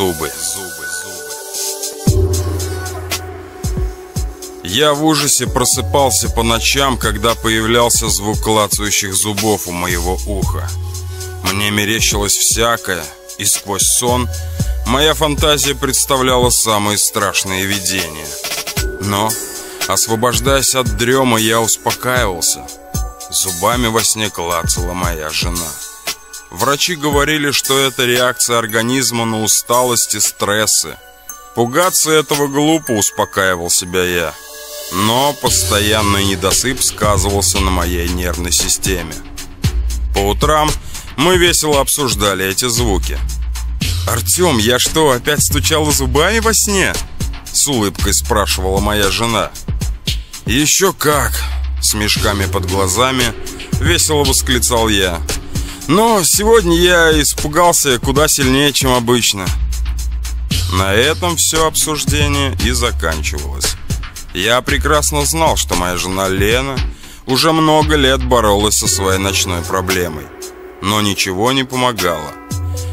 Зубы. Я в ужасе просыпался по ночам, когда появлялся звук клацающих зубов у моего уха. Мне мерещилось всякое, и сквозь сон моя фантазия представляла самые страшные видения. Но, освобождаясь от дрема, я успокаивался. Зубами во сне клацала моя жена. Врачи говорили, что это реакция организма на усталость и стрессы. Пугаться этого глупо, успокаивал себя я. Но постоянный недосып сказывался на моей нервной системе. По утрам мы весело обсуждали эти звуки. «Артем, я что, опять стучала зубами во сне?» С улыбкой спрашивала моя жена. «Еще как!» С мешками под глазами весело восклицал я. Но сегодня я испугался куда сильнее, чем обычно. На этом все обсуждение и заканчивалось. Я прекрасно знал, что моя жена Лена уже много лет боролась со своей ночной проблемой. Но ничего не помогало.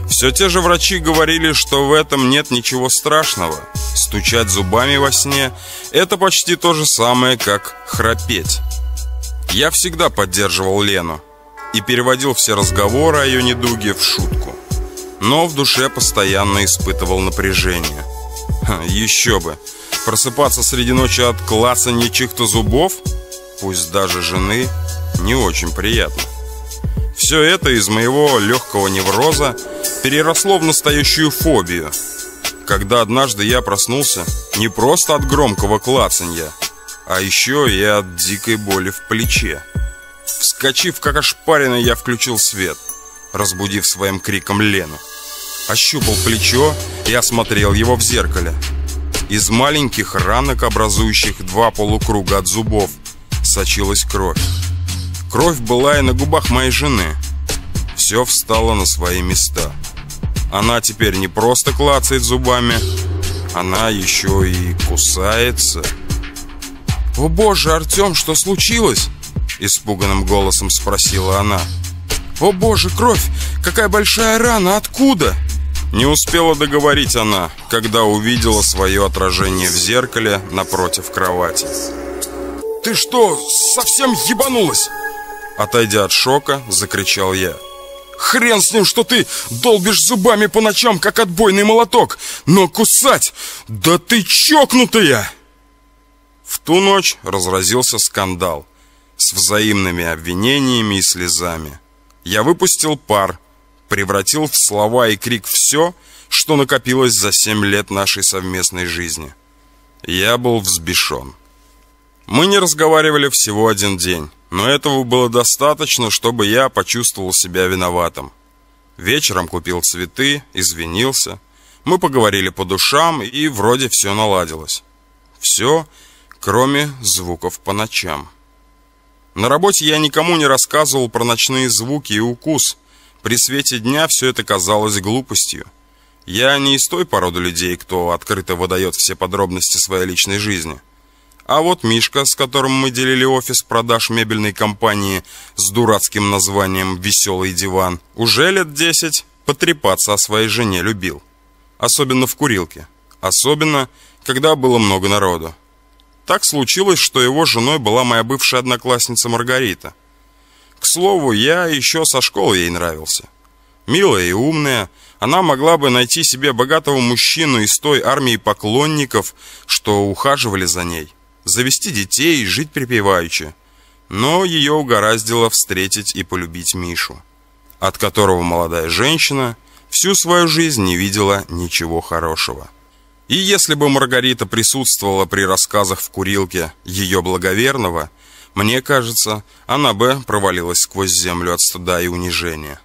Все те же врачи говорили, что в этом нет ничего страшного. Стучать зубами во сне – это почти то же самое, как храпеть. Я всегда поддерживал Лену и переводил все разговоры о ее недуге в шутку. Но в душе постоянно испытывал напряжение. Ха, еще бы, просыпаться среди ночи от клацанья чьих-то зубов, пусть даже жены, не очень приятно. Все это из моего легкого невроза переросло в настоящую фобию, когда однажды я проснулся не просто от громкого клацанья, а еще и от дикой боли в плече. Вскочив, как ошпаренный, я включил свет, разбудив своим криком Лену. Ощупал плечо и осмотрел его в зеркале. Из маленьких ранок, образующих два полукруга от зубов, сочилась кровь. Кровь была и на губах моей жены. Все встало на свои места. Она теперь не просто клацает зубами, она еще и кусается. «О боже, Артем, что случилось?» Испуганным голосом спросила она. «О боже, кровь! Какая большая рана! Откуда?» Не успела договорить она, когда увидела свое отражение в зеркале напротив кровати. «Ты что, совсем ебанулась?» Отойдя от шока, закричал я. «Хрен с ним, что ты долбишь зубами по ночам, как отбойный молоток! Но кусать! Да ты чокнутая!» В ту ночь разразился скандал с взаимными обвинениями и слезами. Я выпустил пар, превратил в слова и крик все, что накопилось за семь лет нашей совместной жизни. Я был взбешен. Мы не разговаривали всего один день, но этого было достаточно, чтобы я почувствовал себя виноватым. Вечером купил цветы, извинился. Мы поговорили по душам, и вроде все наладилось. Все кроме звуков по ночам. На работе я никому не рассказывал про ночные звуки и укус. При свете дня все это казалось глупостью. Я не из той породы людей, кто открыто выдает все подробности своей личной жизни. А вот Мишка, с которым мы делили офис продаж мебельной компании с дурацким названием «Веселый диван», уже лет десять потрепаться о своей жене любил. Особенно в курилке. Особенно, когда было много народу. Так случилось, что его женой была моя бывшая одноклассница Маргарита. К слову, я еще со школы ей нравился. Милая и умная, она могла бы найти себе богатого мужчину из той армии поклонников, что ухаживали за ней, завести детей и жить припеваючи. Но ее угораздило встретить и полюбить Мишу, от которого молодая женщина всю свою жизнь не видела ничего хорошего. И если бы Маргарита присутствовала при рассказах в курилке ее благоверного, мне кажется, она бы провалилась сквозь землю от стыда и унижения.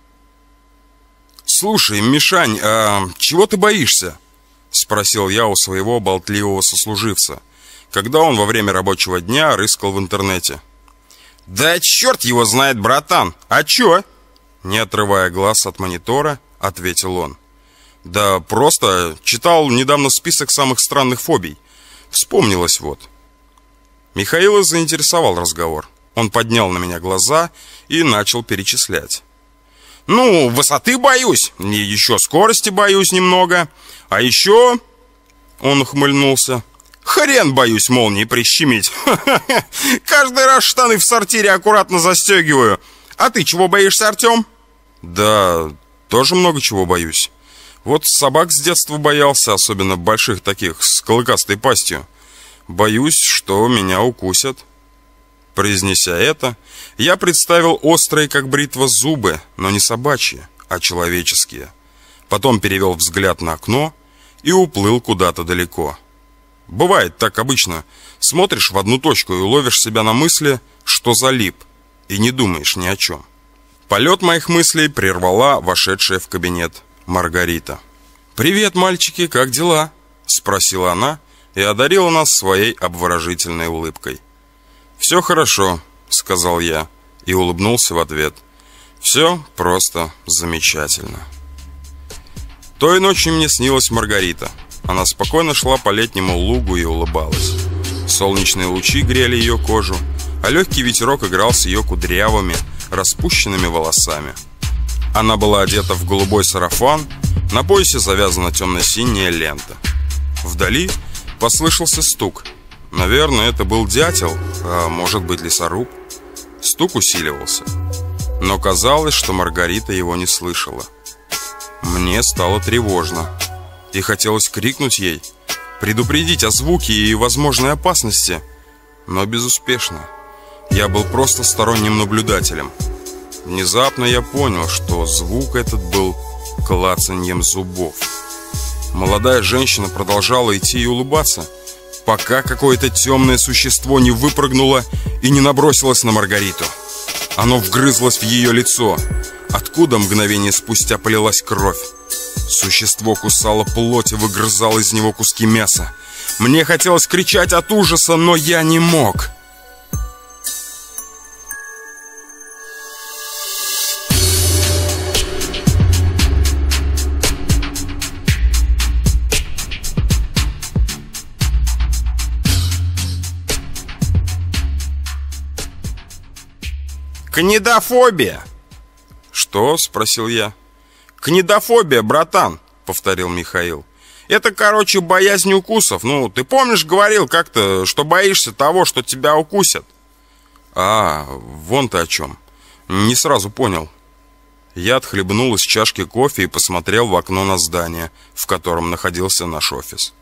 «Слушай, Мишань, а чего ты боишься?» — спросил я у своего болтливого сослуживца, когда он во время рабочего дня рыскал в интернете. «Да черт его знает, братан! А чё?» Не отрывая глаз от монитора, ответил он. Да просто читал недавно список самых странных фобий. Вспомнилось вот. Михаила заинтересовал разговор. Он поднял на меня глаза и начал перечислять. Ну, высоты боюсь, еще скорости боюсь немного. А еще...» Он ухмыльнулся. «Хрен боюсь молнии прищемить. Каждый раз штаны в сортире аккуратно застегиваю. А ты чего боишься, Артем?» «Да, тоже много чего боюсь. Вот собак с детства боялся, особенно больших таких, с клыкастой пастью. Боюсь, что меня укусят». Произнеся это, я представил острые, как бритва, зубы, но не собачьи, а человеческие. Потом перевел взгляд на окно и уплыл куда-то далеко. Бывает так обычно. Смотришь в одну точку и ловишь себя на мысли, что залип, и не думаешь ни о чем. Полет моих мыслей прервала вошедшая в кабинет Маргарита. «Привет, мальчики, как дела?» – спросила она и одарила нас своей обворожительной улыбкой. «Все хорошо», — сказал я и улыбнулся в ответ. «Все просто замечательно». Той ночью мне снилась Маргарита. Она спокойно шла по летнему лугу и улыбалась. Солнечные лучи грели ее кожу, а легкий ветерок играл с ее кудрявыми, распущенными волосами. Она была одета в голубой сарафан, на поясе завязана темно-синяя лента. Вдали послышался стук — Наверное, это был дятел, а может быть лесоруб. Стук усиливался. Но казалось, что Маргарита его не слышала. Мне стало тревожно. И хотелось крикнуть ей, предупредить о звуке и возможной опасности. Но безуспешно. Я был просто сторонним наблюдателем. Внезапно я понял, что звук этот был клацаньем зубов. Молодая женщина продолжала идти и улыбаться – пока какое-то темное существо не выпрыгнуло и не набросилось на Маргариту. Оно вгрызлось в ее лицо, откуда мгновение спустя полилась кровь. Существо кусало плоть и выгрызало из него куски мяса. Мне хотелось кричать от ужаса, но я не мог. «Книдофобия!» «Что?» — спросил я. «Книдофобия, братан!» — повторил Михаил. «Это, короче, боязнь укусов. Ну, ты помнишь, говорил как-то, что боишься того, что тебя укусят?» «А, вон ты о чем. Не сразу понял». Я отхлебнул из чашки кофе и посмотрел в окно на здание, в котором находился наш офис.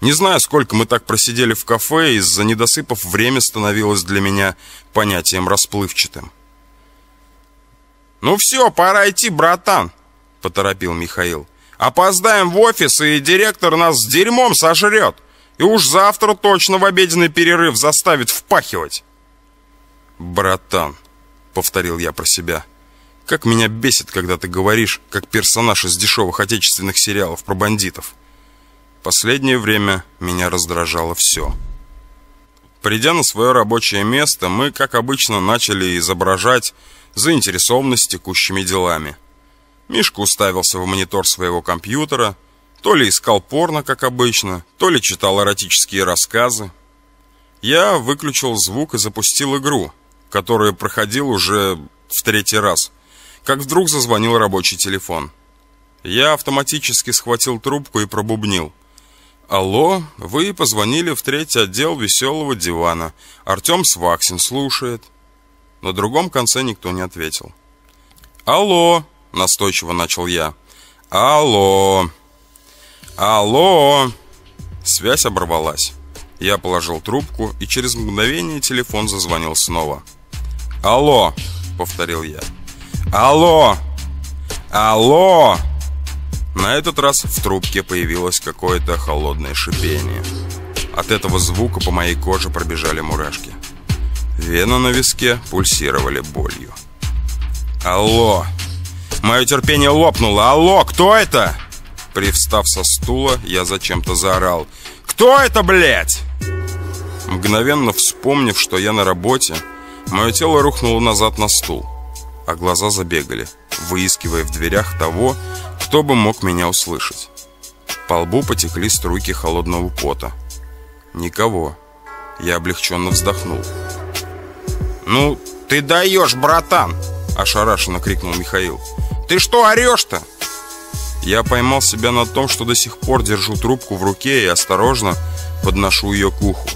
Не знаю, сколько мы так просидели в кафе, из-за недосыпов время становилось для меня понятием расплывчатым. «Ну все, пора идти, братан», — поторопил Михаил. «Опоздаем в офис, и директор нас с дерьмом сожрет. И уж завтра точно в обеденный перерыв заставит впахивать». «Братан», — повторил я про себя, — «как меня бесит, когда ты говоришь, как персонаж из дешевых отечественных сериалов про бандитов». Последнее время меня раздражало все. Придя на свое рабочее место, мы, как обычно, начали изображать заинтересованность текущими делами. Мишка уставился в монитор своего компьютера, то ли искал порно, как обычно, то ли читал эротические рассказы. Я выключил звук и запустил игру, которую проходил уже в третий раз, как вдруг зазвонил рабочий телефон. Я автоматически схватил трубку и пробубнил. «Алло, вы позвонили в третий отдел веселого дивана. Артем Сваксин слушает». На другом конце никто не ответил. «Алло!» — настойчиво начал я. «Алло! Алло!» Связь оборвалась. Я положил трубку, и через мгновение телефон зазвонил снова. «Алло!» — повторил я. «Алло! Алло!» На этот раз в трубке появилось какое-то холодное шипение. От этого звука по моей коже пробежали мурашки. Вены на виске пульсировали болью. «Алло! Мое терпение лопнуло! Алло, кто это?» Привстав со стула, я зачем-то заорал. «Кто это, блядь?» Мгновенно вспомнив, что я на работе, мое тело рухнуло назад на стул, а глаза забегали, выискивая в дверях того, кто бы мог меня услышать. По лбу потекли струйки холодного пота. Никого. Я облегченно вздохнул. «Ну, ты даешь, братан!» – ошарашенно крикнул Михаил. Ты что орешь-то?» Я поймал себя на том, что до сих пор держу трубку в руке и осторожно подношу ее к уху.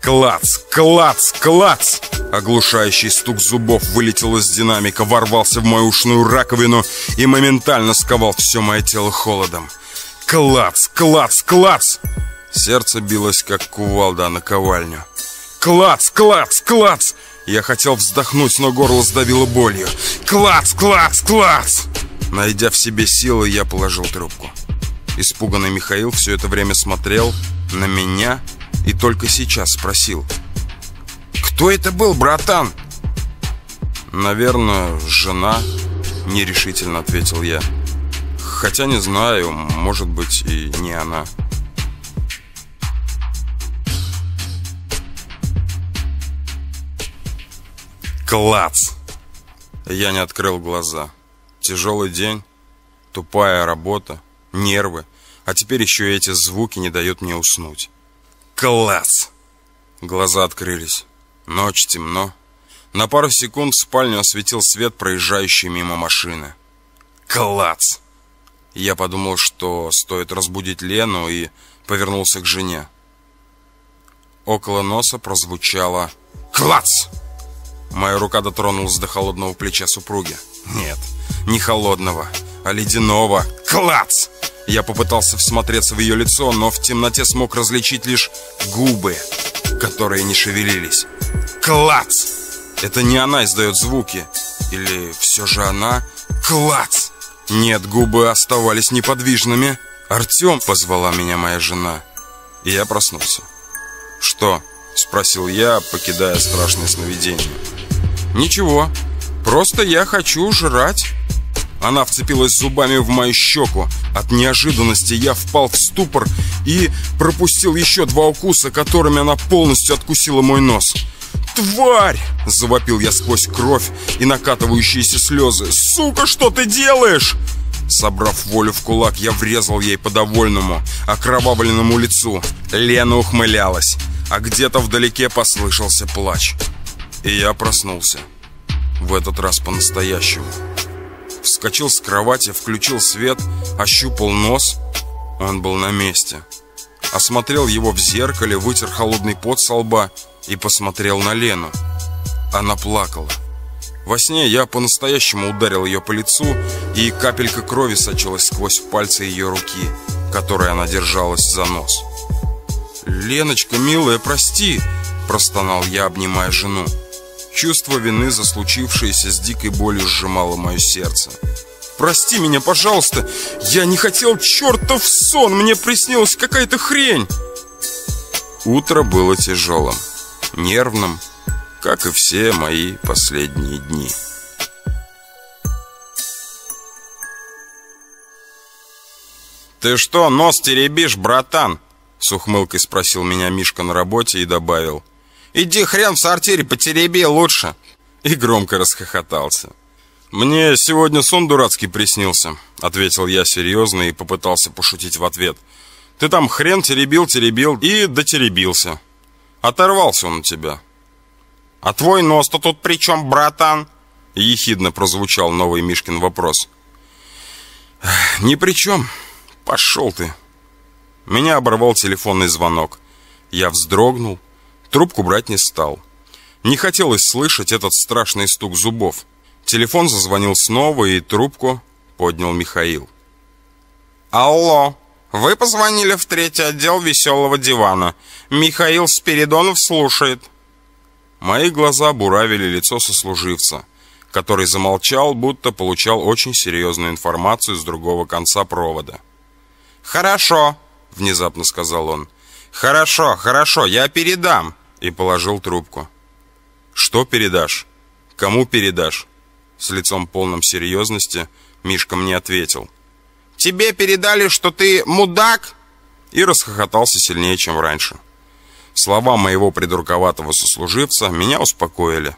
Клац, клац, клац! Оглушающий стук зубов вылетел из динамика, ворвался в мою ушную раковину и моментально сковал все мое тело холодом. Клац, клац, клац! Сердце билось, как кувалда на ковальню. Клац, клац, клац! Я хотел вздохнуть, но горло сдавило болью. Клац, клац, клац! Найдя в себе силы, я положил трубку. Испуганный Михаил все это время смотрел на меня и только сейчас спросил. «Кто это был, братан?» «Наверное, жена», — нерешительно ответил я. «Хотя не знаю, может быть и не она». Клац! Я не открыл глаза. Тяжелый день, тупая работа, нервы, а теперь еще и эти звуки не дают мне уснуть. Класс! Глаза открылись. Ночь, темно. На пару секунд в спальню осветил свет, проезжающий мимо машины. Клац! Я подумал, что стоит разбудить Лену и повернулся к жене. Около носа прозвучало «Клац!» Моя рука дотронулась до холодного плеча супруги. Нет, не холодного, а ледяного. «Клац!» Я попытался всмотреться в ее лицо, но в темноте смог различить лишь губы, которые не шевелились. Клац! Это не она издает звуки. Или все же она? Клац! Нет, губы оставались неподвижными. «Артем!» — позвала меня моя жена. И я проснулся. «Что?» — спросил я, покидая страшное сновидение. «Ничего, просто я хочу жрать». Она вцепилась зубами в мою щеку. От неожиданности я впал в ступор и пропустил еще два укуса, которыми она полностью откусила мой нос. «Тварь!» – завопил я сквозь кровь и накатывающиеся слезы. «Сука, что ты делаешь?» Собрав волю в кулак, я врезал ей по довольному, окровавленному лицу. Лена ухмылялась, а где-то вдалеке послышался плач. И я проснулся. В этот раз по-настоящему. Вскочил с кровати, включил свет, ощупал нос. Он был на месте. Осмотрел его в зеркале, вытер холодный пот со лба и посмотрел на Лену. Она плакала. Во сне я по-настоящему ударил ее по лицу, и капелька крови сочилась сквозь пальцы ее руки, которой она держалась за нос. «Леночка, милая, прости!» – простонал я, обнимая жену. Чувство вины за случившееся с дикой болью сжимало мое сердце. «Прости меня, пожалуйста! Я не хотел чертов сон! Мне приснилась какая-то хрень!» Утро было тяжелым, нервным, как и все мои последние дни. «Ты что, нос теребишь, братан?» С ухмылкой спросил меня Мишка на работе и добавил – Иди хрен в сортире, потереби лучше!» И громко расхохотался. «Мне сегодня сон дурацкий приснился», — ответил я серьезно и попытался пошутить в ответ. «Ты там хрен теребил, теребил и дотеребился. Оторвался он у тебя». «А твой нос-то тут при чем, братан?» — ехидно прозвучал новый Мишкин вопрос. «Ни при чем. Пошел ты». Меня оборвал телефонный звонок. Я вздрогнул, Трубку брать не стал. Не хотелось слышать этот страшный стук зубов. Телефон зазвонил снова, и трубку поднял Михаил. «Алло, вы позвонили в третий отдел веселого дивана. Михаил Спиридонов слушает». Мои глаза буравили лицо сослуживца, который замолчал, будто получал очень серьезную информацию с другого конца провода. «Хорошо», — внезапно сказал он. «Хорошо, хорошо, я передам и положил трубку. «Что передашь? Кому передашь?» С лицом полным серьезности Мишка мне ответил. «Тебе передали, что ты мудак?» И расхохотался сильнее, чем раньше. Слова моего придурковатого сослуживца меня успокоили.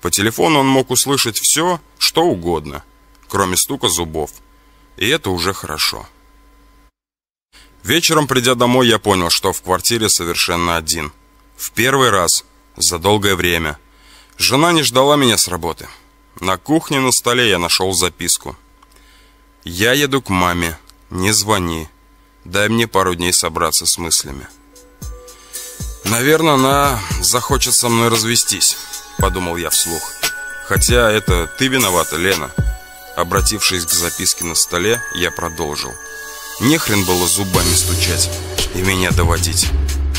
По телефону он мог услышать все, что угодно, кроме стука зубов. И это уже хорошо. Вечером, придя домой, я понял, что в квартире совершенно один – в первый раз за долгое время. Жена не ждала меня с работы. На кухне на столе я нашел записку. «Я еду к маме. Не звони. Дай мне пару дней собраться с мыслями». «Наверное, она захочет со мной развестись», — подумал я вслух. «Хотя это ты виновата, Лена». Обратившись к записке на столе, я продолжил. «Не хрен было зубами стучать и меня доводить.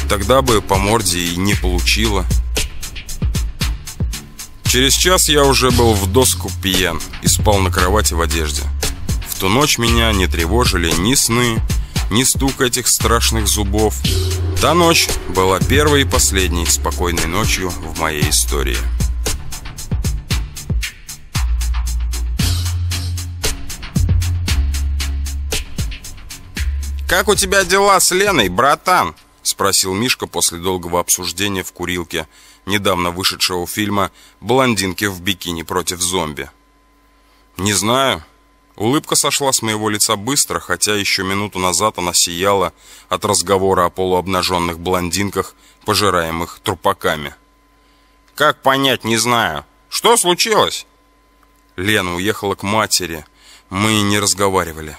Тогда бы по морде и не получила». Через час я уже был в доску пьян и спал на кровати в одежде. В ту ночь меня не тревожили ни сны, ни стук этих страшных зубов. Та ночь была первой и последней спокойной ночью в моей истории. «Как у тебя дела с Леной, братан?» — спросил Мишка после долгого обсуждения в курилке недавно вышедшего фильма «Блондинки в бикини против зомби». «Не знаю». Улыбка сошла с моего лица быстро, хотя еще минуту назад она сияла от разговора о полуобнаженных блондинках, пожираемых трупаками. «Как понять, не знаю. Что случилось?» Лена уехала к матери. Мы не разговаривали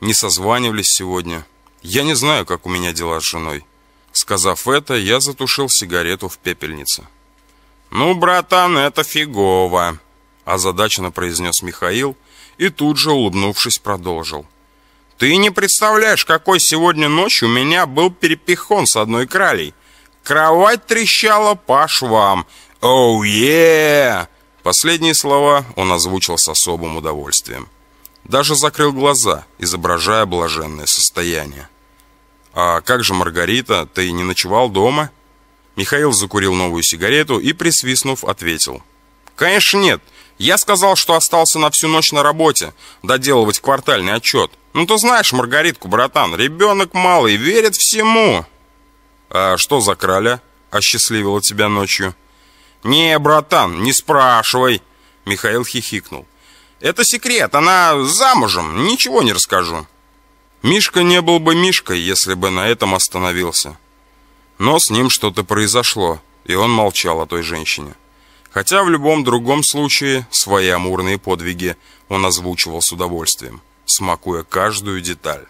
не созванивались сегодня. Я не знаю, как у меня дела с женой. Сказав это, я затушил сигарету в пепельнице. «Ну, братан, это фигово», – озадаченно произнес Михаил и тут же, улыбнувшись, продолжил. «Ты не представляешь, какой сегодня ночью у меня был перепихон с одной кралей. Кровать трещала по швам. Оу, oh, yeah! Последние слова он озвучил с особым удовольствием. Даже закрыл глаза, изображая блаженное состояние. «А как же Маргарита? Ты не ночевал дома?» Михаил закурил новую сигарету и, присвистнув, ответил. «Конечно нет. Я сказал, что остался на всю ночь на работе, доделывать квартальный отчет. Ну ты знаешь Маргаритку, братан, ребенок малый, верит всему». «А что за краля?» — осчастливила тебя ночью. «Не, братан, не спрашивай!» Михаил хихикнул. Это секрет, она замужем, ничего не расскажу. Мишка не был бы Мишкой, если бы на этом остановился. Но с ним что-то произошло, и он молчал о той женщине. Хотя в любом другом случае свои амурные подвиги он озвучивал с удовольствием, смакуя каждую деталь.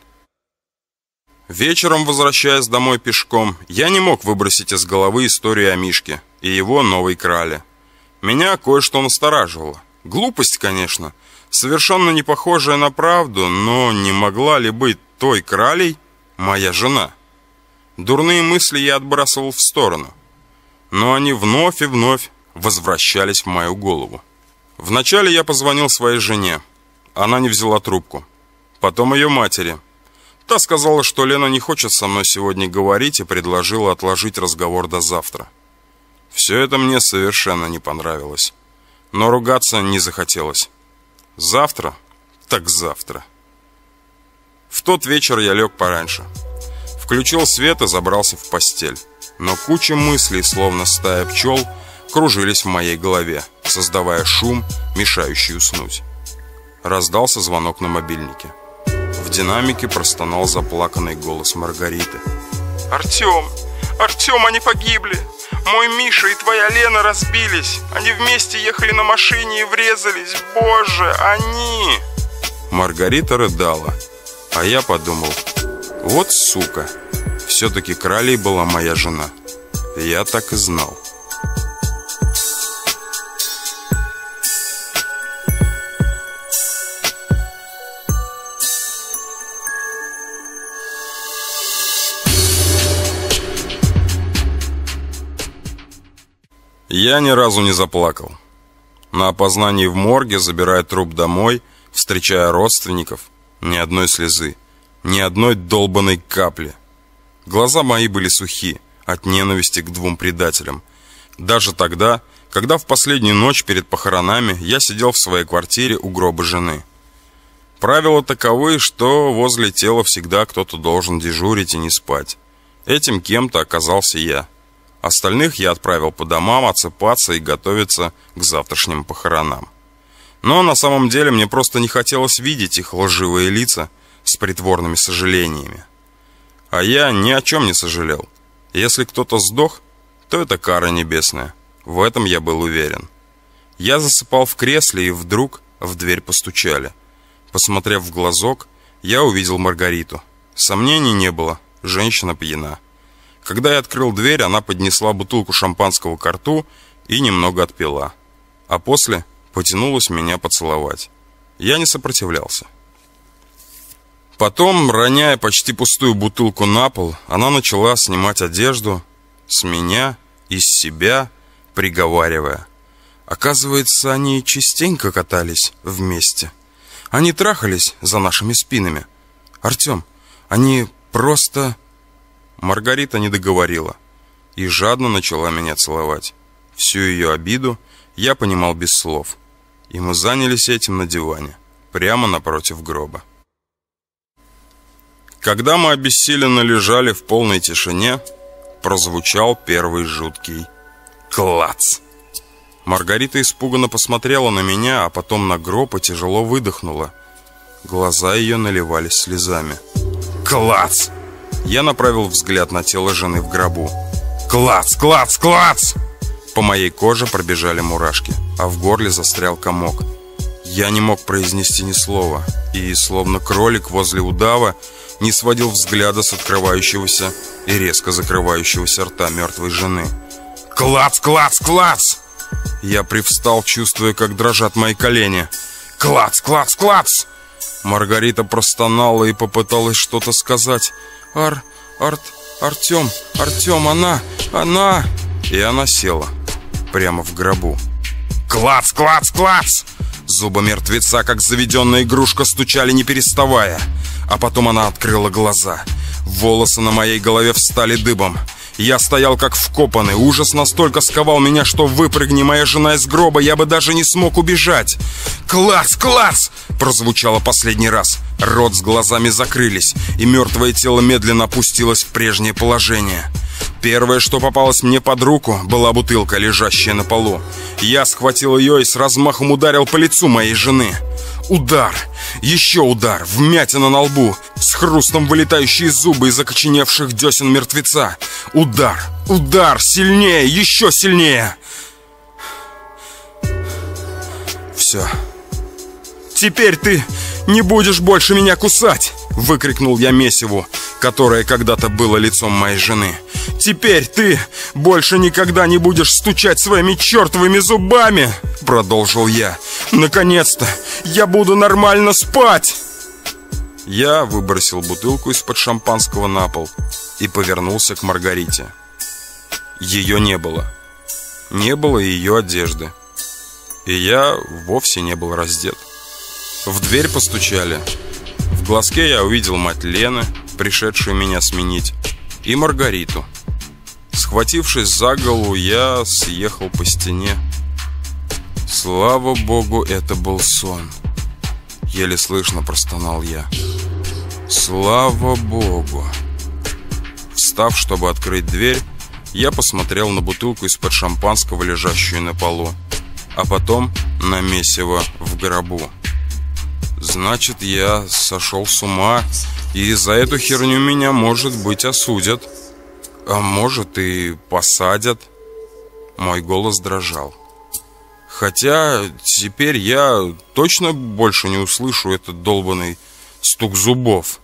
Вечером, возвращаясь домой пешком, я не мог выбросить из головы историю о Мишке и его новой крале. Меня кое-что настораживало. Глупость, конечно, совершенно не похожая на правду, но не могла ли быть той кралей моя жена? Дурные мысли я отбрасывал в сторону, но они вновь и вновь возвращались в мою голову. Вначале я позвонил своей жене. Она не взяла трубку. Потом ее матери. Та сказала, что Лена не хочет со мной сегодня говорить и предложила отложить разговор до завтра. Все это мне совершенно не понравилось но ругаться не захотелось. Завтра? Так завтра. В тот вечер я лег пораньше. Включил свет и забрался в постель. Но куча мыслей, словно стая пчел, кружились в моей голове, создавая шум, мешающий уснуть. Раздался звонок на мобильнике. В динамике простонал заплаканный голос Маргариты. «Артем! Артем, они погибли! Мой Миша и твоя Лена разбились. Они вместе ехали на машине и врезались. Боже, они!» Маргарита рыдала, а я подумал, вот сука, все-таки кралей была моя жена. Я так и знал. Я ни разу не заплакал. На опознании в морге, забирая труп домой, встречая родственников, ни одной слезы, ни одной долбанной капли. Глаза мои были сухи от ненависти к двум предателям. Даже тогда, когда в последнюю ночь перед похоронами я сидел в своей квартире у гроба жены. Правила таковы, что возле тела всегда кто-то должен дежурить и не спать. Этим кем-то оказался я. Остальных я отправил по домам отсыпаться и готовиться к завтрашним похоронам. Но на самом деле мне просто не хотелось видеть их лживые лица с притворными сожалениями. А я ни о чем не сожалел. Если кто-то сдох, то это кара небесная. В этом я был уверен. Я засыпал в кресле, и вдруг в дверь постучали. Посмотрев в глазок, я увидел Маргариту. Сомнений не было, женщина пьяна. Когда я открыл дверь, она поднесла бутылку шампанского к рту и немного отпила. А после потянулась меня поцеловать. Я не сопротивлялся. Потом, роняя почти пустую бутылку на пол, она начала снимать одежду с меня, из себя, приговаривая. Оказывается, они частенько катались вместе. Они трахались за нашими спинами. Артем, они просто... Маргарита не договорила и жадно начала меня целовать. Всю ее обиду я понимал без слов. И мы занялись этим на диване, прямо напротив гроба. Когда мы обессиленно лежали в полной тишине, прозвучал первый жуткий клац. Маргарита испуганно посмотрела на меня, а потом на гроб и тяжело выдохнула. Глаза ее наливались слезами. «Клац!» Я направил взгляд на тело жены в гробу. «Клац! Клац! Клац!» По моей коже пробежали мурашки, а в горле застрял комок. Я не мог произнести ни слова, и, словно кролик возле удава, не сводил взгляда с открывающегося и резко закрывающегося рта мертвой жены. «Клац! Клац! Клац!» Я привстал, чувствуя, как дрожат мои колени. «Клац! Клац! Клац!» Маргарита простонала и попыталась что-то сказать. «Ар... Арт... Артем... Артем, она... Она...» И она села. Прямо в гробу. «Клац! Клац! Клац!» Зубы мертвеца, как заведенная игрушка, стучали не переставая. А потом она открыла глаза. Волосы на моей голове встали дыбом. Я стоял как вкопанный. Ужас настолько сковал меня, что выпрыгни моя жена из гроба, я бы даже не смог убежать. «Класс! Класс!» прозвучало последний раз. Рот с глазами закрылись, и мертвое тело медленно опустилось в прежнее положение. Первое, что попалось мне под руку, была бутылка, лежащая на полу. Я схватил ее и с размахом ударил по лицу моей жены. Удар! Еще удар! Вмятина на лбу! С хрустом вылетающие зубы из окоченевших десен мертвеца! Удар! Удар! Сильнее! Еще сильнее! Все. Теперь ты не будешь больше меня кусать!» Выкрикнул я Месиву, которое когда-то было лицом моей жены. «Теперь ты больше никогда не будешь стучать своими чертовыми зубами!» Продолжил я. «Наконец-то я буду нормально спать!» Я выбросил бутылку из-под шампанского на пол и повернулся к Маргарите. Ее не было. Не было ее одежды. И я вовсе не был раздет. В дверь постучали. В глазке я увидел мать Лены, пришедшую меня сменить, и Маргариту. Схватившись за голову, я съехал по стене. Слава богу, это был сон. Еле слышно простонал я. Слава богу. Встав, чтобы открыть дверь, я посмотрел на бутылку из-под шампанского, лежащую на полу, а потом на месиво в гробу. Значит, я сошел с ума, и за эту херню меня, может быть, осудят. А может, и посадят. Мой голос дрожал. Хотя теперь я точно больше не услышу этот долбанный стук зубов.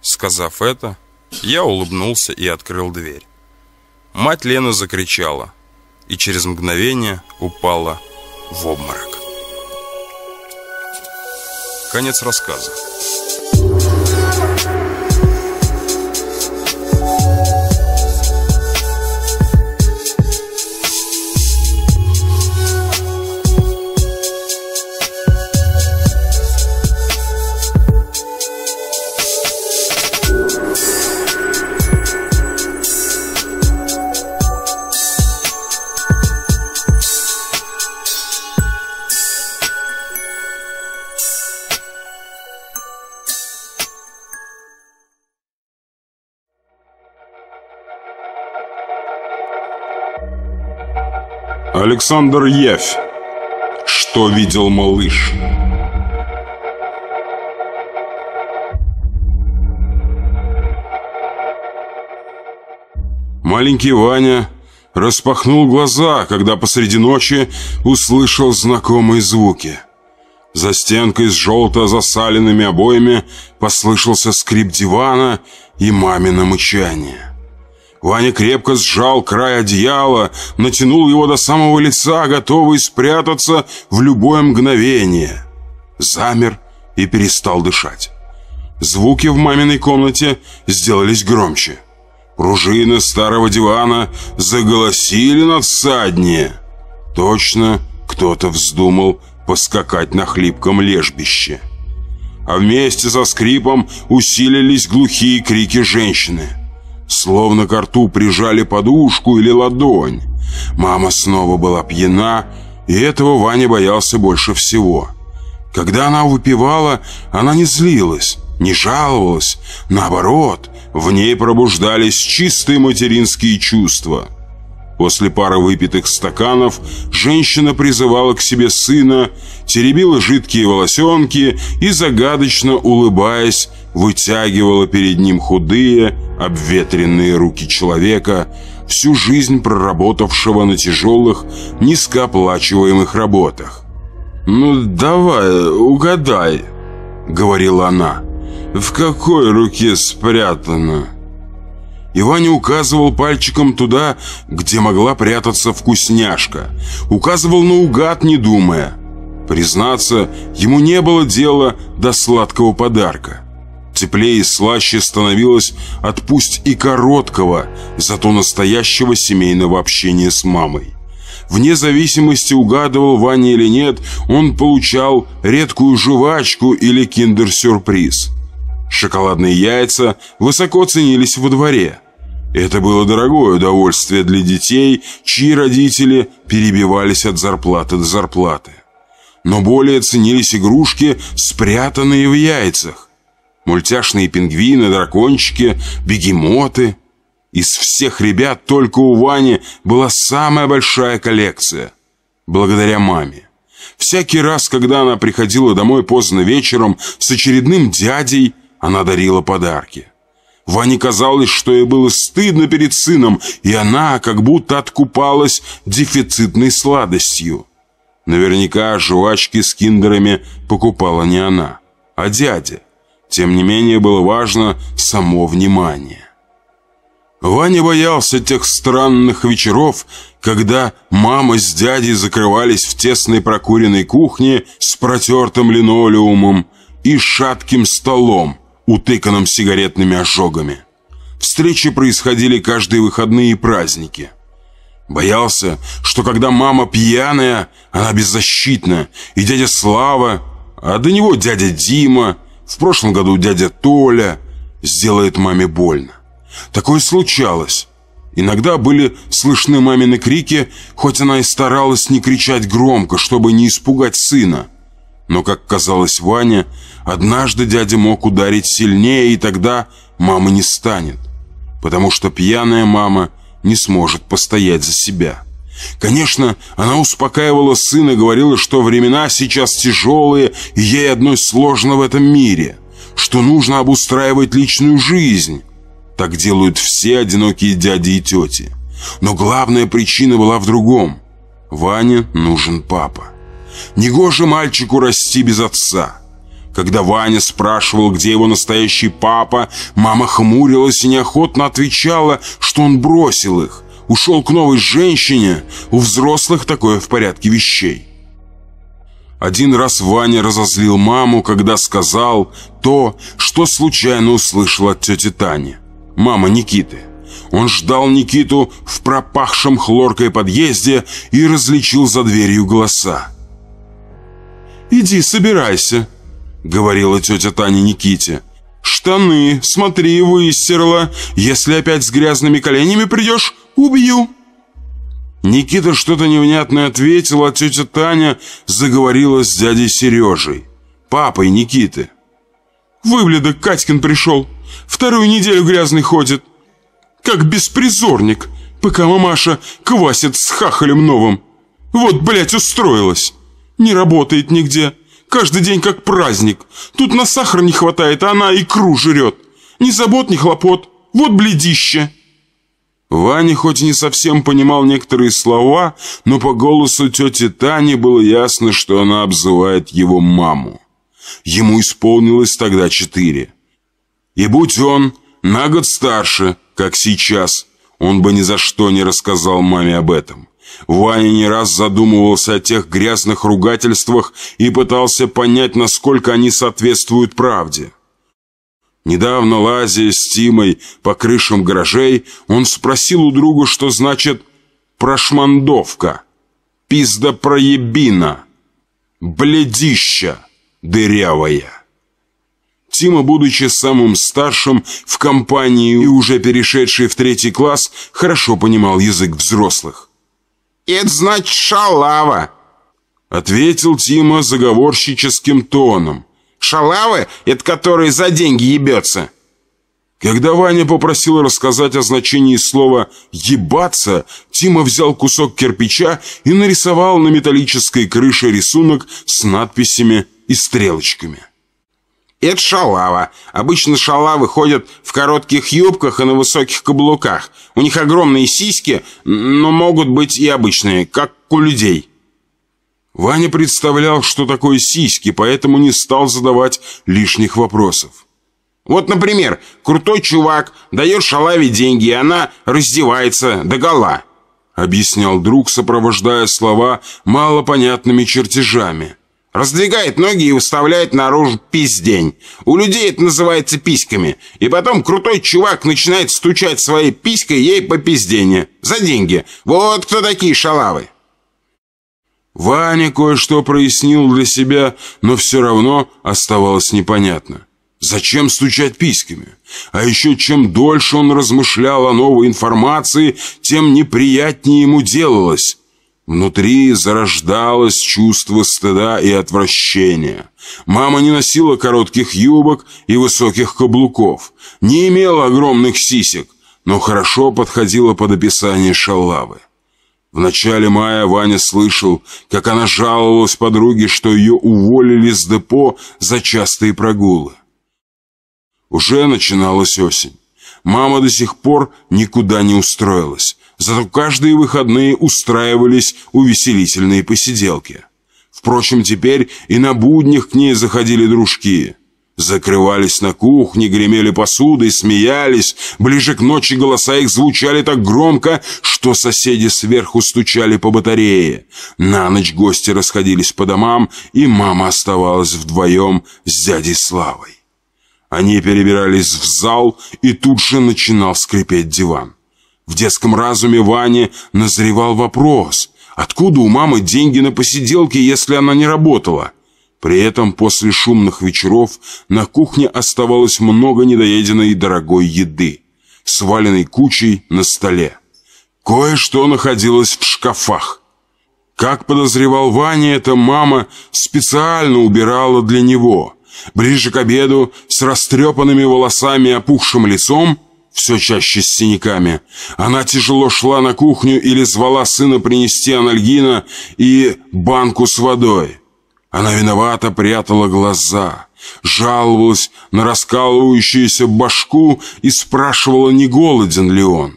Сказав это, я улыбнулся и открыл дверь. Мать Лены закричала и через мгновение упала в обморок. Конец рассказа. Александр Явь. Что видел малыш? Маленький Ваня распахнул глаза, когда посреди ночи услышал знакомые звуки. За стенкой с желто-засаленными обоями послышался скрип дивана и мамино мычание. Ваня крепко сжал край одеяла, натянул его до самого лица, готовый спрятаться в любое мгновение. Замер и перестал дышать. Звуки в маминой комнате сделались громче. Пружины старого дивана заголосили надсаднее. Точно кто-то вздумал поскакать на хлипком лежбище. А вместе со скрипом усилились глухие крики женщины – Словно к рту прижали подушку или ладонь. Мама снова была пьяна, и этого Ваня боялся больше всего. Когда она выпивала, она не злилась, не жаловалась. Наоборот, в ней пробуждались чистые материнские чувства. После пары выпитых стаканов женщина призывала к себе сына, теребила жидкие волосенки и, загадочно улыбаясь, вытягивала перед ним худые, обветренные руки человека, всю жизнь проработавшего на тяжелых, низкооплачиваемых работах. «Ну, давай, угадай», — говорила она, — «в какой руке спрятано?» И указывал пальчиком туда, где могла прятаться вкусняшка. Указывал наугад, не думая. Признаться, ему не было дела до сладкого подарка. Теплее и слаще становилось от пусть и короткого, зато настоящего семейного общения с мамой. Вне зависимости, угадывал Ваня или нет, он получал редкую жвачку или киндер-сюрприз. Шоколадные яйца высоко ценились во дворе. Это было дорогое удовольствие для детей, чьи родители перебивались от зарплаты до зарплаты. Но более ценились игрушки, спрятанные в яйцах. Мультяшные пингвины, дракончики, бегемоты. Из всех ребят только у Вани была самая большая коллекция. Благодаря маме. Всякий раз, когда она приходила домой поздно вечером с очередным дядей, она дарила подарки. Ване казалось, что ей было стыдно перед сыном, и она как будто откупалась дефицитной сладостью. Наверняка жвачки с киндерами покупала не она, а дядя. Тем не менее, было важно само внимание. Ваня боялся тех странных вечеров, когда мама с дядей закрывались в тесной прокуренной кухне с протертым линолеумом и шатким столом, утыканным сигаретными ожогами. Встречи происходили каждые выходные и праздники. Боялся, что когда мама пьяная, она беззащитна, и дядя Слава, а до него дядя Дима, в прошлом году дядя Толя сделает маме больно. Такое случалось. Иногда были слышны мамины крики, хоть она и старалась не кричать громко, чтобы не испугать сына. Но, как казалось Ване, однажды дядя мог ударить сильнее, и тогда мамы не станет, потому что пьяная мама не сможет постоять за себя. Конечно, она успокаивала сына, говорила, что времена сейчас тяжелые, и ей одной сложно в этом мире, что нужно обустраивать личную жизнь. Так делают все одинокие дяди и тети. Но главная причина была в другом. Ване нужен папа. Негоже мальчику расти без отца. Когда Ваня спрашивал, где его настоящий папа, мама хмурилась и неохотно отвечала, что он бросил их ушел к новой женщине, у взрослых такое в порядке вещей. Один раз Ваня разозлил маму, когда сказал то, что случайно услышал от тети Тани, мама Никиты. Он ждал Никиту в пропахшем хлоркой подъезде и различил за дверью голоса. «Иди, собирайся», — говорила тетя Таня Никите. «Штаны, смотри, выстирала. Если опять с грязными коленями придешь, убью». Никита что-то невнятное ответил, а тетя Таня заговорила с дядей Сережей, папой Никиты. «Выблядок Катькин пришел. Вторую неделю грязный ходит. Как беспризорник, пока мамаша квасит с хахалем новым. Вот, блядь, устроилась. Не работает нигде». Каждый день как праздник. Тут на сахар не хватает, а она икру жрет. Ни забот, ни хлопот. Вот бледище!» Ваня хоть и не совсем понимал некоторые слова, но по голосу тети Тани было ясно, что она обзывает его маму. Ему исполнилось тогда четыре. И будь он на год старше, как сейчас, он бы ни за что не рассказал маме об этом. Ваня не раз задумывался о тех грязных ругательствах и пытался понять, насколько они соответствуют правде. Недавно, лазя с Тимой по крышам гаражей, он спросил у друга, что значит «прошмандовка», «пиздопроебина», «бледища дырявая». Тима, будучи самым старшим в компании и уже перешедший в третий класс, хорошо понимал язык взрослых. «Это значит шалава», — ответил Тима заговорщическим тоном. «Шалавы — это который за деньги ебется». Когда Ваня попросил рассказать о значении слова «ебаться», Тима взял кусок кирпича и нарисовал на металлической крыше рисунок с надписями и стрелочками. Это шалава. Обычно шалавы ходят в коротких юбках и на высоких каблуках. У них огромные сиськи, но могут быть и обычные, как у людей. Ваня представлял, что такое сиськи, поэтому не стал задавать лишних вопросов. Вот, например, крутой чувак дает шалаве деньги, и она раздевается до гола. Объяснял друг, сопровождая слова малопонятными чертежами. Раздвигает ноги и выставляет наружу пиздень. У людей это называется письками. И потом крутой чувак начинает стучать своей писькой ей по пиздене. За деньги. Вот кто такие шалавы. Ваня кое-что прояснил для себя, но все равно оставалось непонятно. Зачем стучать письками? А еще чем дольше он размышлял о новой информации, тем неприятнее ему делалось. Внутри зарождалось чувство стыда и отвращения. Мама не носила коротких юбок и высоких каблуков, не имела огромных сисек, но хорошо подходила под описание шалавы. В начале мая Ваня слышал, как она жаловалась подруге, что ее уволили с депо за частые прогулы. Уже начиналась осень. Мама до сих пор никуда не устроилась, Зато каждые выходные устраивались увеселительные посиделки. Впрочем, теперь и на буднях к ней заходили дружки. Закрывались на кухне, гремели посудой, смеялись. Ближе к ночи голоса их звучали так громко, что соседи сверху стучали по батарее. На ночь гости расходились по домам, и мама оставалась вдвоем с дядей Славой. Они перебирались в зал, и тут же начинал скрипеть диван. В детском разуме Вани назревал вопрос, откуда у мамы деньги на посиделки, если она не работала? При этом после шумных вечеров на кухне оставалось много недоеденной и дорогой еды, сваленной кучей на столе. Кое-что находилось в шкафах. Как подозревал Ваня, эта мама специально убирала для него. Ближе к обеду, с растрепанными волосами и опухшим лицом, все чаще с синяками. Она тяжело шла на кухню или звала сына принести анальгина и банку с водой. Она виновато прятала глаза, жаловалась на раскалывающуюся башку и спрашивала, не голоден ли он.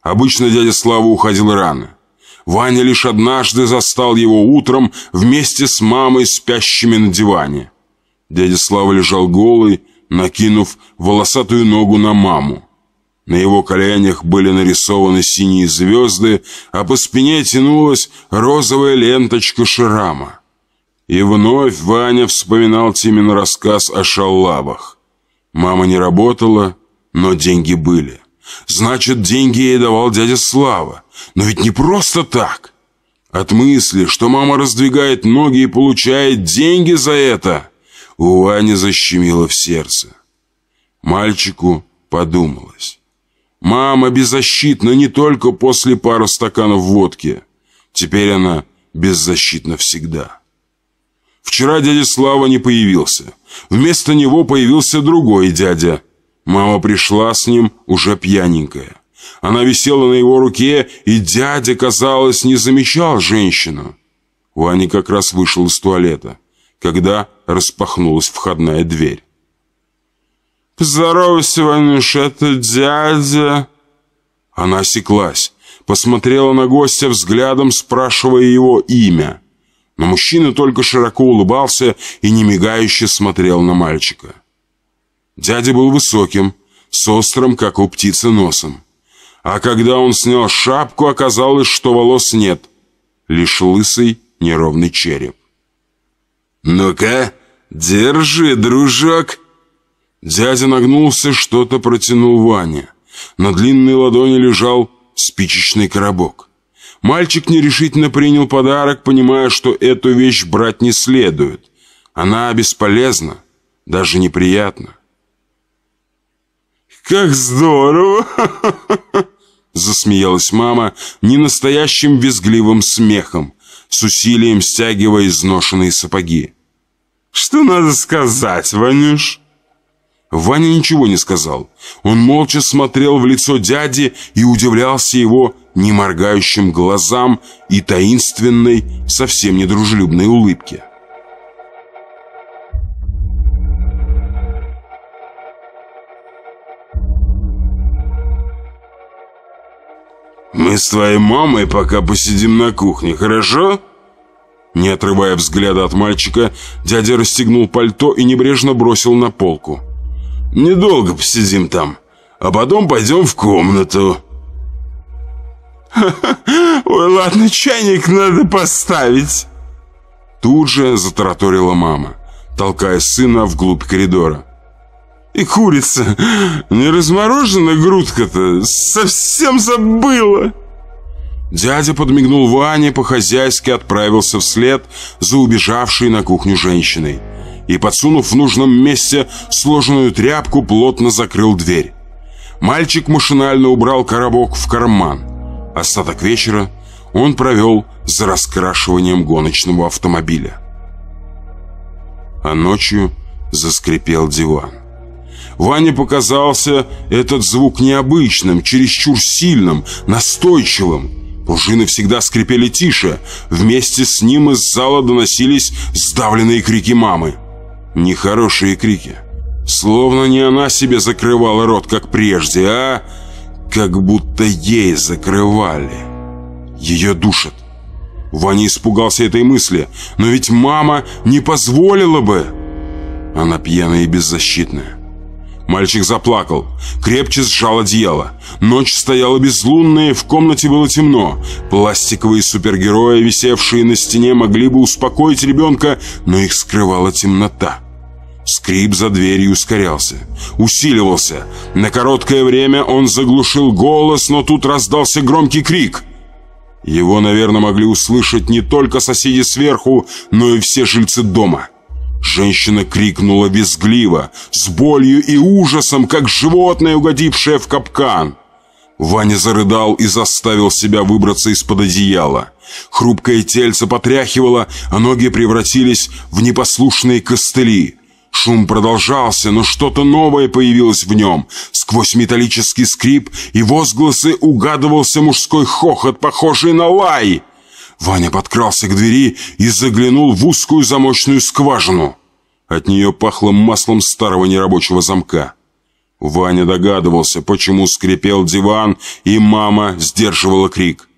Обычно дядя Слава уходил рано. Ваня лишь однажды застал его утром вместе с мамой, спящими на диване. Дядя Слава лежал голый, накинув волосатую ногу на маму. На его коленях были нарисованы синие звезды, а по спине тянулась розовая ленточка шрама. И вновь Ваня вспоминал Тимин рассказ о шаллабах. Мама не работала, но деньги были. Значит, деньги ей давал дядя Слава. Но ведь не просто так. От мысли, что мама раздвигает ноги и получает деньги за это, у Вани защемило в сердце. Мальчику подумалось. Мама беззащитна не только после пары стаканов водки. Теперь она беззащитна всегда. Вчера дядя Слава не появился. Вместо него появился другой дядя. Мама пришла с ним уже пьяненькая. Она висела на его руке, и дядя, казалось, не замечал женщину. Ваня как раз вышел из туалета, когда распахнулась входная дверь. «Поздоровайся, Ванюш, это дядя...» Она осеклась, посмотрела на гостя взглядом, спрашивая его имя. Но мужчина только широко улыбался и немигающе смотрел на мальчика. Дядя был высоким, с острым, как у птицы, носом. А когда он снял шапку, оказалось, что волос нет, лишь лысый неровный череп. «Ну-ка, держи, дружок!» Дядя нагнулся, что-то протянул Ване. На длинной ладони лежал спичечный коробок. Мальчик нерешительно принял подарок, понимая, что эту вещь брать не следует. Она бесполезна, даже неприятна. «Как здорово!» Засмеялась мама ненастоящим визгливым смехом, с усилием стягивая изношенные сапоги. «Что надо сказать, Ванюш?» Ваня ничего не сказал. Он молча смотрел в лицо дяди и удивлялся его неморгающим глазам и таинственной, совсем недружелюбной улыбке. «Мы с твоей мамой пока посидим на кухне, хорошо?» Не отрывая взгляда от мальчика, дядя расстегнул пальто и небрежно бросил на полку. Недолго посидим там, а потом пойдем в комнату. Ой, ладно, чайник надо поставить. Тут же затараторила мама, толкая сына вглубь коридора. И курица, не разморожена грудка-то, совсем забыла. Дядя подмигнул Ване, по-хозяйски отправился вслед за убежавшей на кухню женщиной и, подсунув в нужном месте сложенную тряпку, плотно закрыл дверь. Мальчик машинально убрал коробок в карман. Остаток вечера он провел за раскрашиванием гоночного автомобиля. А ночью заскрипел диван. Ване показался этот звук необычным, чересчур сильным, настойчивым. Пружины всегда скрипели тише. Вместе с ним из зала доносились сдавленные крики мамы. Нехорошие крики. Словно не она себе закрывала рот, как прежде, а как будто ей закрывали. Ее душат. Ваня испугался этой мысли, но ведь мама не позволила бы. Она пьяная и беззащитная. Мальчик заплакал, крепче сжал одеяло. Ночь стояла безлунная, в комнате было темно. Пластиковые супергерои, висевшие на стене, могли бы успокоить ребенка, но их скрывала темнота. Скрип за дверью ускорялся, усиливался. На короткое время он заглушил голос, но тут раздался громкий крик. Его, наверное, могли услышать не только соседи сверху, но и все жильцы дома. Женщина крикнула визгливо, с болью и ужасом, как животное, угодившее в капкан. Ваня зарыдал и заставил себя выбраться из-под одеяла. Хрупкое тельце потряхивало, а ноги превратились в непослушные костыли. Шум продолжался, но что-то новое появилось в нем. Сквозь металлический скрип и возгласы угадывался мужской хохот, похожий на лай. Ваня подкрался к двери и заглянул в узкую замочную скважину. От нее пахло маслом старого нерабочего замка. Ваня догадывался, почему скрипел диван, и мама сдерживала крик.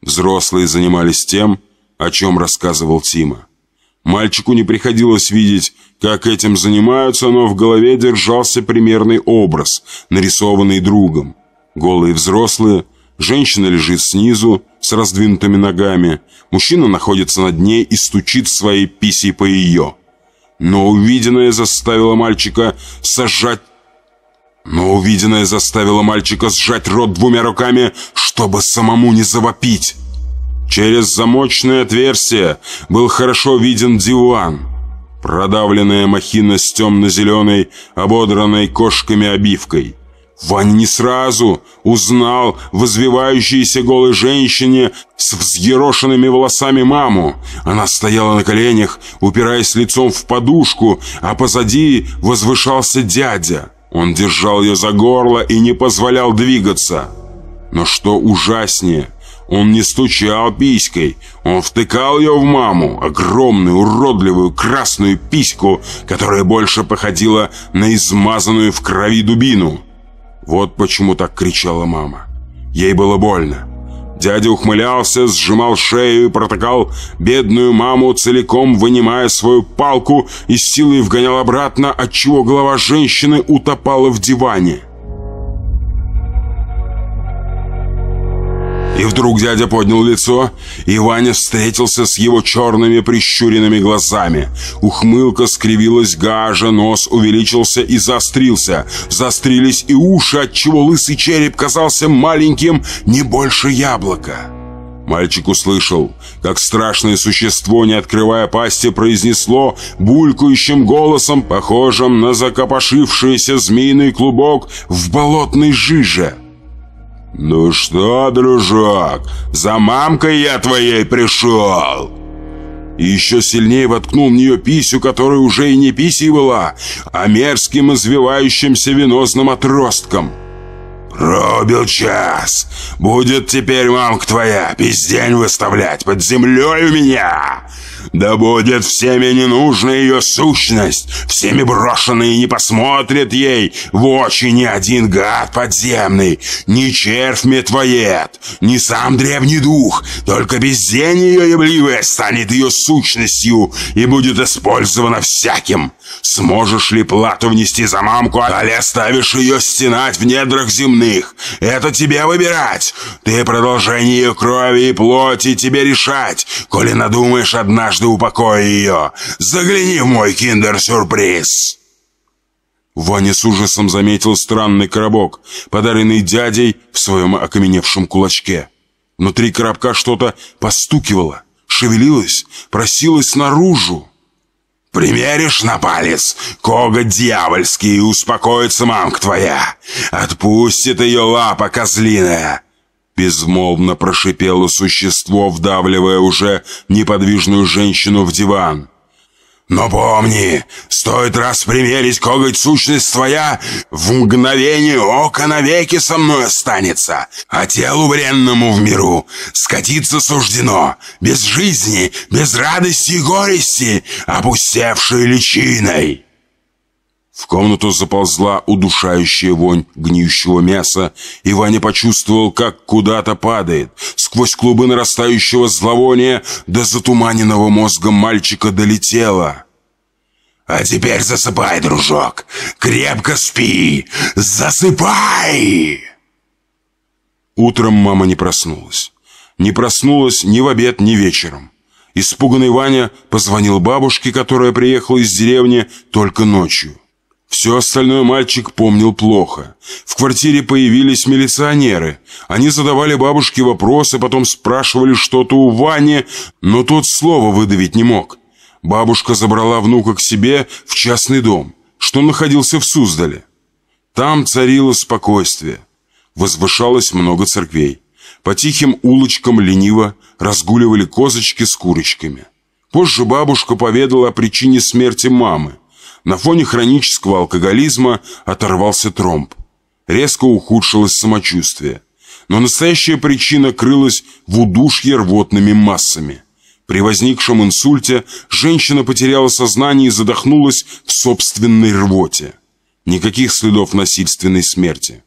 Взрослые занимались тем, о чем рассказывал Тима. Мальчику не приходилось видеть, как этим занимаются, но в голове держался примерный образ, нарисованный другом. Голые взрослые, женщина лежит снизу с раздвинутыми ногами, мужчина находится над ней и стучит своей писей по ее. Но увиденное заставило мальчика сажать но увиденное заставило мальчика сжать рот двумя руками, чтобы самому не завопить. Через замочное отверстие был хорошо виден диван. Продавленная махина с темно-зеленой, ободранной кошками обивкой. Ваня не сразу узнал в голой женщине с взъерошенными волосами маму. Она стояла на коленях, упираясь лицом в подушку, а позади возвышался дядя. Он держал ее за горло и не позволял двигаться. Но что ужаснее, он не стучал писькой, он втыкал ее в маму, огромную, уродливую, красную письку, которая больше походила на измазанную в крови дубину. Вот почему так кричала мама. Ей было больно. Дядя ухмылялся, сжимал шею и протыкал бедную маму, целиком вынимая свою палку и силой вгонял обратно, отчего голова женщины утопала в диване. И вдруг дядя поднял лицо, и Ваня встретился с его черными прищуренными глазами. Ухмылка скривилась гажа, нос увеличился и заострился. Заострились и уши, отчего лысый череп казался маленьким, не больше яблока. Мальчик услышал, как страшное существо, не открывая пасти, произнесло булькающим голосом, похожим на закопошившийся змеиный клубок в болотной жиже. «Ну что, дружок, за мамкой я твоей пришел!» И еще сильнее воткнул в нее писю, которая уже и не писей была, а мерзким извивающимся венозным отростком. «Пробил час! Будет теперь мамка твоя пиздень выставлять под землей у меня! Да будет всеми ненужна ее сущность, всеми брошенной и не посмотрит ей в очи ни один гад подземный, ни червь метвоед, ни сам древний дух, только бездень ее ебливая станет ее сущностью и будет использована всяким. Сможешь ли плату внести за мамку, али оставишь ее стенать в недрах земных? Это тебе выбирать. Ты продолжение ее крови и плоти тебе решать, коли надумаешь однажды упокоить ее. Загляни в мой киндер-сюрприз. Ваня с ужасом заметил странный коробок, подаренный дядей в своем окаменевшем кулачке. Внутри коробка что-то постукивало, шевелилось, просилось наружу. Примеришь на палец коготь дьявольский и успокоится мамка твоя. Отпустит ее лапа козлиная. Безмолвно прошипело существо, вдавливая уже неподвижную женщину в диван. Но помни, стоит раз примерить коготь сущность твоя, в мгновение ока навеки со мной останется, а телу бренному в миру скатиться суждено, без жизни, без радости и горести, опустевшей личиной». В комнату заползла удушающая вонь гниющего мяса, и Ваня почувствовал, как куда-то падает. Сквозь клубы нарастающего зловония до затуманенного мозга мальчика долетело. «А теперь засыпай, дружок! Крепко спи! Засыпай!» Утром мама не проснулась. Не проснулась ни в обед, ни вечером. Испуганный Ваня позвонил бабушке, которая приехала из деревни только ночью. Все остальное мальчик помнил плохо. В квартире появились милиционеры. Они задавали бабушке вопросы, потом спрашивали что-то у Вани, но тот слова выдавить не мог. Бабушка забрала внука к себе в частный дом, что находился в Суздале. Там царило спокойствие. Возвышалось много церквей. По тихим улочкам лениво разгуливали козочки с курочками. Позже бабушка поведала о причине смерти мамы. На фоне хронического алкоголизма оторвался тромб. Резко ухудшилось самочувствие. Но настоящая причина крылась в удушье рвотными массами. При возникшем инсульте женщина потеряла сознание и задохнулась в собственной рвоте. Никаких следов насильственной смерти.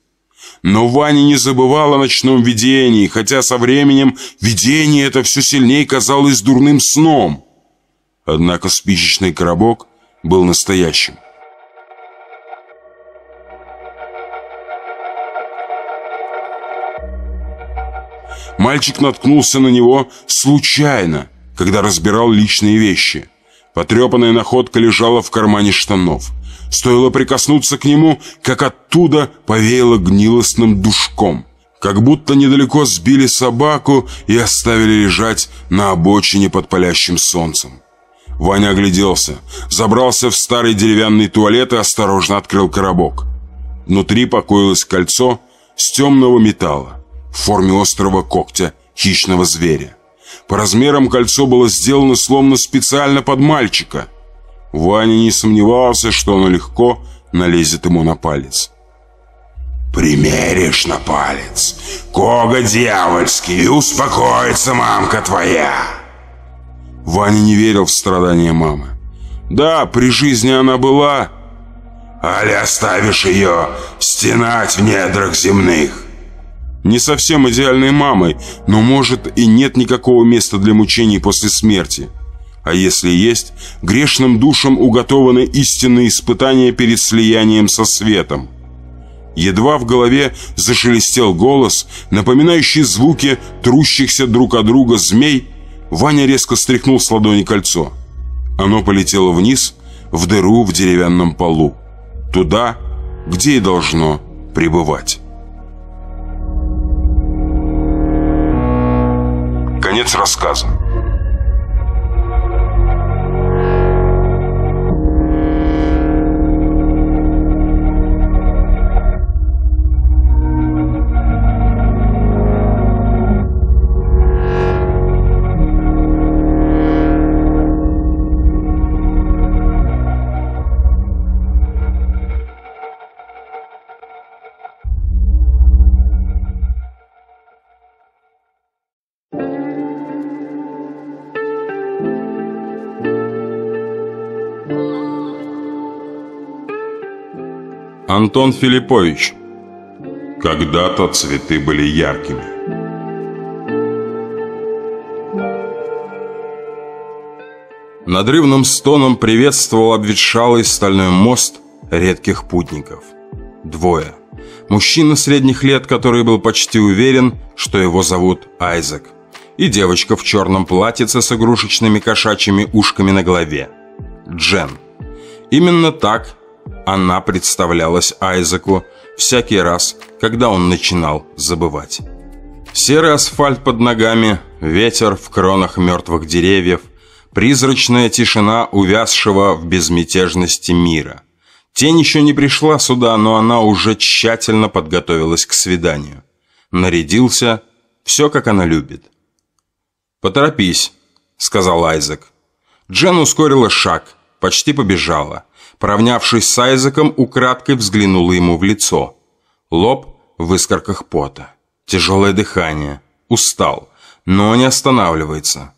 Но Ваня не забывал о ночном видении, хотя со временем видение это все сильнее казалось дурным сном. Однако спичечный коробок был настоящим. Мальчик наткнулся на него случайно, когда разбирал личные вещи. Потрепанная находка лежала в кармане штанов. Стоило прикоснуться к нему, как оттуда повеяло гнилостным душком. Как будто недалеко сбили собаку и оставили лежать на обочине под палящим солнцем. Ваня огляделся, забрался в старый деревянный туалет и осторожно открыл коробок. Внутри покоилось кольцо с темного металла в форме острого когтя хищного зверя. По размерам кольцо было сделано словно специально под мальчика. Ваня не сомневался, что оно легко налезет ему на палец. «Примеришь на палец, кога дьявольский, и успокоится мамка твоя!» Ваня не верил в страдания мамы. Да, при жизни она была... Али оставишь ее стенать в недрах земных? не совсем идеальной мамой, но может и нет никакого места для мучений после смерти. А если есть, грешным душам уготованы истинные испытания перед слиянием со светом. Едва в голове зашелестел голос, напоминающий звуки трущихся друг от друга змей, Ваня резко стряхнул с ладони кольцо. Оно полетело вниз, в дыру в деревянном полу. Туда, где и должно пребывать. Конец рассказа. Антон Филиппович. Когда-то цветы были яркими. Надрывным стоном приветствовал обветшалый стальной мост редких путников. Двое. Мужчина средних лет, который был почти уверен, что его зовут Айзек. И девочка в черном платьице с игрушечными кошачьими ушками на голове. Джен. Именно так она представлялась Айзеку всякий раз, когда он начинал забывать. Серый асфальт под ногами, ветер в кронах мертвых деревьев, призрачная тишина увязшего в безмятежности мира. Тень еще не пришла сюда, но она уже тщательно подготовилась к свиданию. Нарядился, все как она любит. «Поторопись», — сказал Айзек. Джен ускорила шаг, почти побежала. Поравнявшись с Айзеком, украдкой взглянула ему в лицо. Лоб в искорках пота. Тяжелое дыхание. Устал, но не останавливается.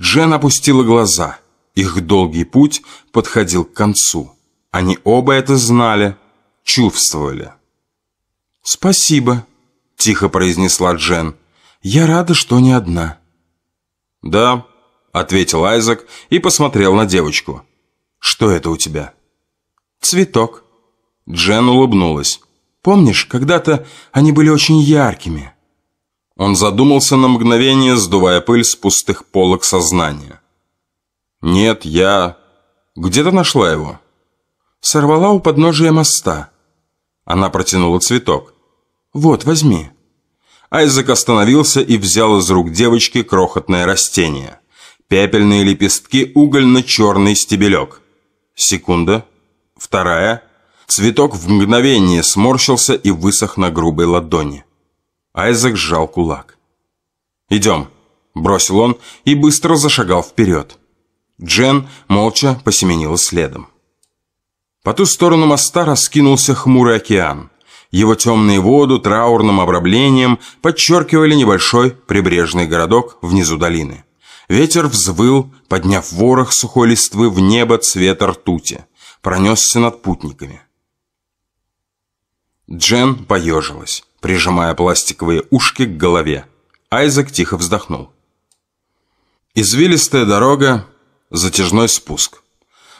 Джен опустила глаза. Их долгий путь подходил к концу. Они оба это знали, чувствовали. «Спасибо», — тихо произнесла Джен. «Я рада, что не одна». «Да», — ответил Айзек и посмотрел на девочку. «Что это у тебя?» «Цветок». Джен улыбнулась. «Помнишь, когда-то они были очень яркими?» Он задумался на мгновение, сдувая пыль с пустых полок сознания. «Нет, я... Где ты нашла его?» «Сорвала у подножия моста». Она протянула цветок. «Вот, возьми». Айзек остановился и взял из рук девочки крохотное растение. Пепельные лепестки, угольно-черный стебелек. Секунда. Вторая. Цветок в мгновение сморщился и высох на грубой ладони. Айзек сжал кулак. «Идем», – бросил он и быстро зашагал вперед. Джен молча посеменила следом. По ту сторону моста раскинулся хмурый океан. Его темные воды траурным обрамлением подчеркивали небольшой прибрежный городок внизу долины. Ветер взвыл, подняв ворох сухой листвы в небо цвета ртути пронесся над путниками. Джен поежилась, прижимая пластиковые ушки к голове. Айзек тихо вздохнул. Извилистая дорога, затяжной спуск.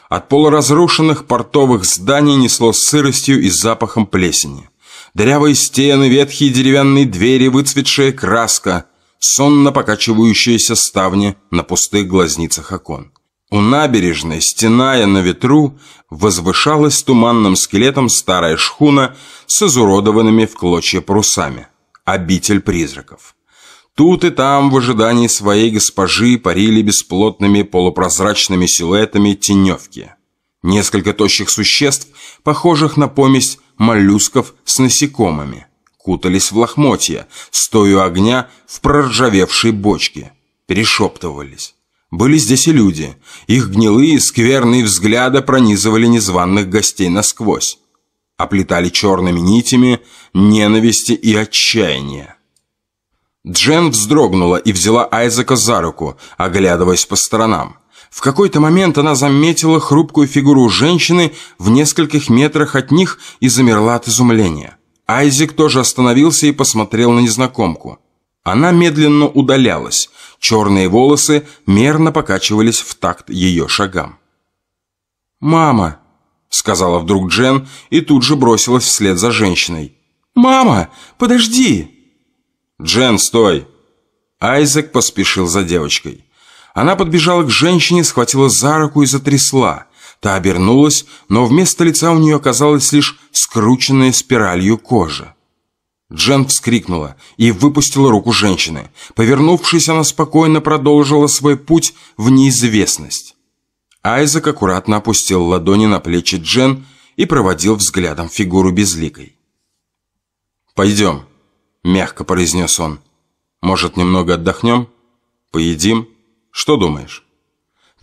От полуразрушенных портовых зданий несло сыростью и запахом плесени. Дырявые стены, ветхие деревянные двери, выцветшая краска, сонно покачивающиеся ставни на пустых глазницах окон. У набережной, стеная на ветру, возвышалась туманным скелетом старая шхуна с изуродованными в клочья парусами. Обитель призраков. Тут и там в ожидании своей госпожи парили бесплотными полупрозрачными силуэтами теневки. Несколько тощих существ, похожих на помесь моллюсков с насекомыми, кутались в лохмотья, стоя огня в проржавевшей бочке, перешептывались. Были здесь и люди. Их гнилые, скверные взгляды пронизывали незваных гостей насквозь. Оплетали черными нитями ненависти и отчаяния. Джен вздрогнула и взяла Айзека за руку, оглядываясь по сторонам. В какой-то момент она заметила хрупкую фигуру женщины в нескольких метрах от них и замерла от изумления. Айзек тоже остановился и посмотрел на незнакомку. Она медленно удалялась. Черные волосы мерно покачивались в такт ее шагам. «Мама!» — сказала вдруг Джен и тут же бросилась вслед за женщиной. «Мама, подожди!» «Джен, стой!» Айзек поспешил за девочкой. Она подбежала к женщине, схватила за руку и затрясла. Та обернулась, но вместо лица у нее оказалась лишь скрученная спиралью кожа. Джен вскрикнула и выпустила руку женщины. Повернувшись, она спокойно продолжила свой путь в неизвестность. Айзек аккуратно опустил ладони на плечи Джен и проводил взглядом фигуру безликой. «Пойдем», — мягко произнес он. «Может, немного отдохнем? Поедим?» Что думаешь?»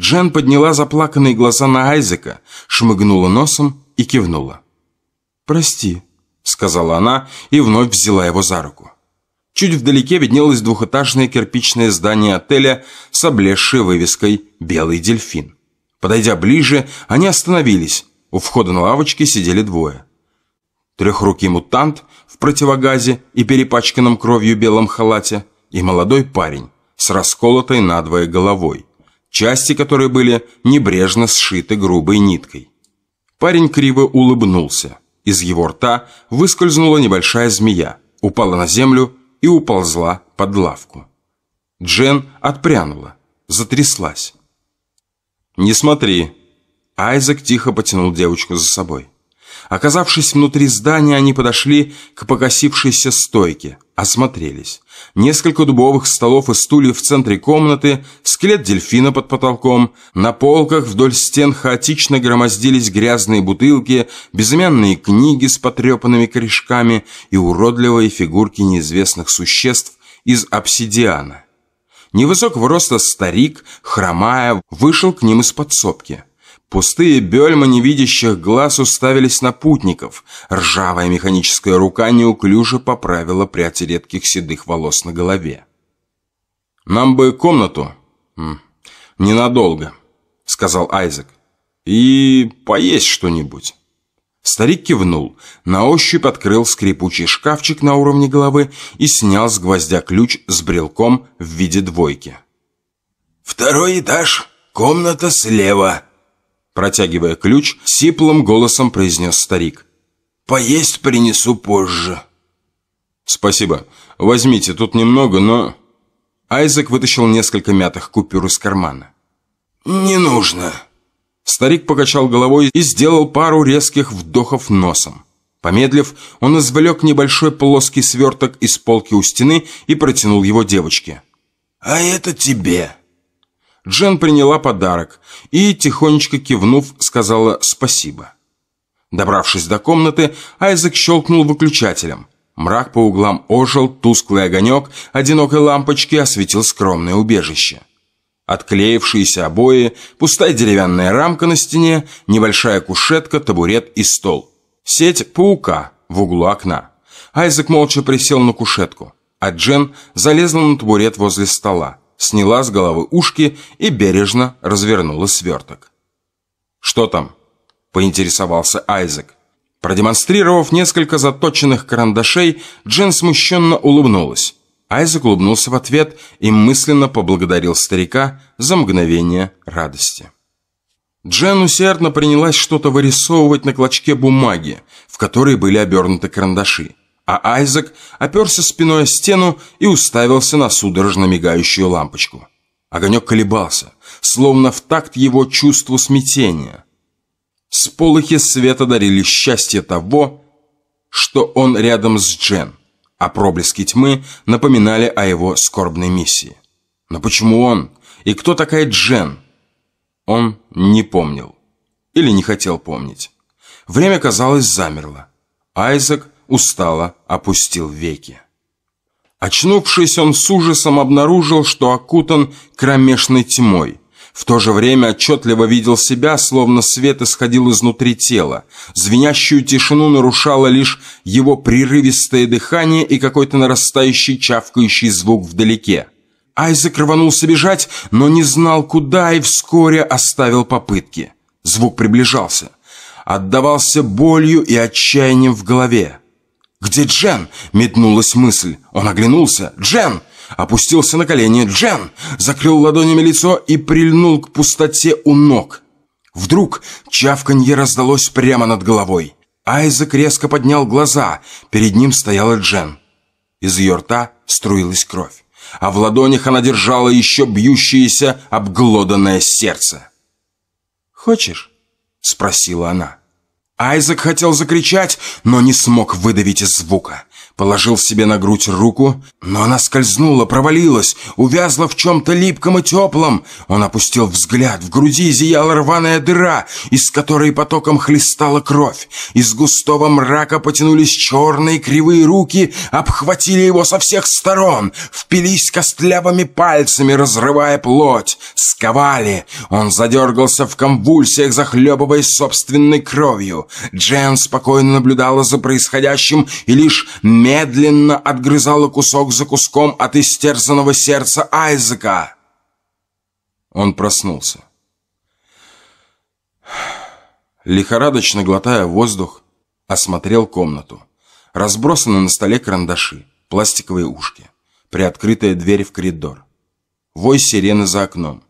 Джен подняла заплаканные глаза на Айзека, шмыгнула носом и кивнула. «Прости», — сказала она и вновь взяла его за руку. Чуть вдалеке виднелось двухэтажное кирпичное здание отеля с облезшей вывеской «Белый дельфин». Подойдя ближе, они остановились. У входа на лавочке сидели двое. Трехрукий мутант в противогазе и перепачканном кровью белом халате и молодой парень, с расколотой надвое головой, части которой были небрежно сшиты грубой ниткой. Парень криво улыбнулся. Из его рта выскользнула небольшая змея, упала на землю и уползла под лавку. Джен отпрянула, затряслась. «Не смотри!» Айзек тихо потянул девочку за собой. Оказавшись внутри здания, они подошли к покосившейся стойке, осмотрелись. Несколько дубовых столов и стульев в центре комнаты, скелет дельфина под потолком, на полках вдоль стен хаотично громоздились грязные бутылки, безымянные книги с потрепанными корешками и уродливые фигурки неизвестных существ из обсидиана. Невысокого роста старик, хромая, вышел к ним из подсобки. Пустые бельма невидящих глаз уставились на путников. Ржавая механическая рука неуклюже поправила прядь редких седых волос на голове. «Нам бы комнату?» «Ненадолго», — сказал Айзек. «И поесть что-нибудь». Старик кивнул, на ощупь открыл скрипучий шкафчик на уровне головы и снял с гвоздя ключ с брелком в виде двойки. «Второй этаж, комната слева», Протягивая ключ, сиплым голосом произнес старик. «Поесть принесу позже». «Спасибо. Возьмите, тут немного, но...» Айзек вытащил несколько мятых купюр из кармана. «Не нужно». Старик покачал головой и сделал пару резких вдохов носом. Помедлив, он извлек небольшой плоский сверток из полки у стены и протянул его девочке. «А это тебе». Джен приняла подарок и, тихонечко кивнув, сказала «спасибо». Добравшись до комнаты, Айзек щелкнул выключателем. Мрак по углам ожил, тусклый огонек одинокой лампочки осветил скромное убежище. Отклеившиеся обои, пустая деревянная рамка на стене, небольшая кушетка, табурет и стол. Сеть паука в углу окна. Айзек молча присел на кушетку, а Джен залезла на табурет возле стола сняла с головы ушки и бережно развернула сверток. «Что там?» – поинтересовался Айзек. Продемонстрировав несколько заточенных карандашей, Джен смущенно улыбнулась. Айзек улыбнулся в ответ и мысленно поблагодарил старика за мгновение радости. Джен усердно принялась что-то вырисовывать на клочке бумаги, в которой были обернуты карандаши а Айзек оперся спиной о стену и уставился на судорожно мигающую лампочку. Огонек колебался, словно в такт его чувству смятения. Сполохи света дарили счастье того, что он рядом с Джен, а проблески тьмы напоминали о его скорбной миссии. Но почему он? И кто такая Джен? Он не помнил. Или не хотел помнить. Время, казалось, замерло. Айзек устало опустил веки. Очнувшись, он с ужасом обнаружил, что окутан кромешной тьмой. В то же время отчетливо видел себя, словно свет исходил изнутри тела. Звенящую тишину нарушало лишь его прерывистое дыхание и какой-то нарастающий чавкающий звук вдалеке. Айзек рванулся бежать, но не знал куда и вскоре оставил попытки. Звук приближался. Отдавался болью и отчаянием в голове. «Где Джен?» — метнулась мысль. Он оглянулся. «Джен!» Опустился на колени. «Джен!» Закрыл ладонями лицо и прильнул к пустоте у ног. Вдруг чавканье раздалось прямо над головой. Айзек резко поднял глаза. Перед ним стояла Джен. Из ее рта струилась кровь, а в ладонях она держала еще бьющееся обглоданное сердце. «Хочешь?» — спросила она. Айзек хотел закричать, но не смог выдавить из звука. Положил себе на грудь руку, но она скользнула, провалилась, увязла в чем-то липком и теплом. Он опустил взгляд, в груди зияла рваная дыра, из которой потоком хлестала кровь. Из густого мрака потянулись черные кривые руки, обхватили его со всех сторон, впились костлявыми пальцами, разрывая плоть, сковали. Он задергался в конвульсиях, захлебываясь собственной кровью. Джен спокойно наблюдала за происходящим и лишь медленно отгрызала кусок за куском от истерзанного сердца Айзека. Он проснулся. Лихорадочно глотая воздух, осмотрел комнату. Разбросаны на столе карандаши, пластиковые ушки, приоткрытая дверь в коридор. Вой сирены за окном.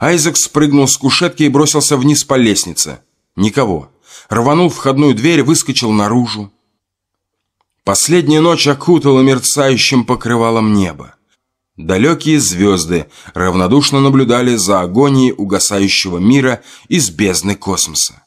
Айзек спрыгнул с кушетки и бросился вниз по лестнице. Никого. Рванул входную дверь, выскочил наружу. Последняя ночь окутала мерцающим покрывалом небо. Далекие звезды равнодушно наблюдали за агонией угасающего мира из бездны космоса.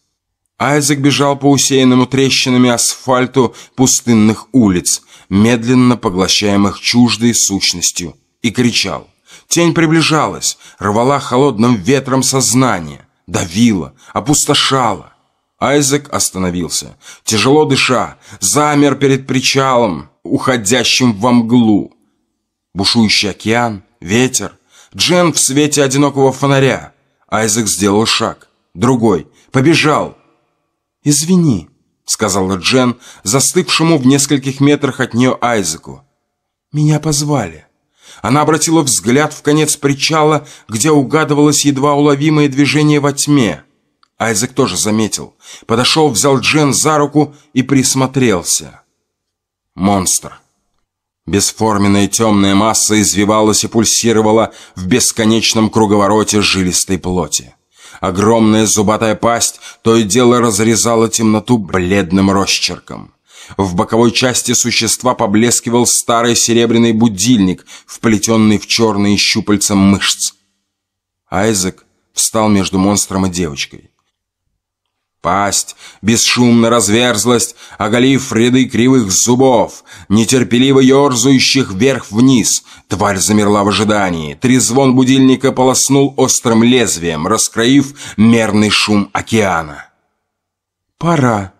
Айзек бежал по усеянному трещинами асфальту пустынных улиц, медленно поглощаемых чуждой сущностью, и кричал. Тень приближалась, рвала холодным ветром сознание, давила, опустошала. Айзек остановился, тяжело дыша, замер перед причалом, уходящим во мглу. Бушующий океан, ветер, Джен в свете одинокого фонаря. Айзек сделал шаг, другой, побежал. «Извини», — сказала Джен, застывшему в нескольких метрах от нее Айзеку. «Меня позвали». Она обратила взгляд в конец причала, где угадывалось едва уловимое движение во тьме. Айзек тоже заметил. Подошел, взял Джен за руку и присмотрелся. Монстр. Бесформенная темная масса извивалась и пульсировала в бесконечном круговороте жилистой плоти. Огромная зубатая пасть то и дело разрезала темноту бледным росчерком. В боковой части существа поблескивал старый серебряный будильник, вплетенный в черные щупальца мышц. Айзек встал между монстром и девочкой. Пасть бесшумно разверзлась, оголив ряды кривых зубов, нетерпеливо ерзающих вверх-вниз. Тварь замерла в ожидании. Трезвон будильника полоснул острым лезвием, раскроив мерный шум океана. «Пора!»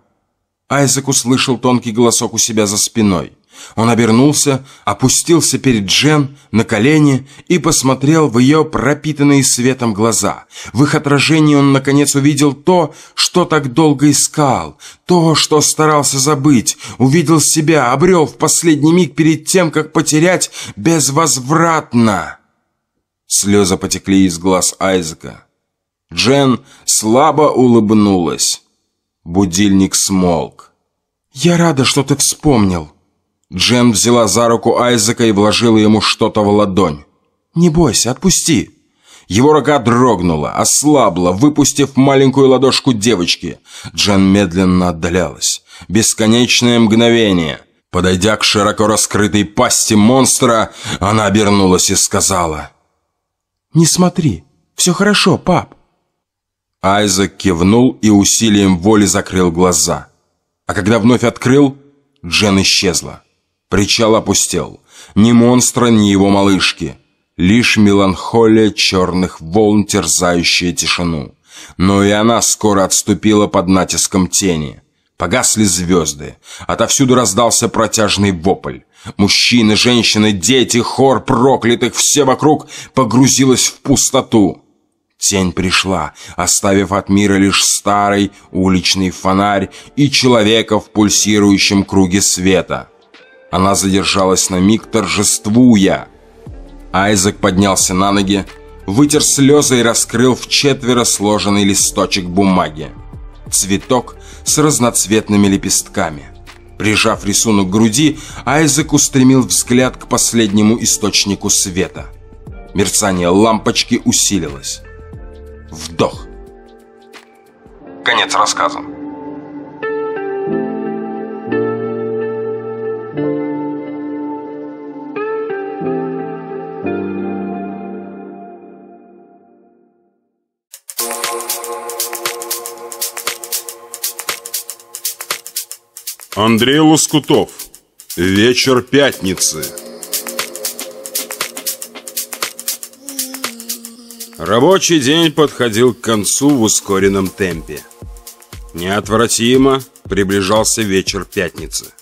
Айзек услышал тонкий голосок у себя за спиной. Он обернулся, опустился перед Джен на колени и посмотрел в ее пропитанные светом глаза. В их отражении он, наконец, увидел то, что так долго искал, то, что старался забыть, увидел себя, обрел в последний миг перед тем, как потерять безвозвратно. Слезы потекли из глаз Айзека. Джен слабо улыбнулась. Будильник смолк. «Я рада, что ты вспомнил», Джен взяла за руку Айзека и вложила ему что-то в ладонь. «Не бойся, отпусти!» Его рука дрогнула, ослабла, выпустив маленькую ладошку девочки. Джен медленно отдалялась. Бесконечное мгновение. Подойдя к широко раскрытой пасти монстра, она обернулась и сказала. «Не смотри, все хорошо, пап». Айзек кивнул и усилием воли закрыл глаза. А когда вновь открыл, Джен исчезла. Причал опустел. Ни монстра, ни его малышки. Лишь меланхолия черных волн, терзающая тишину. Но и она скоро отступила под натиском тени. Погасли звезды. Отовсюду раздался протяжный вопль. Мужчины, женщины, дети, хор проклятых, все вокруг погрузилось в пустоту. Тень пришла, оставив от мира лишь старый уличный фонарь и человека в пульсирующем круге света. Она задержалась на миг, торжествуя. Айзек поднялся на ноги, вытер слезы и раскрыл в четверо сложенный листочек бумаги. Цветок с разноцветными лепестками. Прижав рисунок к груди, Айзек устремил взгляд к последнему источнику света. Мерцание лампочки усилилось. Вдох. Конец рассказа. Андрей Лоскутов. Вечер пятницы. Рабочий день подходил к концу в ускоренном темпе. Неотвратимо приближался вечер пятницы.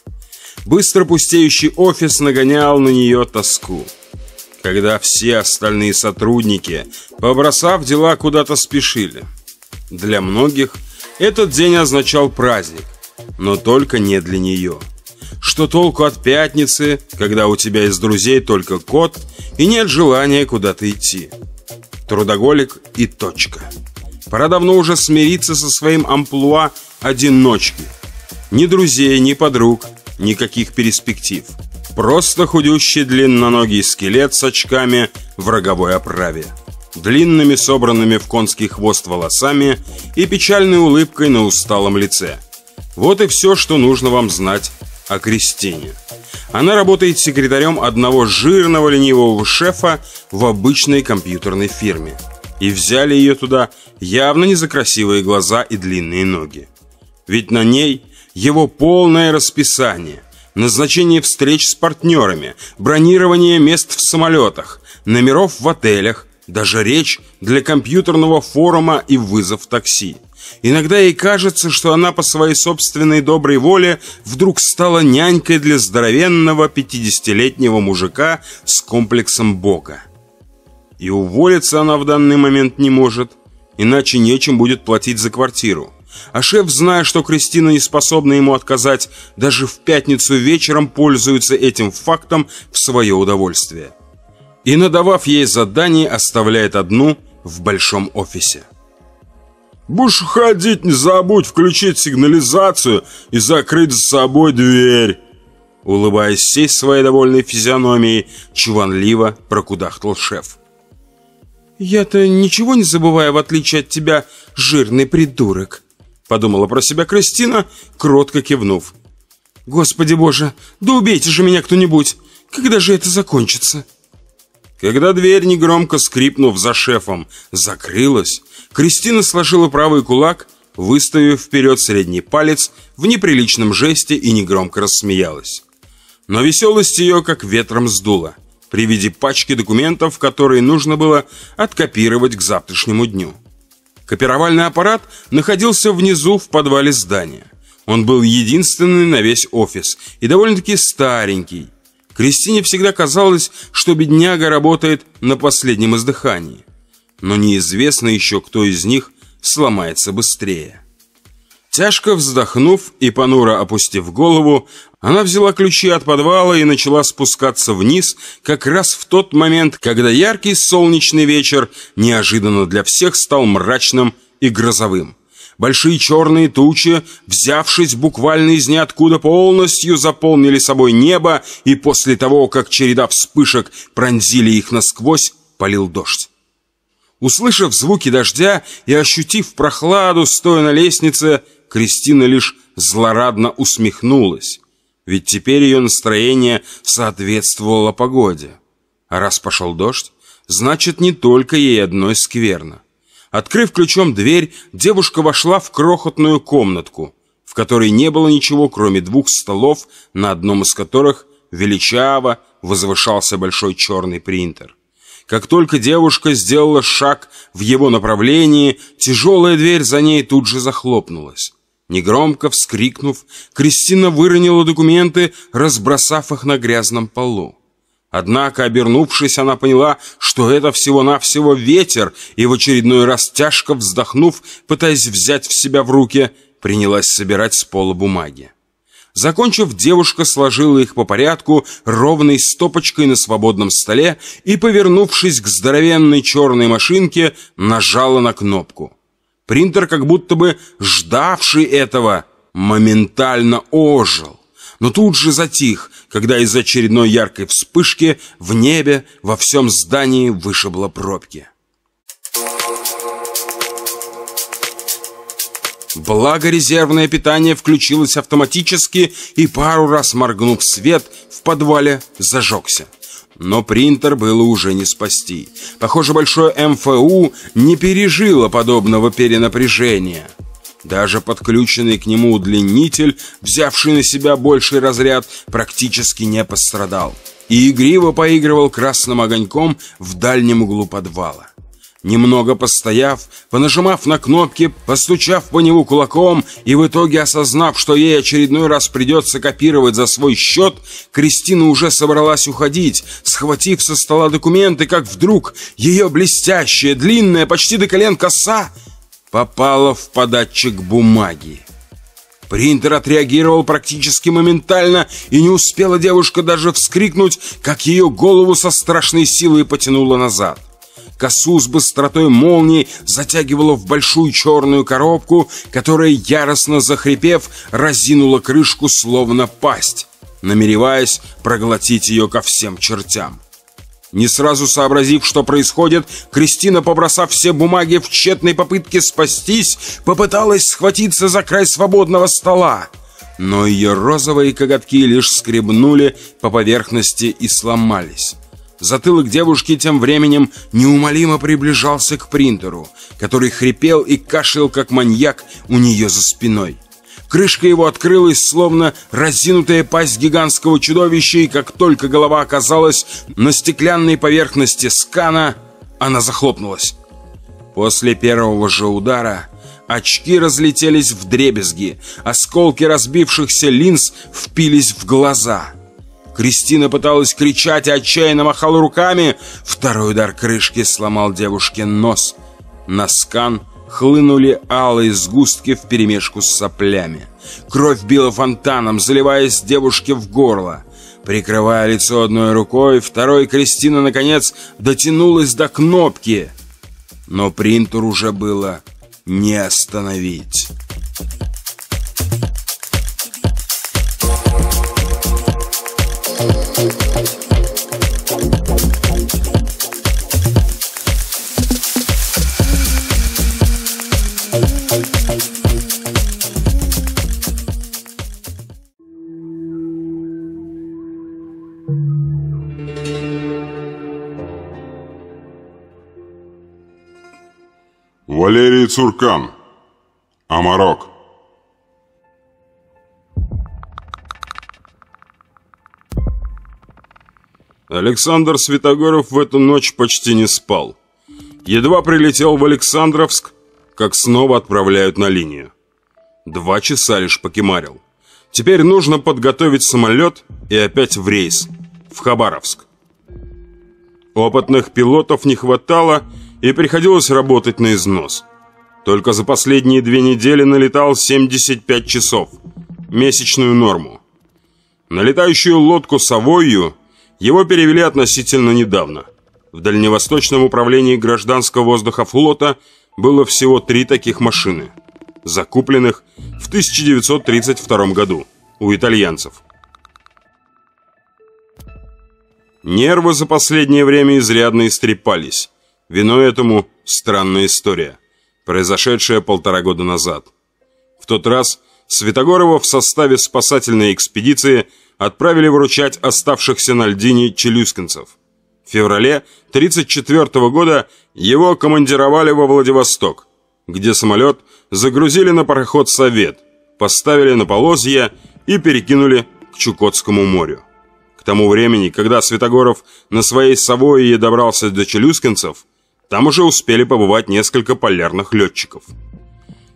Быстро пустеющий офис нагонял на нее тоску. Когда все остальные сотрудники, побросав дела, куда-то спешили. Для многих этот день означал праздник, но только не для нее. Что толку от пятницы, когда у тебя из друзей только кот и нет желания куда-то идти? Трудоголик и точка. Пора давно уже смириться со своим амплуа одиночки. Ни друзей, ни подруг, никаких перспектив. Просто худющий длинноногий скелет с очками в роговой оправе. Длинными собранными в конский хвост волосами и печальной улыбкой на усталом лице – вот и все, что нужно вам знать о Кристине. Она работает секретарем одного жирного ленивого шефа в обычной компьютерной фирме. И взяли ее туда явно не за красивые глаза и длинные ноги. Ведь на ней его полное расписание, назначение встреч с партнерами, бронирование мест в самолетах, номеров в отелях, даже речь для компьютерного форума и вызов такси. Иногда ей кажется, что она по своей собственной доброй воле вдруг стала нянькой для здоровенного 50-летнего мужика с комплексом Бога. И уволиться она в данный момент не может, иначе нечем будет платить за квартиру. А шеф, зная, что Кристина не способна ему отказать, даже в пятницу вечером пользуется этим фактом в свое удовольствие. И, надавав ей задание, оставляет одну в большом офисе. Будешь ходить, не забудь включить сигнализацию и закрыть за собой дверь. Улыбаясь всей своей довольной физиономией, чуванливо прокудахтал шеф. «Я-то ничего не забываю, в отличие от тебя, жирный придурок», подумала про себя Кристина, кротко кивнув. «Господи боже, да убейте же меня кто-нибудь! Когда же это закончится?» Когда дверь, негромко скрипнув за шефом, закрылась, Кристина сложила правый кулак, выставив вперед средний палец в неприличном жесте и негромко рассмеялась. Но веселость ее как ветром сдула при виде пачки документов, которые нужно было откопировать к завтрашнему дню. Копировальный аппарат находился внизу в подвале здания. Он был единственный на весь офис и довольно-таки старенький, Кристине всегда казалось, что бедняга работает на последнем издыхании. Но неизвестно еще, кто из них сломается быстрее. Тяжко вздохнув и понуро опустив голову, она взяла ключи от подвала и начала спускаться вниз как раз в тот момент, когда яркий солнечный вечер неожиданно для всех стал мрачным и грозовым. Большие черные тучи, взявшись буквально из ниоткуда, полностью заполнили собой небо, и после того, как череда вспышек пронзили их насквозь, полил дождь. Услышав звуки дождя и ощутив прохладу, стоя на лестнице, Кристина лишь злорадно усмехнулась. Ведь теперь ее настроение соответствовало погоде. А раз пошел дождь, значит, не только ей одной скверно. Открыв ключом дверь, девушка вошла в крохотную комнатку, в которой не было ничего, кроме двух столов, на одном из которых величаво возвышался большой черный принтер. Как только девушка сделала шаг в его направлении, тяжелая дверь за ней тут же захлопнулась. Негромко вскрикнув, Кристина выронила документы, разбросав их на грязном полу. Однако, обернувшись, она поняла, что это всего-навсего ветер, и в очередной раз тяжко вздохнув, пытаясь взять в себя в руки, принялась собирать с пола бумаги. Закончив, девушка сложила их по порядку ровной стопочкой на свободном столе и, повернувшись к здоровенной черной машинке, нажала на кнопку. Принтер, как будто бы ждавший этого, моментально ожил. но тут же затих, когда из очередной яркой вспышки в небе во всем здании вышибло пробки. Благо резервное питание включилось автоматически и пару раз моргнув свет в подвале зажегся. Но принтер было уже не спасти. Похоже, большое МФУ не пережило подобного перенапряжения. Даже подключенный к нему удлинитель, взявший на себя больший разряд, практически не пострадал. И игриво поигрывал красным огоньком в дальнем углу подвала. Немного постояв, понажимав на кнопки, постучав по нему кулаком и в итоге осознав, что ей очередной раз придется копировать за свой счет, Кристина уже собралась уходить, схватив со стола документы, как вдруг ее блестящая, длинная, почти до колен коса попала в податчик бумаги. Принтер отреагировал практически моментально, и не успела девушка даже вскрикнуть, как ее голову со страшной силой потянуло назад. Косу с быстротой молнии затягивала в большую черную коробку, которая, яростно захрипев, разинула крышку словно пасть, намереваясь проглотить ее ко всем чертям. Не сразу сообразив, что происходит, Кристина, побросав все бумаги в тщетной попытке спастись, попыталась схватиться за край свободного стола. Но ее розовые коготки лишь скребнули по поверхности и сломались. Затылок девушки тем временем неумолимо приближался к принтеру, который хрипел и кашлял, как маньяк у нее за спиной. Крышка его открылась, словно разинутая пасть гигантского чудовища, и как только голова оказалась на стеклянной поверхности скана, она захлопнулась. После первого же удара очки разлетелись в дребезги, осколки разбившихся линз впились в глаза — Кристина пыталась кричать и отчаянно махала руками. Второй удар крышки сломал девушке нос. На скан хлынули алые сгустки вперемешку с соплями. Кровь била фонтаном, заливаясь девушке в горло. Прикрывая лицо одной рукой, второй Кристина, наконец, дотянулась до кнопки. Но принтер уже было не остановить. Валерий Цуркан. Амарок. Александр Святогоров в эту ночь почти не спал. Едва прилетел в Александровск, как снова отправляют на линию. Два часа лишь покемарил. Теперь нужно подготовить самолет и опять в рейс, в Хабаровск. Опытных пилотов не хватало, и приходилось работать на износ. Только за последние две недели налетал 75 часов, месячную норму. На летающую лодку «Савойю» его перевели относительно недавно. В Дальневосточном управлении гражданского воздуха флота было всего три таких машины, закупленных в 1932 году у итальянцев. Нервы за последнее время изрядно истрепались. Виной этому странная история, произошедшая полтора года назад. В тот раз Светогорова в составе спасательной экспедиции отправили выручать оставшихся на льдине челюскинцев. В феврале 1934 года его командировали во Владивосток, где самолет загрузили на пароход «Совет», поставили на полозья и перекинули к Чукотскому морю. К тому времени, когда Светогоров на своей Савойе добрался до челюскинцев, там уже успели побывать несколько полярных летчиков.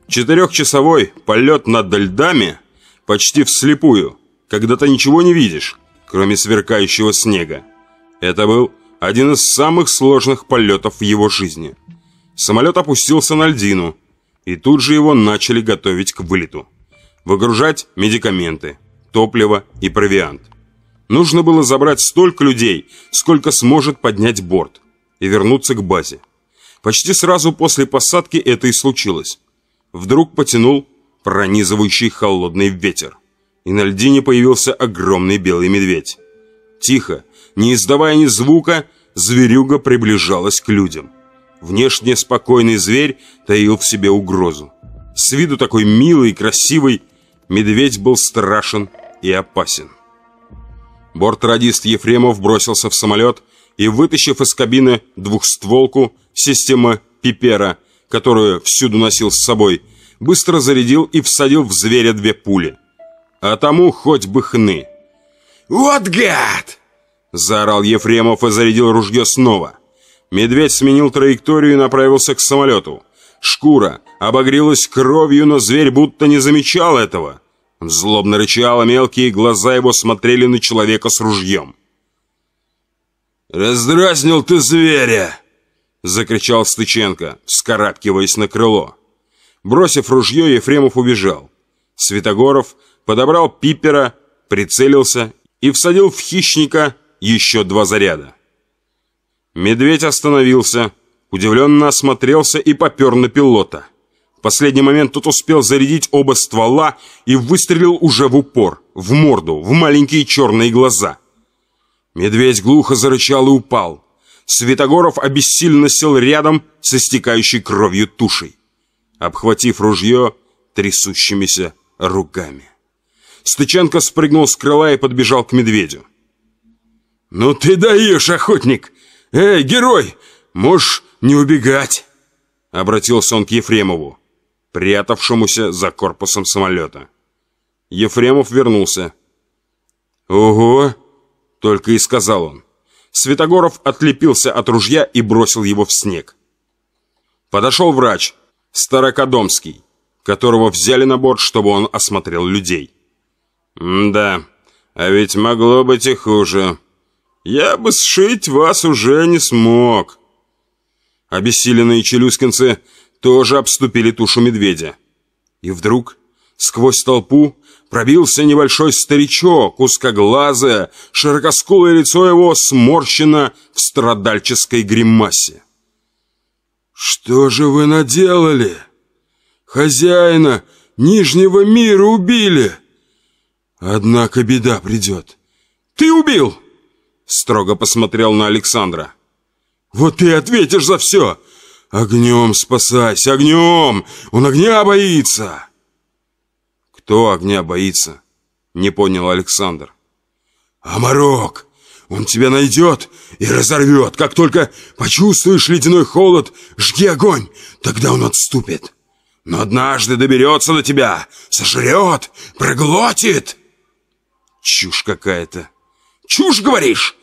Четырехчасовой полет над льдами почти вслепую, когда ты ничего не видишь, кроме сверкающего снега. Это был один из самых сложных полетов в его жизни. Самолет опустился на льдину, и тут же его начали готовить к вылету. Выгружать медикаменты, топливо и провиант. Нужно было забрать столько людей, сколько сможет поднять борт и вернуться к базе. Почти сразу после посадки это и случилось. Вдруг потянул пронизывающий холодный ветер. и на льдине появился огромный белый медведь. Тихо, не издавая ни звука, зверюга приближалась к людям. Внешне спокойный зверь таил в себе угрозу. С виду такой милый и красивый, медведь был страшен и опасен. Бортрадист Ефремов бросился в самолет и, вытащив из кабины двухстволку системы Пипера, которую всюду носил с собой, быстро зарядил и всадил в зверя две пули. А тому хоть бы хны. «Вот гад!» – заорал Ефремов и зарядил ружье снова – Медведь сменил траекторию и направился к самолету. Шкура обогрелась кровью, но зверь будто не замечал этого. Злобно рычал, а мелкие глаза его смотрели на человека с ружьем. «Раздразнил ты зверя!» — закричал Стыченко, вскарабкиваясь на крыло. Бросив ружье, Ефремов убежал. Светогоров подобрал пипера, прицелился и всадил в хищника еще два заряда. Медведь остановился, удивленно осмотрелся и попер на пилота. В последний момент тот успел зарядить оба ствола и выстрелил уже в упор, в морду, в маленькие черные глаза. Медведь глухо зарычал и упал. Светогоров обессильно сел рядом с истекающей кровью тушей, обхватив ружье трясущимися руками. Стыченко спрыгнул с крыла и подбежал к медведю. «Ну ты даешь, охотник!» «Эй, герой, можешь не убегать!» Обратился он к Ефремову, прятавшемуся за корпусом самолета. Ефремов вернулся. «Ого!» — только и сказал он. Светогоров отлепился от ружья и бросил его в снег. Подошел врач, Старокодомский, которого взяли на борт, чтобы он осмотрел людей. «Да, а ведь могло быть и хуже», я бы сшить вас уже не смог. Обессиленные челюскинцы тоже обступили тушу медведя. И вдруг сквозь толпу пробился небольшой старичок, узкоглазое, широкоскулое лицо его сморщено в страдальческой гримасе. «Что же вы наделали? Хозяина Нижнего мира убили! Однако беда придет. Ты убил!» Строго посмотрел на Александра. «Вот ты ответишь за все! Огнем спасайся, огнем! Он огня боится!» «Кто огня боится?» Не понял Александр. «Амарок! Он тебя найдет и разорвет. Как только почувствуешь ледяной холод, жги огонь, тогда он отступит. Но однажды доберется до тебя, сожрет, проглотит!» «Чушь какая-то!» Чушь говоришь?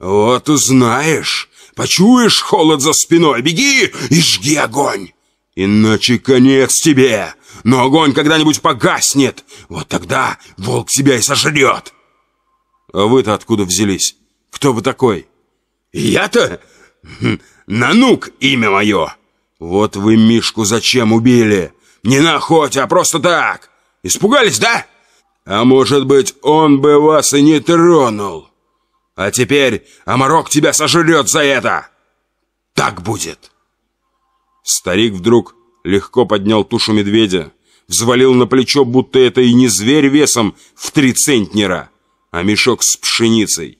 Вот узнаешь. Почуешь холод за спиной, беги и жги огонь. Иначе конец тебе. Но огонь когда-нибудь погаснет. Вот тогда волк тебя и сожрет. А вы-то откуда взялись? Кто вы такой? Я-то? Хм, Нанук имя мое. Вот вы Мишку зачем убили? Не на охоте, а просто так. Испугались, да? А может быть, он бы вас и не тронул. А теперь Амарок тебя сожрет за это. Так будет. Старик вдруг легко поднял тушу медведя, взвалил на плечо, будто это и не зверь весом в три центнера, а мешок с пшеницей,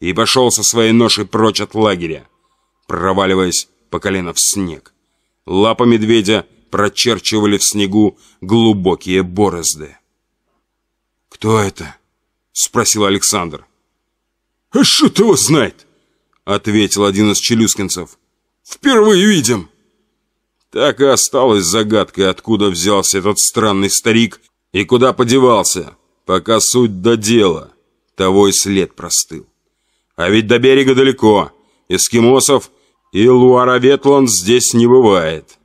и пошел со своей ношей прочь от лагеря, проваливаясь по колено в снег. Лапа медведя прочерчивали в снегу глубокие борозды. «Кто это?» — спросил Александр. «А что его знает?» — ответил один из челюскинцев. «Впервые видим». Так и осталось загадкой, откуда взялся этот странный старик и куда подевался, пока суть до дела. Того и след простыл. А ведь до берега далеко. Эскимосов и Луараветланд здесь не бывает.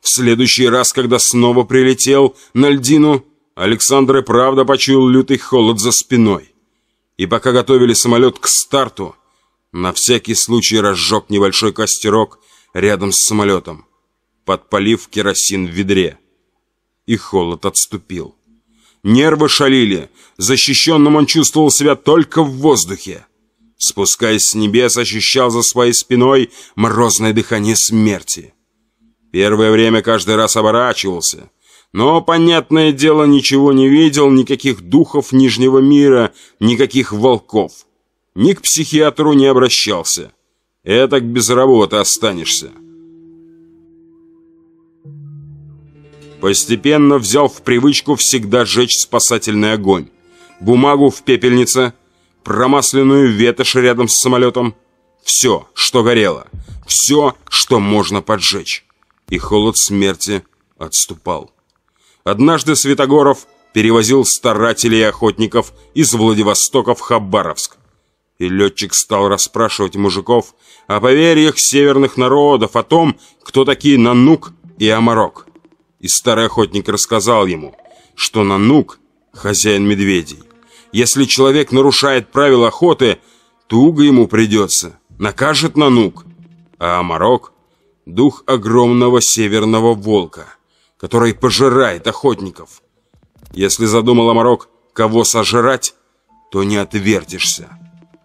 В следующий раз, когда снова прилетел на льдину, Александр и правда почуял лютый холод за спиной. И пока готовили самолет к старту, на всякий случай разжег небольшой костерок рядом с самолетом, подпалив керосин в ведре. И холод отступил. Нервы шалили, защищенным он чувствовал себя только в воздухе. Спускаясь с небес, ощущал за своей спиной морозное дыхание смерти. Первое время каждый раз оборачивался – Но, понятное дело, ничего не видел, никаких духов Нижнего мира, никаких волков. Ни к психиатру не обращался. Этак без работы останешься. Постепенно взял в привычку всегда жечь спасательный огонь. Бумагу в пепельнице, промасленную ветошь рядом с самолетом. Все, что горело. Все, что можно поджечь. И холод смерти отступал. Однажды Святогоров перевозил старателей и охотников из Владивостока в Хабаровск. И летчик стал расспрашивать мужиков о поверьях северных народов, о том, кто такие Нанук и Амарок. И старый охотник рассказал ему, что Нанук – хозяин медведей. Если человек нарушает правила охоты, туго ему придется, накажет Нанук. А Амарок – дух огромного северного волка, который пожирает охотников. Если задумал Амарок кого сожрать, то не отвертишься,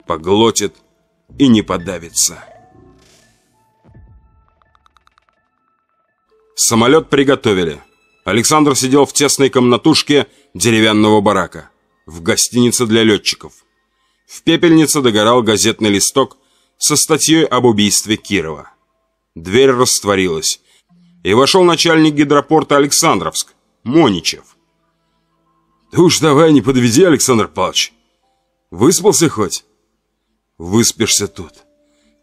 поглотит и не подавится. Самолет приготовили. Александр сидел в тесной комнатушке деревянного барака, в гостинице для летчиков. В пепельнице догорал газетный листок со статьей об убийстве Кирова. Дверь растворилась, и вошел начальник гидропорта Александровск, Моничев. «Ты уж давай не подведи, Александр Павлович. Выспался хоть?» «Выспишься тут.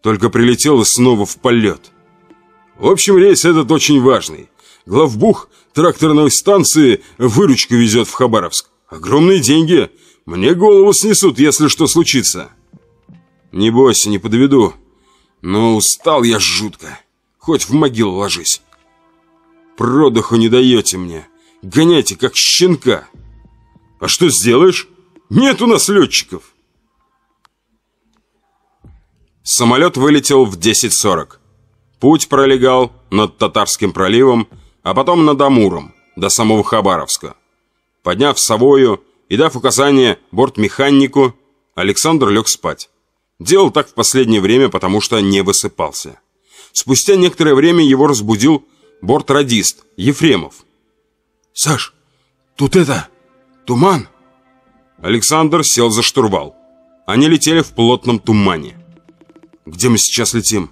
Только прилетел и снова в полет». В общем, рейс этот очень важный. Главбух тракторной станции выручку везет в Хабаровск. Огромные деньги. Мне голову снесут, если что случится. Не бойся, не подведу. Но устал я жутко. Хоть в могилу ложись. Продыху не даете мне. Гоняйте, как щенка. А что сделаешь? Нет у нас летчиков. Самолет вылетел в 10.40. Путь пролегал над Татарским проливом, а потом над Амуром, до самого Хабаровска. Подняв совою и дав указание бортмеханику, Александр лег спать. Делал так в последнее время, потому что не высыпался. Спустя некоторое время его разбудил бортрадист Ефремов. «Саш, тут это, туман!» Александр сел за штурвал. Они летели в плотном тумане. «Где мы сейчас летим?»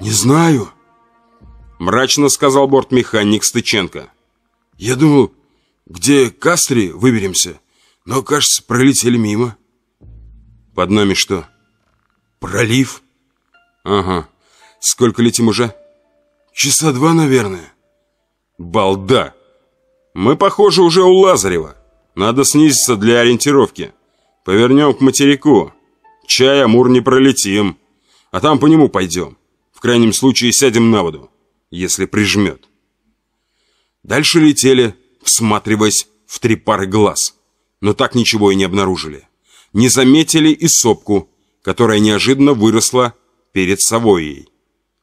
«Не знаю», — мрачно сказал бортмеханик Стыченко. «Я думал, где Кастри выберемся, но, кажется, пролетели мимо». «Под нами что?» «Пролив». «Ага. Сколько летим уже?» «Часа два, наверное». «Балда! Мы, похоже, уже у Лазарева. Надо снизиться для ориентировки. Повернем к материку. Чай, Амур не пролетим. А там по нему пойдем». Крайнем случае сядем на воду, если прижмет. Дальше летели, всматриваясь в три пары глаз, но так ничего и не обнаружили. Не заметили и сопку, которая неожиданно выросла перед Савойей.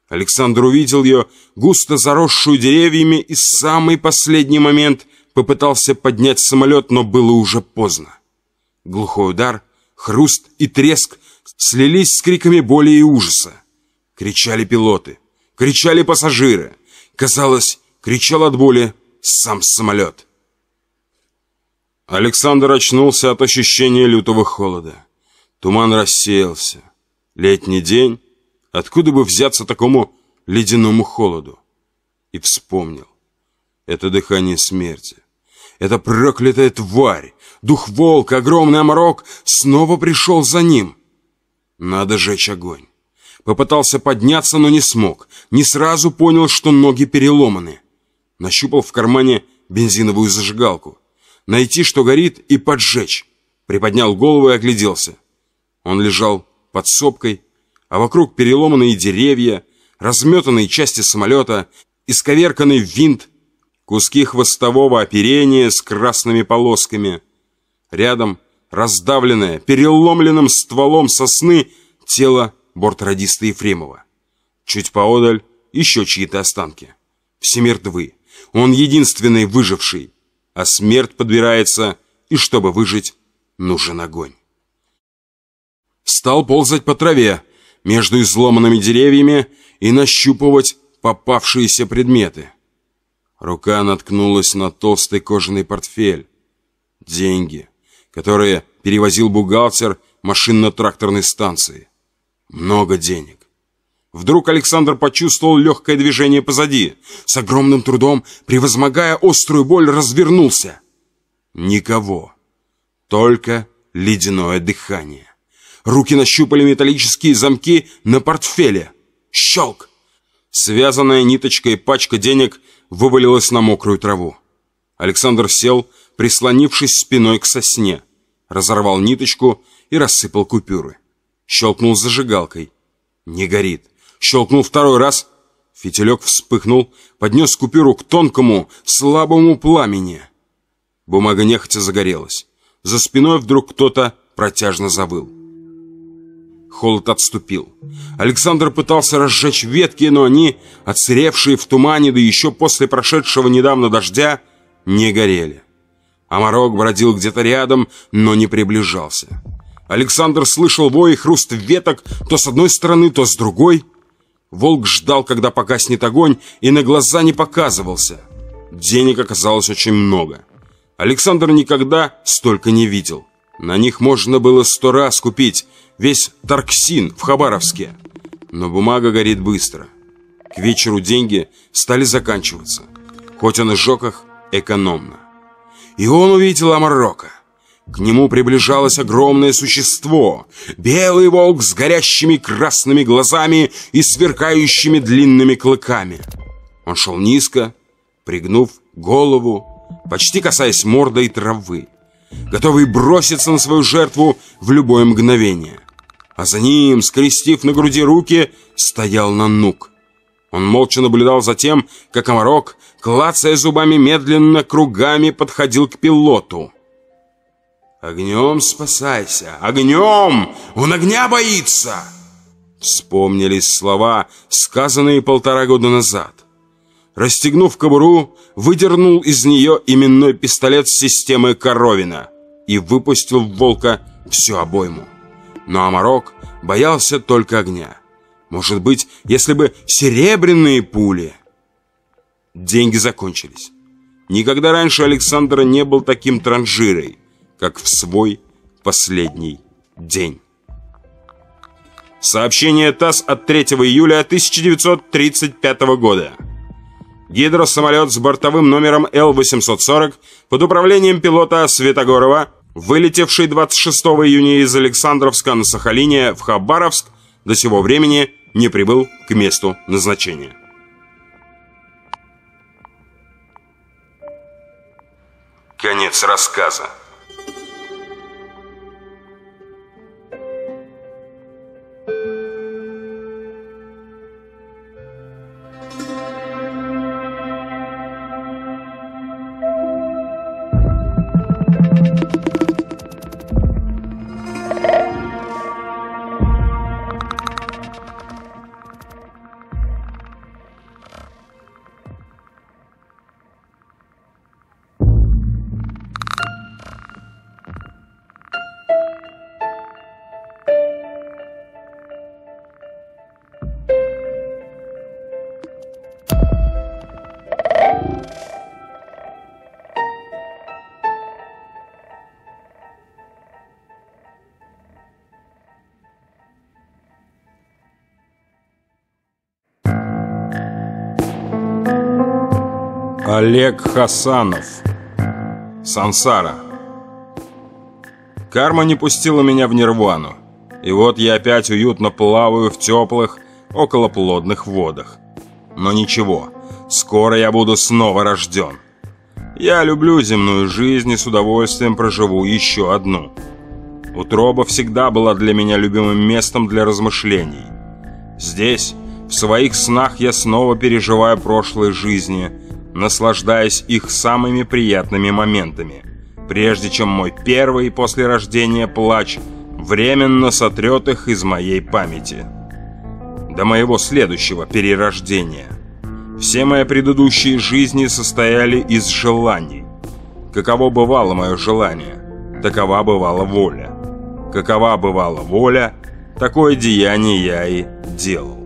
Александр увидел ее, густо заросшую деревьями, и в самый последний момент попытался поднять самолет, но было уже поздно. Глухой удар, хруст и треск слились с криками боли и ужаса. Кричали пилоты, кричали пассажиры. Казалось, кричал от боли сам самолет. Александр очнулся от ощущения лютого холода. Туман рассеялся. Летний день. Откуда бы взяться такому ледяному холоду? И вспомнил. Это дыхание смерти. Это проклятая тварь. Дух волка, огромный оморок, снова пришел за ним. Надо жечь огонь. Попытался подняться, но не смог. Не сразу понял, что ноги переломаны. Нащупал в кармане бензиновую зажигалку. Найти, что горит, и поджечь. Приподнял голову и огляделся. Он лежал под сопкой, а вокруг переломанные деревья, разметанные части самолета, исковерканный винт, куски хвостового оперения с красными полосками. Рядом, раздавленное, переломленным стволом сосны, тело бортрадиста Ефремова. Чуть поодаль еще чьи-то останки. Все мертвы. Он единственный выживший. А смерть подбирается, и чтобы выжить, нужен огонь. Стал ползать по траве между изломанными деревьями и нащупывать попавшиеся предметы. Рука наткнулась на толстый кожаный портфель. Деньги, которые перевозил бухгалтер машинно-тракторной станции. Много денег. Вдруг Александр почувствовал легкое движение позади. С огромным трудом, превозмогая острую боль, развернулся. Никого. Только ледяное дыхание. Руки нащупали металлические замки на портфеле. Щелк! Связанная ниточкой пачка денег вывалилась на мокрую траву. Александр сел, прислонившись спиной к сосне, разорвал ниточку и рассыпал купюры. Щелкнул зажигалкой. Не горит. Щелкнул второй раз. Фитилек вспыхнул, поднес купюру к тонкому, слабому пламени. Бумага нехотя загорелась. За спиной вдруг кто-то протяжно завыл. Холод отступил. Александр пытался разжечь ветки, но они, отсыревшие в тумане, да еще после прошедшего недавно дождя, не горели. Амарок бродил где-то рядом, но не приближался. Александр слышал вой и хруст веток то с одной стороны, то с другой. Волк ждал, когда погаснет огонь, и на глаза не показывался. Денег оказалось очень много. Александр никогда столько не видел. На них можно было сто раз купить весь Тарксин в Хабаровске. Но бумага горит быстро. К вечеру деньги стали заканчиваться, хоть он и сжег их экономно. И он увидел Амаррока. К нему приближалось огромное существо, белый волк с горящими красными глазами и сверкающими длинными клыками. Он шел низко, пригнув голову, почти касаясь мордой травы, готовый броситься на свою жертву в любое мгновение. А за ним, скрестив на груди руки, стоял Нанук. Он молча наблюдал за тем, как Амарок, клацая зубами, медленно кругами подходил к пилоту. «Огнем спасайся! Огнем! Он огня боится!» Вспомнились слова, сказанные полтора года назад. Расстегнув кобуру, выдернул из нее именной пистолет системы Коровина и выпустил в волка всю обойму. Но Амарок боялся только огня. Может быть, если бы серебряные пули... Деньги закончились. Никогда раньше Александр не был таким транжирой, как в свой последний день. Сообщение ТАСС от 3 июля 1935 года. Гидросамолет с бортовым номером Л-840 под управлением пилота Светогорова, вылетевший 26 июня из Александровска на Сахалине в Хабаровск, до сего времени не прибыл к месту назначения. Конец рассказа. Олег Хасанов Сансара Карма не пустила меня в нирвану. И вот я опять уютно плаваю в теплых, околоплодных водах. Но ничего, скоро я буду снова рожден. Я люблю земную жизнь и с удовольствием проживу еще одну. Утроба всегда была для меня любимым местом для размышлений. Здесь, в своих снах, я снова переживаю прошлые жизни – наслаждаясь их самыми приятными моментами, прежде чем мой первый после рождения плач временно сотрет их из моей памяти. До моего следующего перерождения. Все мои предыдущие жизни состояли из желаний. Каково бывало мое желание, такова бывала воля. Какова бывала воля, такое деяние я и делал.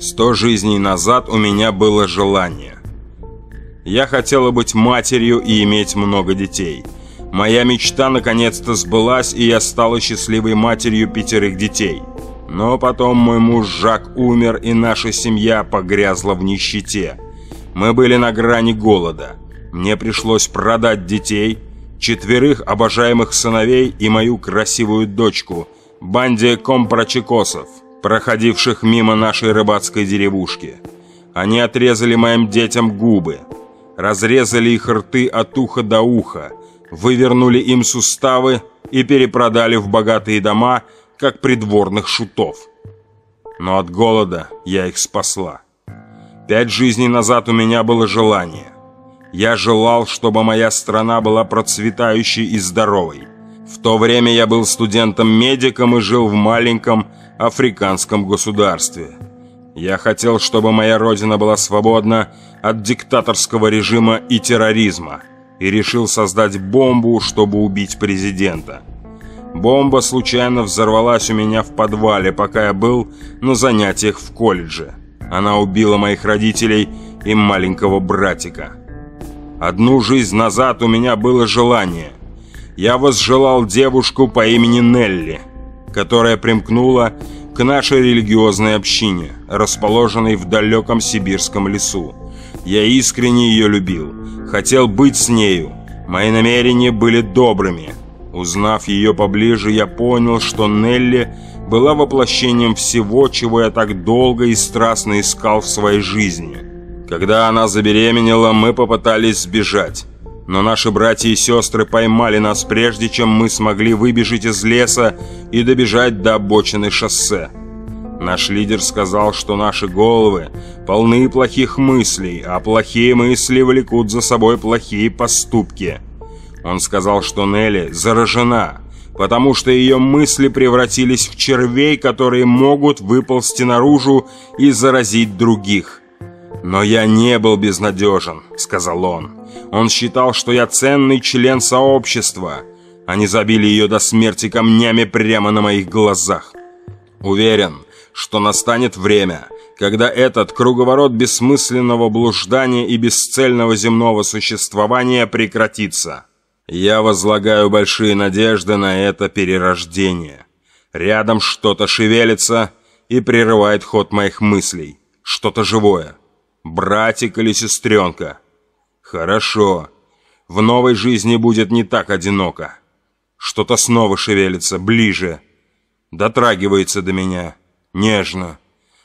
Сто жизней назад у меня было желание Я хотела быть матерью и иметь много детей. Моя мечта наконец-то сбылась, и я стала счастливой матерью пятерых детей. Но потом мой муж Жак умер, и наша семья погрязла в нищете. Мы были на грани голода. Мне пришлось продать детей, четверых обожаемых сыновей и мою красивую дочку, банде компрочекосов, проходивших мимо нашей рыбацкой деревушки. Они отрезали моим детям губы, разрезали их рты от уха до уха, вывернули им суставы и перепродали в богатые дома, как придворных шутов. Но от голода я их спасла. Пять жизней назад у меня было желание. Я желал, чтобы моя страна была процветающей и здоровой. В то время я был студентом-медиком и жил в маленьком африканском государстве. Я хотел, чтобы моя родина была свободна от диктаторского режима и терроризма – и решил создать бомбу, чтобы убить президента. Бомба случайно взорвалась у меня в подвале, пока я был на занятиях в колледже. Она убила моих родителей и маленького братика. Одну жизнь назад у меня было желание. Я возжелал девушку по имени Нелли, которая примкнула к нашей религиозной общине, расположенной в далеком сибирском лесу. Я искренне ее любил, хотел быть с нею. Мои намерения были добрыми. Узнав ее поближе, я понял, что Нелли была воплощением всего, чего я так долго и страстно искал в своей жизни. Когда она забеременела, мы попытались сбежать. Но наши братья и сестры поймали нас, прежде чем мы смогли выбежать из леса и добежать до обочины шоссе. Наш лидер сказал, что наши головы полны плохих мыслей, а плохие мысли влекут за собой плохие поступки. Он сказал, что Нелли заражена, потому что ее мысли превратились в червей, которые могут выползти наружу и заразить других. «Но я не был безнадежен», — сказал он. «Он считал, что я ценный член сообщества. Они забили ее до смерти камнями прямо на моих глазах. Уверен, что настанет время, когда этот круговорот бессмысленного блуждания и бесцельного земного существования прекратится. Я возлагаю большие надежды на это перерождение. Рядом что-то шевелится и прерывает ход моих мыслей. Что-то живое. Братик или сестренка. Хорошо. В новой жизни будет не так одиноко. Что-то снова шевелится, ближе. Дотрагивается до меня нежно.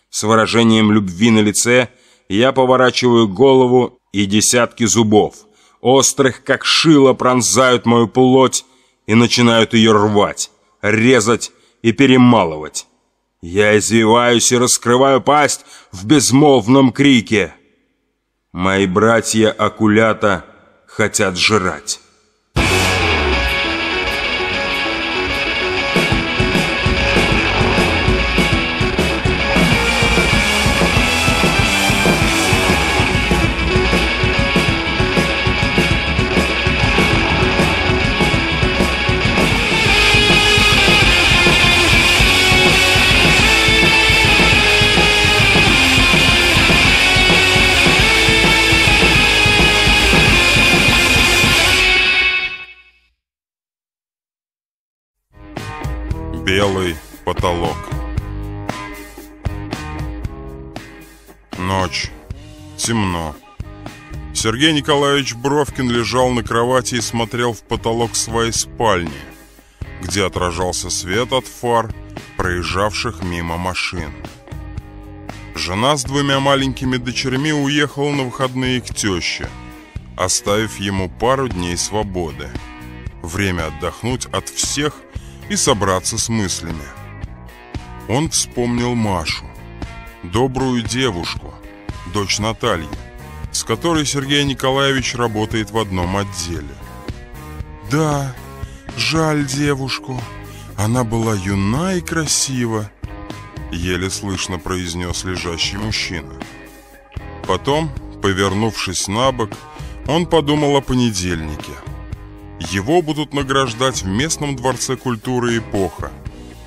С выражением любви на лице я поворачиваю голову, и десятки зубов, острых как шило, пронзают мою плоть и начинают ее рвать, резать и перемалывать. Я извиваюсь и раскрываю пасть в безмолвном крике. Мои братья-акулята хотят жрать. Белый потолок. Ночь. Темно. Сергей Николаевич Бровкин лежал на кровати и смотрел в потолок своей спальни, где отражался свет от фар, проезжавших мимо машин. Жена с двумя маленькими дочерьми уехала на выходные к теще, оставив ему пару дней свободы. Время отдохнуть от всех – и собраться с мыслями. Он вспомнил Машу, добрую девушку, дочь Натальи, с которой Сергей Николаевич работает в одном отделе. Да, жаль девушку, она была юна и красива, еле слышно произнес лежащий мужчина. Потом, повернувшись на бок, он подумал о понедельнике – его будут награждать в местном дворце культуры «Эпоха»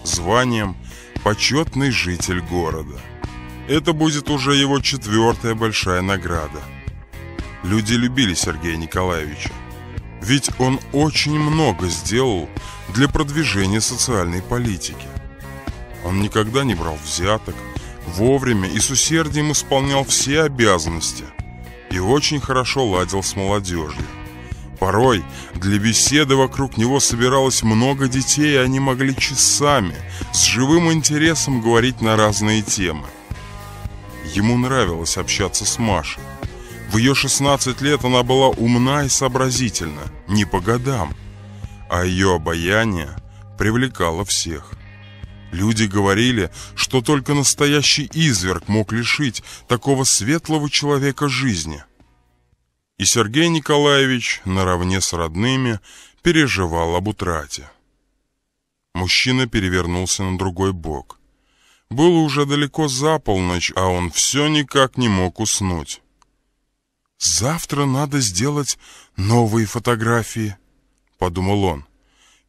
званием «Почетный житель города». Это будет уже его четвертая большая награда. Люди любили Сергея Николаевича. Ведь он очень много сделал для продвижения социальной политики. Он никогда не брал взяток, вовремя и с усердием исполнял все обязанности и очень хорошо ладил с молодежью. Порой для беседы вокруг него собиралось много детей, и они могли часами с живым интересом говорить на разные темы. Ему нравилось общаться с Машей. В ее 16 лет она была умна и сообразительна, не по годам, а ее обаяние привлекало всех. Люди говорили, что только настоящий изверг мог лишить такого светлого человека жизни. И Сергей Николаевич наравне с родными переживал об утрате. Мужчина перевернулся на другой бок. Было уже далеко за полночь, а он все никак не мог уснуть. «Завтра надо сделать новые фотографии», — подумал он.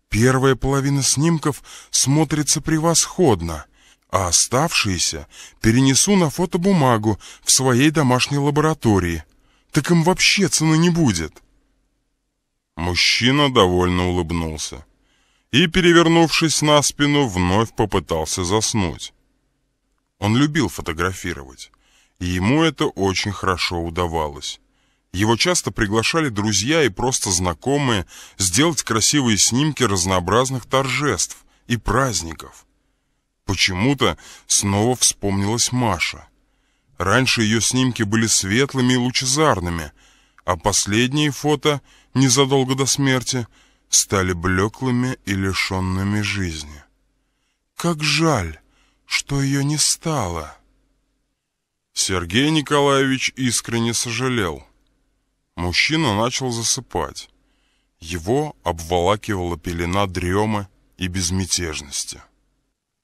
Первая половина снимков смотрится превосходно, а оставшиеся перенесу на фотобумагу в своей домашней лаборатории. Так им вообще цены не будет. Мужчина довольно улыбнулся и, перевернувшись на спину, вновь попытался заснуть. Он любил фотографировать, и ему это очень хорошо удавалось. Его часто приглашали друзья и просто знакомые сделать красивые снимки разнообразных торжеств и праздников. Почему-то снова вспомнилась Маша. Раньше ее снимки были светлыми и лучезарными, а последние фото, незадолго до смерти, стали блеклыми и лишенными жизни. Как жаль, что ее не стало. Сергей Николаевич искренне сожалел — Мужчина начал засыпать. Его обволакивала пелена дремы и безмятежности.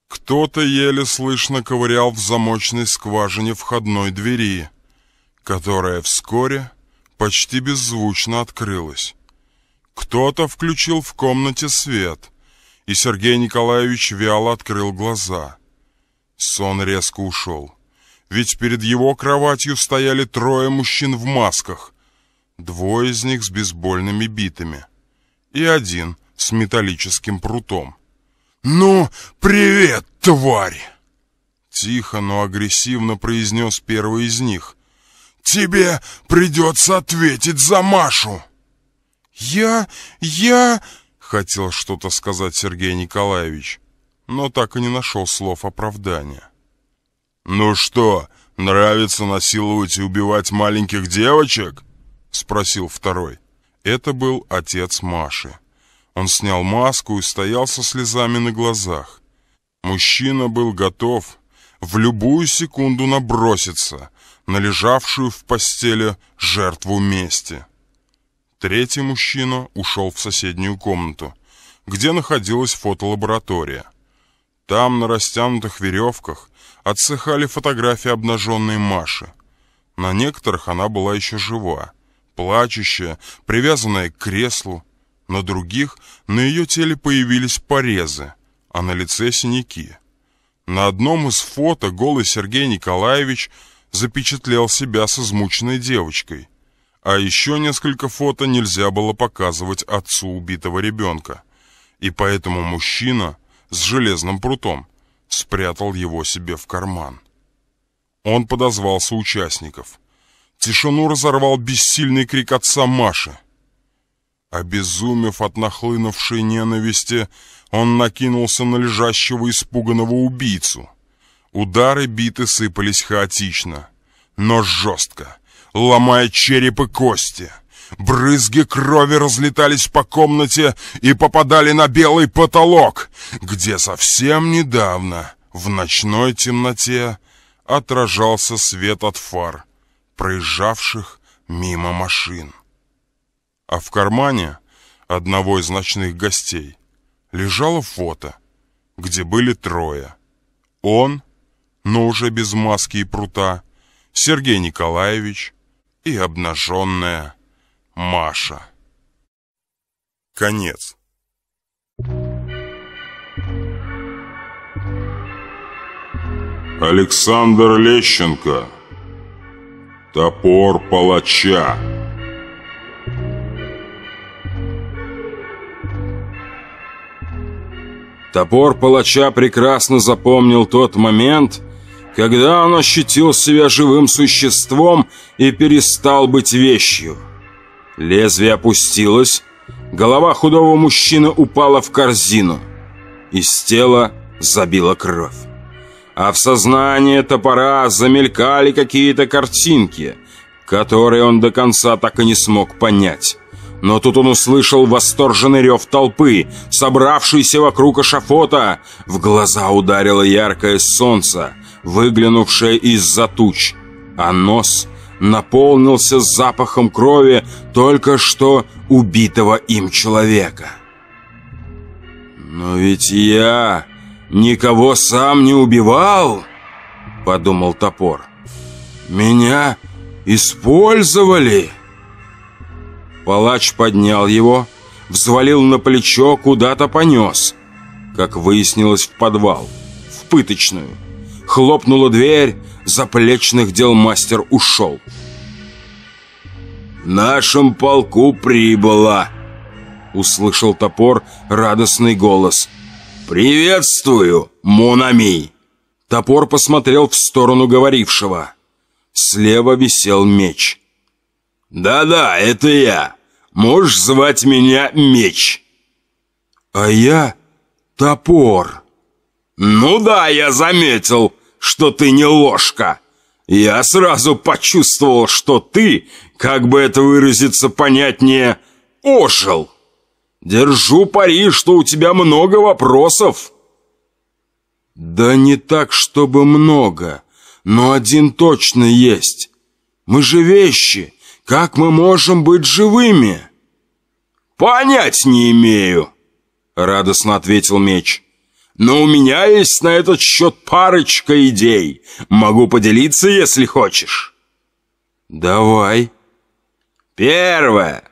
Кто-то еле слышно ковырял в замочной скважине входной двери, которая вскоре почти беззвучно открылась. Кто-то включил в комнате свет, и Сергей Николаевич вяло открыл глаза. Сон резко ушел, ведь перед его кроватью стояли трое мужчин в масках — двое из них с бейсбольными битами и один с металлическим прутом. «Ну, привет, тварь!» Тихо, но агрессивно произнес первый из них. «Тебе придется ответить за Машу!» «Я... я...» — хотел что-то сказать Сергей Николаевич, но так и не нашел слов оправдания. «Ну что, нравится насиловать и убивать маленьких девочек?» — спросил второй. Это был отец Маши. Он снял маску и стоял со слезами на глазах. Мужчина был готов в любую секунду наброситься на лежавшую в постели жертву мести. Третий мужчина ушел в соседнюю комнату, где находилась фотолаборатория. Там на растянутых веревках отсыхали фотографии обнаженной Маши. На некоторых она была еще жива плачущая, привязанная к креслу. На других на ее теле появились порезы, а на лице синяки. На одном из фото голый Сергей Николаевич запечатлел себя с измученной девочкой. А еще несколько фото нельзя было показывать отцу убитого ребенка. И поэтому мужчина с железным прутом спрятал его себе в карман. Он подозвал соучастников. Тишину разорвал бессильный крик отца Маши. Обезумев от нахлынувшей ненависти, он накинулся на лежащего испуганного убийцу. Удары биты сыпались хаотично, но жестко, ломая череп и кости. Брызги крови разлетались по комнате и попадали на белый потолок, где совсем недавно, в ночной темноте, отражался свет от фар проезжавших мимо машин. А в кармане одного из ночных гостей лежало фото, где были трое. Он, но уже без маски и прута, Сергей Николаевич и обнаженная Маша. Конец. Александр Лещенко Топор палача. Топор палача прекрасно запомнил тот момент, когда он ощутил себя живым существом и перестал быть вещью. Лезвие опустилось, голова худого мужчины упала в корзину. Из тела забила кровь. А в сознании топора замелькали какие-то картинки, которые он до конца так и не смог понять. Но тут он услышал восторженный рев толпы, собравшейся вокруг ашафота. В глаза ударило яркое солнце, выглянувшее из-за туч, а нос наполнился запахом крови только что убитого им человека. «Но ведь я никого сам не убивал!» — подумал топор. «Меня использовали!» Палач поднял его, взвалил на плечо, куда-то понес. Как выяснилось, в подвал, в пыточную. Хлопнула дверь, заплечных дел мастер ушел. «В нашем полку прибыла!» Услышал топор радостный голос. «Приветствую, Монами!» Топор посмотрел в сторону говорившего. Слева висел меч. «Да-да, это я. Можешь звать меня Меч». «А я Топор». «Ну да, я заметил, что ты не ложка. Я сразу почувствовал, что ты, как бы это выразиться понятнее, ожил. Держу пари, что у тебя много вопросов». «Да не так, чтобы много, но один точно есть. Мы же вещи, как мы можем быть живыми?» «Понять не имею», — радостно ответил меч. «Но у меня есть на этот счет парочка идей. Могу поделиться, если хочешь». «Давай». «Первое.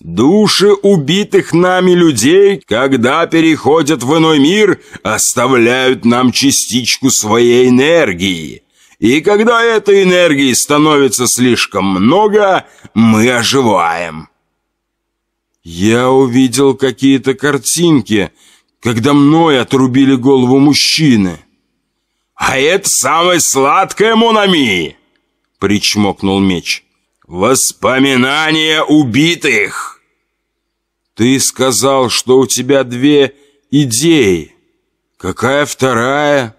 Души убитых нами людей, когда переходят в иной мир, оставляют нам частичку своей энергии. И когда этой энергии становится слишком много, мы оживаем. Я увидел какие-то картинки, когда мной отрубили голову мужчины. А это самое сладкое, Монами! Причмокнул меч. Воспоминания убитых. Ты сказал, что у тебя две идеи. Какая вторая?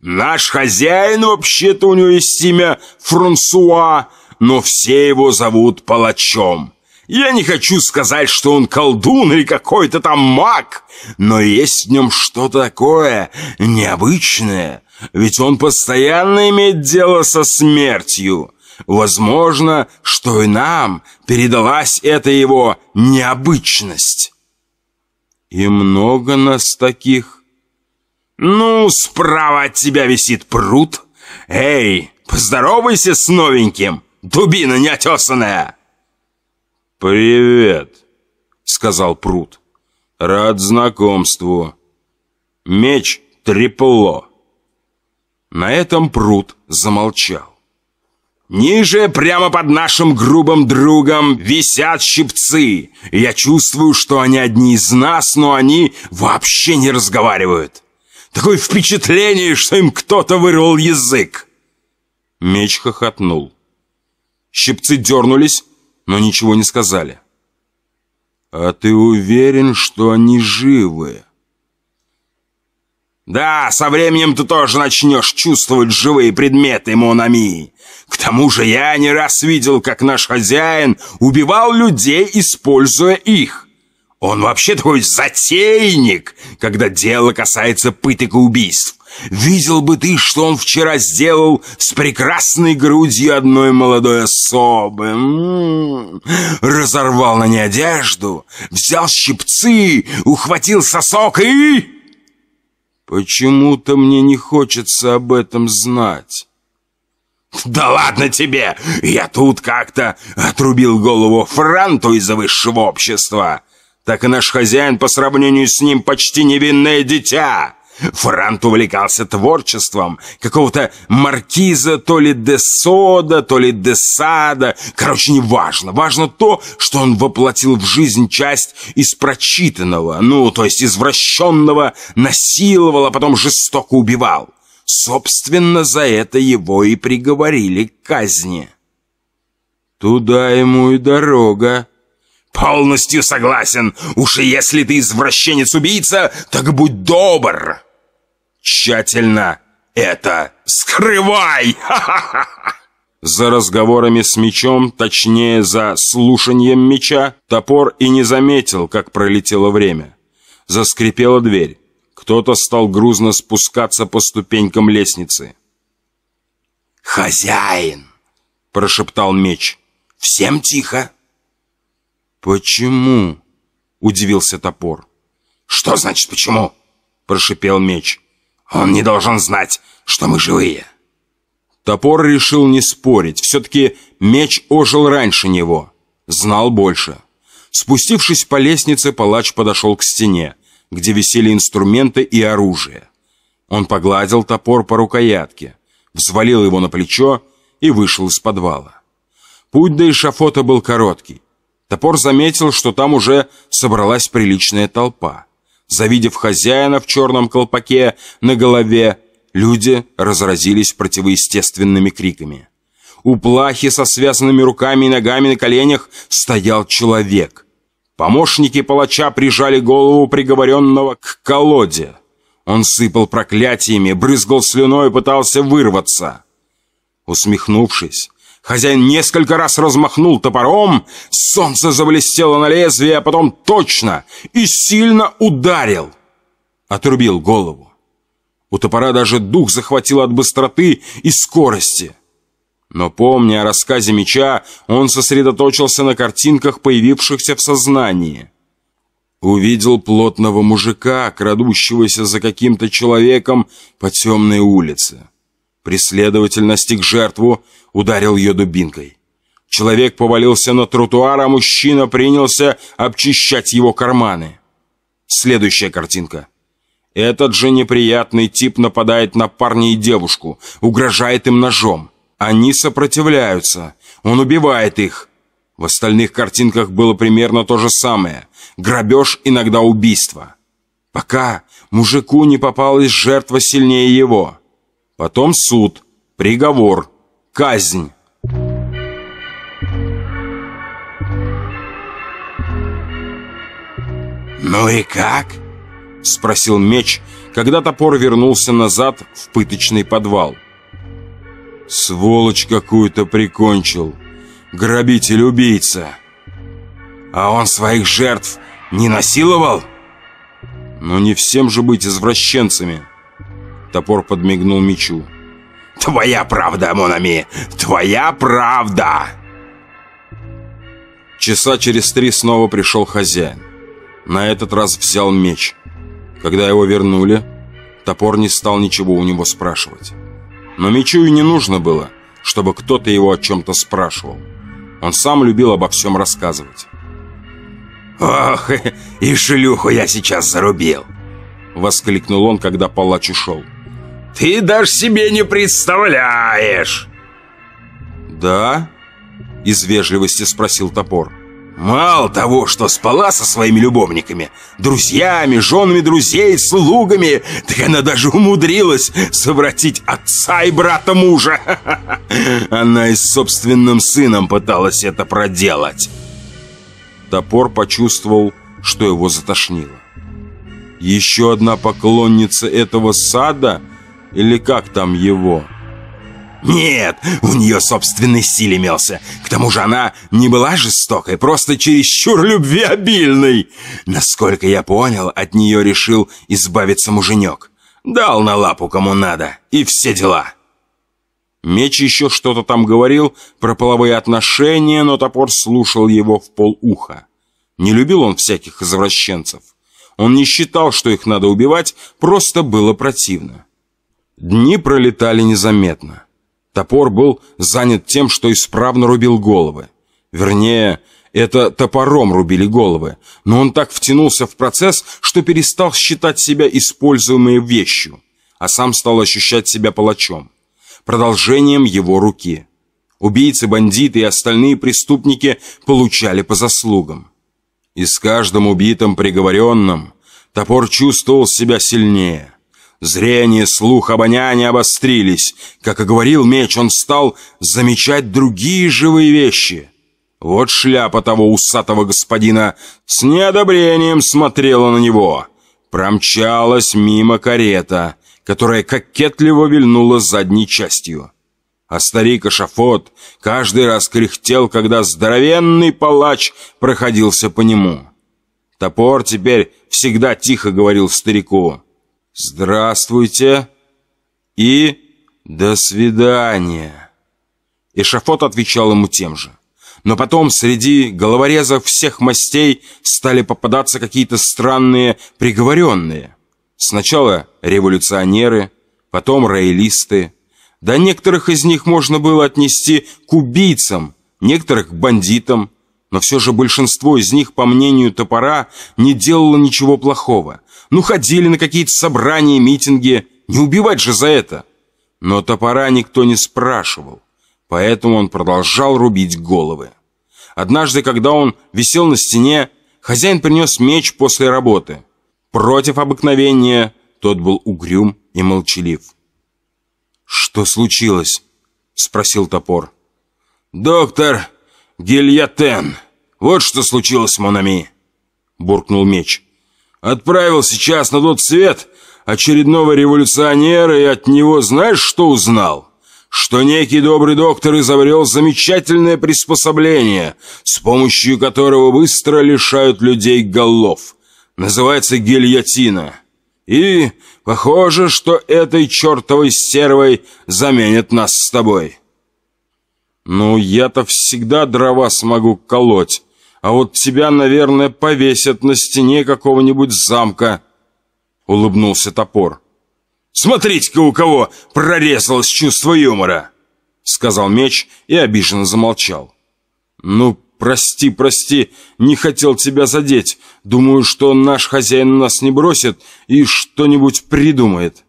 Наш хозяин, вообще-то у него есть имя Франсуа, но все его зовут Палачом. Я не хочу сказать, что он колдун или какой-то там маг, но есть в нем что-то такое необычное, ведь он постоянно имеет дело со смертью. Возможно, что и нам передалась эта его необычность. И много нас таких «Ну, справа от тебя висит пруд. Эй, поздоровайся с новеньким, дубина неотесанная!» «Привет», — сказал пруд. «Рад знакомству. Меч трепло». На этом пруд замолчал. Ниже, прямо под нашим грубым другом, висят щипцы. Я чувствую, что они одни из нас, но они вообще не разговаривают. Такое впечатление, что им кто-то вырвал язык!» Меч хохотнул. Щипцы дернулись, но ничего не сказали. «А ты уверен, что они живы?» «Да, со временем ты тоже начнешь чувствовать живые предметы, Монами. К тому же я не раз видел, как наш хозяин убивал людей, используя их. Он вообще такой затейник, когда дело касается пыток и убийств. Видел бы ты, что он вчера сделал с прекрасной грудью одной молодой особы. М -м -м. Разорвал на ней одежду, взял щипцы, ухватил сосок и... Почему-то мне не хочется об этом знать. «Да ладно тебе! Я тут как-то отрубил голову Франту из-за высшего общества так и наш хозяин по сравнению с ним почти невинное дитя. Франт увлекался творчеством какого-то маркиза то ли де Сода, то ли де Сада. Короче, не важно. Важно то, что он воплотил в жизнь часть из прочитанного, ну, то есть извращенного, насиловал, а потом жестоко убивал. Собственно, за это его и приговорили к казни. Туда ему и дорога. Полностью согласен. Уж если ты извращенец-убийца, так будь добр. Тщательно это скрывай! За разговорами с мечом, точнее, за слушанием меча, топор и не заметил, как пролетело время. Заскрипела дверь. Кто-то стал грузно спускаться по ступенькам лестницы. «Хозяин!» – прошептал меч. «Всем тихо!» «Почему?» – удивился топор. «Что значит «почему»?» – прошипел меч. Он не должен знать, что мы живые. Топор решил не спорить. Все-таки меч ожил раньше него. Знал больше. Спустившись по лестнице, палач подошел к стене, где висели инструменты и оружие. Он погладил топор по рукоятке, взвалил его на плечо и вышел из подвала. Путь до эшафота был короткий. Топор заметил, что там уже собралась приличная толпа. Завидев хозяина в черном колпаке на голове, люди разразились противоестественными криками. У плахи со связанными руками и ногами на коленях стоял человек. Помощники палача прижали голову приговоренного к колоде. Он сыпал проклятиями, брызгал слюной и пытался вырваться. Усмехнувшись, Хозяин несколько раз размахнул топором, солнце заблестело на лезвие, а потом точно и сильно ударил. Отрубил голову. У топора даже дух захватил от быстроты и скорости. Но помня о рассказе меча, он сосредоточился на картинках, появившихся в сознании. Увидел плотного мужика, крадущегося за каким-то человеком по темной улице. Преследователь настиг жертву, ударил ее дубинкой. Человек повалился на тротуар, а мужчина принялся обчищать его карманы. Следующая картинка. Этот же неприятный тип нападает на парня и девушку, угрожает им ножом. Они сопротивляются. Он убивает их. В остальных картинках было примерно то же самое. Грабеж, иногда убийство. Пока мужику не попалась жертва сильнее его. Потом суд, приговор, казнь. «Ну и как?» — спросил меч, когда топор вернулся назад в пыточный подвал. «Сволочь какую-то прикончил. Грабитель-убийца». «А он своих жертв не насиловал?» «Но не всем же быть извращенцами». Топор подмигнул мечу. «Твоя правда, Монами! Твоя правда!» Часа через три снова пришел хозяин. На этот раз взял меч. Когда его вернули, топор не стал ничего у него спрашивать. Но мечу и не нужно было, чтобы кто-то его о чем-то спрашивал. Он сам любил обо всем рассказывать. «Ох, и шлюху я сейчас зарубил!» Воскликнул он, когда палач ушел. Ты даже себе не представляешь!» «Да?» — из вежливости спросил топор. «Мало того, что спала со своими любовниками, друзьями, женами друзей, слугами, так она даже умудрилась совратить отца и брата мужа. Она и с собственным сыном пыталась это проделать». Топор почувствовал, что его затошнило. «Еще одна поклонница этого сада?» Или как там его? Нет, у нее собственный стиль имелся. К тому же она не была жестокой, просто чересчур любвеобильной. Насколько я понял, от нее решил избавиться муженек. Дал на лапу кому надо, и все дела. Меч еще что-то там говорил про половые отношения, но топор слушал его в полуха. Не любил он всяких извращенцев. Он не считал, что их надо убивать, просто было противно. Дни пролетали незаметно. Топор был занят тем, что исправно рубил головы. Вернее, Это топором рубили головы, но он так втянулся в процесс, что перестал считать себя используемой вещью, а сам стал ощущать себя палачом, продолжением его руки. Убийцы, бандиты и остальные преступники получали по заслугам. И с каждым убитым приговоренным топор чувствовал себя сильнее. Зрение, слух, обоняние обострились. Как и говорил меч, он стал замечать другие живые вещи. Вот шляпа того усатого господина с неодобрением смотрела на него. Промчалась мимо карета, которая кокетливо вильнула задней частью. А старик Ашафот каждый раз кряхтел, когда здоровенный палач проходился по нему. Топор теперь всегда тихо говорил старику «Здравствуйте» и «До свидания». Эшафот отвечал ему тем же. Но потом среди головорезов всех мастей стали попадаться какие-то странные приговоренные. Сначала революционеры, потом роялисты, да некоторых из них можно было отнести к убийцам, некоторых к бандитам, но все же большинство из них, по мнению топора, не делало ничего плохого. Ну, ходили на какие-то собрания, митинги, не убивать же за это. Но топора никто не спрашивал, поэтому он продолжал рубить головы. Однажды, когда он висел на стене, хозяин принес меч после работы. Против обыкновения тот был угрюм и молчалив. «Что случилось?» — спросил топор. «Доктор Гильятен, вот что случилось, Монами!» — буркнул меч. «Отправил сейчас на тот свет очередного революционера, и от него знаешь, что узнал? Что некий добрый доктор изобрел замечательное приспособление, с помощью которого быстро лишают людей голов. Называется гильотина. И похоже, что этой чертовой стервой заменят нас с тобой. Ну, я-то всегда дрова смогу колоть, а вот тебя, наверное, повесят на стене какого-нибудь замка. Улыбнулся топор. Смотрите-ка, у кого прорезалось чувство юмора!» Сказал меч и обиженно замолчал. «Ну, «Прости, прости, не хотел тебя задеть. Думаю, что наш хозяин нас не бросит и что-нибудь придумает».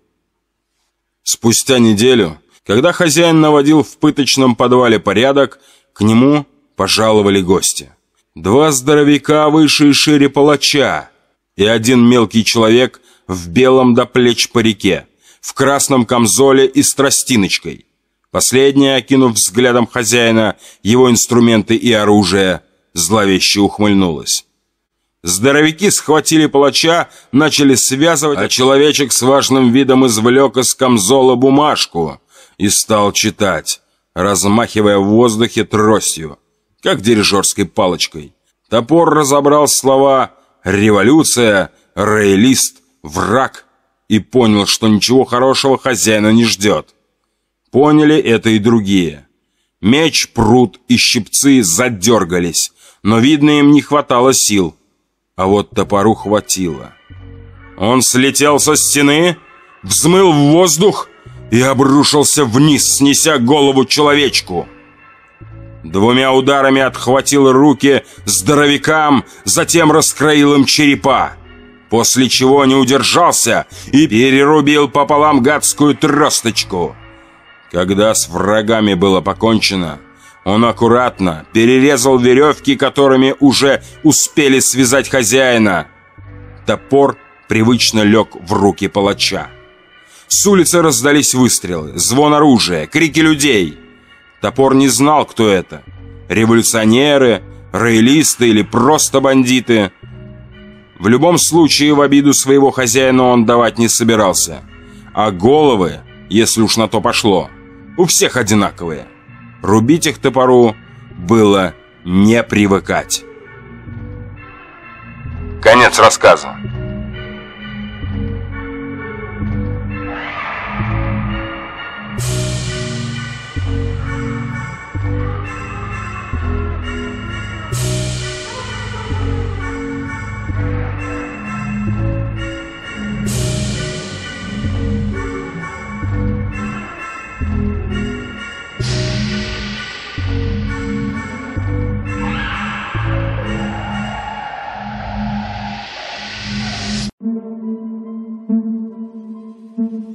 Спустя неделю, когда хозяин наводил в пыточном подвале порядок, к нему пожаловали гости. Два здоровяка выше и шире палача и один мелкий человек в белом до плеч парике, в красном камзоле и с тростиночкой. Последняя, окинув взглядом хозяина, его инструменты и оружие, зловеще ухмыльнулась. Здоровяки схватили палача, начали связывать, а человечек с важным видом извлек из камзола бумажку и стал читать, размахивая в воздухе тростью, как дирижерской палочкой. Топор разобрал слова «революция», «роялист», «враг» и понял, что ничего хорошего хозяина не ждет. Поняли это и другие. Меч, пруд и щипцы задергались, но, видно, им не хватало сил. А вот топору хватило. Он слетел со стены, взмыл в воздух и обрушился вниз, снеся голову человечку. Двумя ударами отхватил руки здоровякам, затем раскроил им черепа, после чего не удержался и перерубил пополам гадскую тросточку. Когда с врагами было покончено, он аккуратно перерезал веревки, которыми уже успели связать хозяина. Топор привычно лег в руки палача. С улицы раздались выстрелы, звон оружия, крики людей. Топор не знал, кто это. Революционеры, роялисты или просто бандиты. В любом случае в обиду своего хозяина он давать не собирался. А головы, если уж на то пошло, у всех одинаковые. Рубить их топору было не привыкать. Конец рассказа.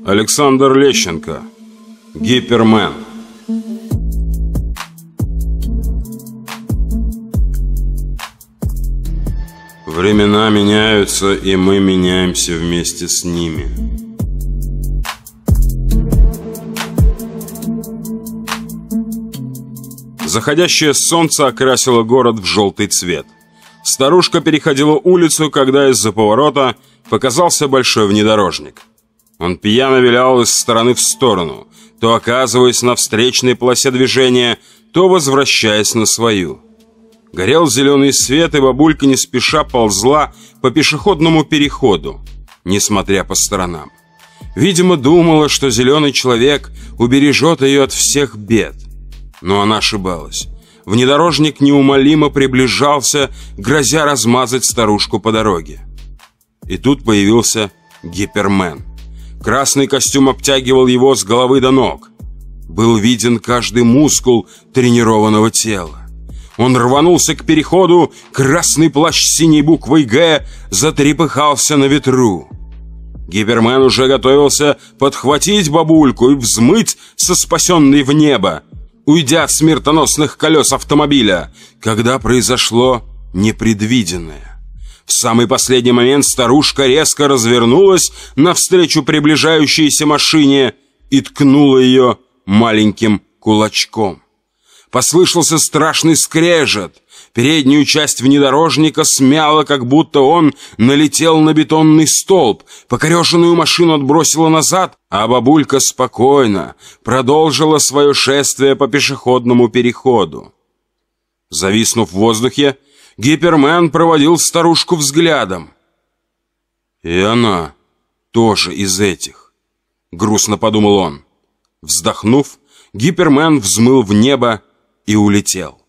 Александр Лещенко. Гипермен. Времена меняются, и мы меняемся вместе с ними. Заходящее солнце окрасило город в желтый цвет. Старушка переходила улицу, когда из-за поворота показался большой внедорожник. Он пьяно вилял из стороны в сторону, то оказываясь на встречной полосе движения, то возвращаясь на свою. Горел зеленый свет, и бабулька не спеша ползла по пешеходному переходу, несмотря по сторонам. Видимо, думала, что зеленый человек убережет ее от всех бед. Но она ошибалась. Внедорожник неумолимо приближался, грозя размазать старушку по дороге. И тут появился гипермен. Красный костюм обтягивал его с головы до ног. Был виден каждый мускул тренированного тела. Он рванулся к переходу, красный плащ с синей буквой «Г» затрепыхался на ветру. Гипермен уже готовился подхватить бабульку и взмыть со спасенной в небо, уйдя от смертоносных колес автомобиля, когда произошло непредвиденное. В самый последний момент старушка резко развернулась навстречу приближающейся машине и ткнула ее маленьким кулачком. Послышался страшный скрежет. Переднюю часть внедорожника смяло, как будто он налетел на бетонный столб. Покореженную машину отбросило назад, а бабулька спокойно продолжила свое шествие по пешеходному переходу. Зависнув в воздухе, Гипермен проводил старушку взглядом. «И она тоже из этих», — грустно подумал он. Вздохнув, Гипермен взмыл в небо и улетел.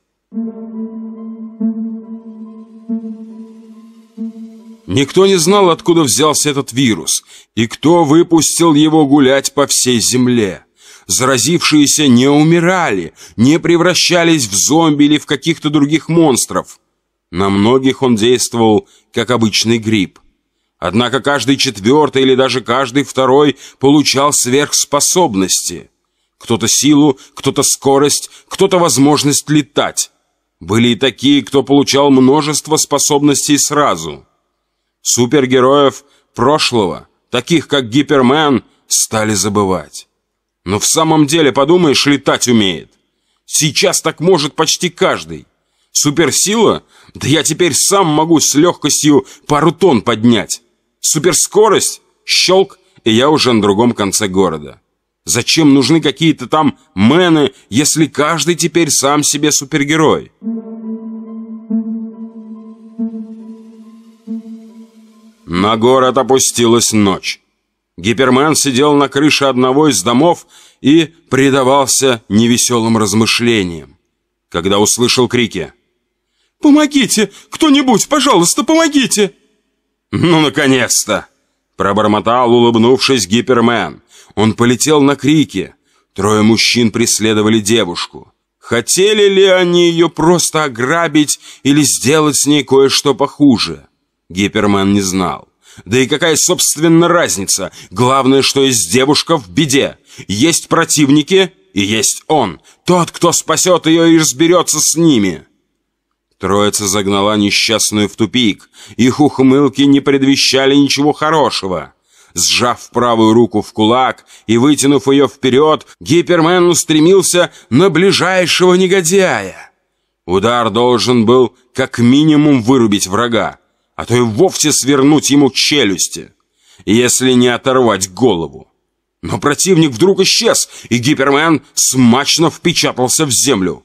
Никто не знал, откуда взялся этот вирус, и кто выпустил его гулять по всей земле. Заразившиеся не умирали, не превращались в зомби или в каких-то других монстров. На многих он действовал как обычный грипп. Однако каждый четвертый или даже каждый второй получал сверхспособности – кто-то силу, кто-то скорость, кто-то возможность летать. Были и такие, кто получал множество способностей сразу. Супергероев прошлого, таких как Гипермен, стали забывать. Но в самом деле, подумаешь, летать умеет. Сейчас так может почти каждый. Суперсила? Да я теперь сам могу с легкостью пару тонн поднять. Суперскорость? Щелк, и я уже на другом конце города. Зачем нужны какие-то там мены, если каждый теперь сам себе супергерой? На город опустилась ночь. Гипермен сидел на крыше одного из домов и предавался невеселым размышлениям, когда услышал крики. «Помогите! Кто-нибудь, пожалуйста, помогите!» «Ну, наконец-то!» Пробормотал, улыбнувшись, Гипермен. Он полетел на крики. Трое мужчин преследовали девушку. Хотели ли они ее просто ограбить или сделать с ней кое-что похуже? Гипермен не знал. Да и какая, собственно, разница? Главное, что есть девушка в беде. Есть противники и есть он. Тот, кто спасет ее и разберется с ними. Троица загнала несчастную в тупик. Их ухмылки не предвещали ничего хорошего. Сжав правую руку в кулак и вытянув ее вперед, Гипермен устремился на ближайшего негодяя. Удар должен был как минимум вырубить врага, а то и вовсе свернуть ему челюсти, если не оторвать голову. Но противник вдруг исчез, и Гипермен смачно впечатался в землю.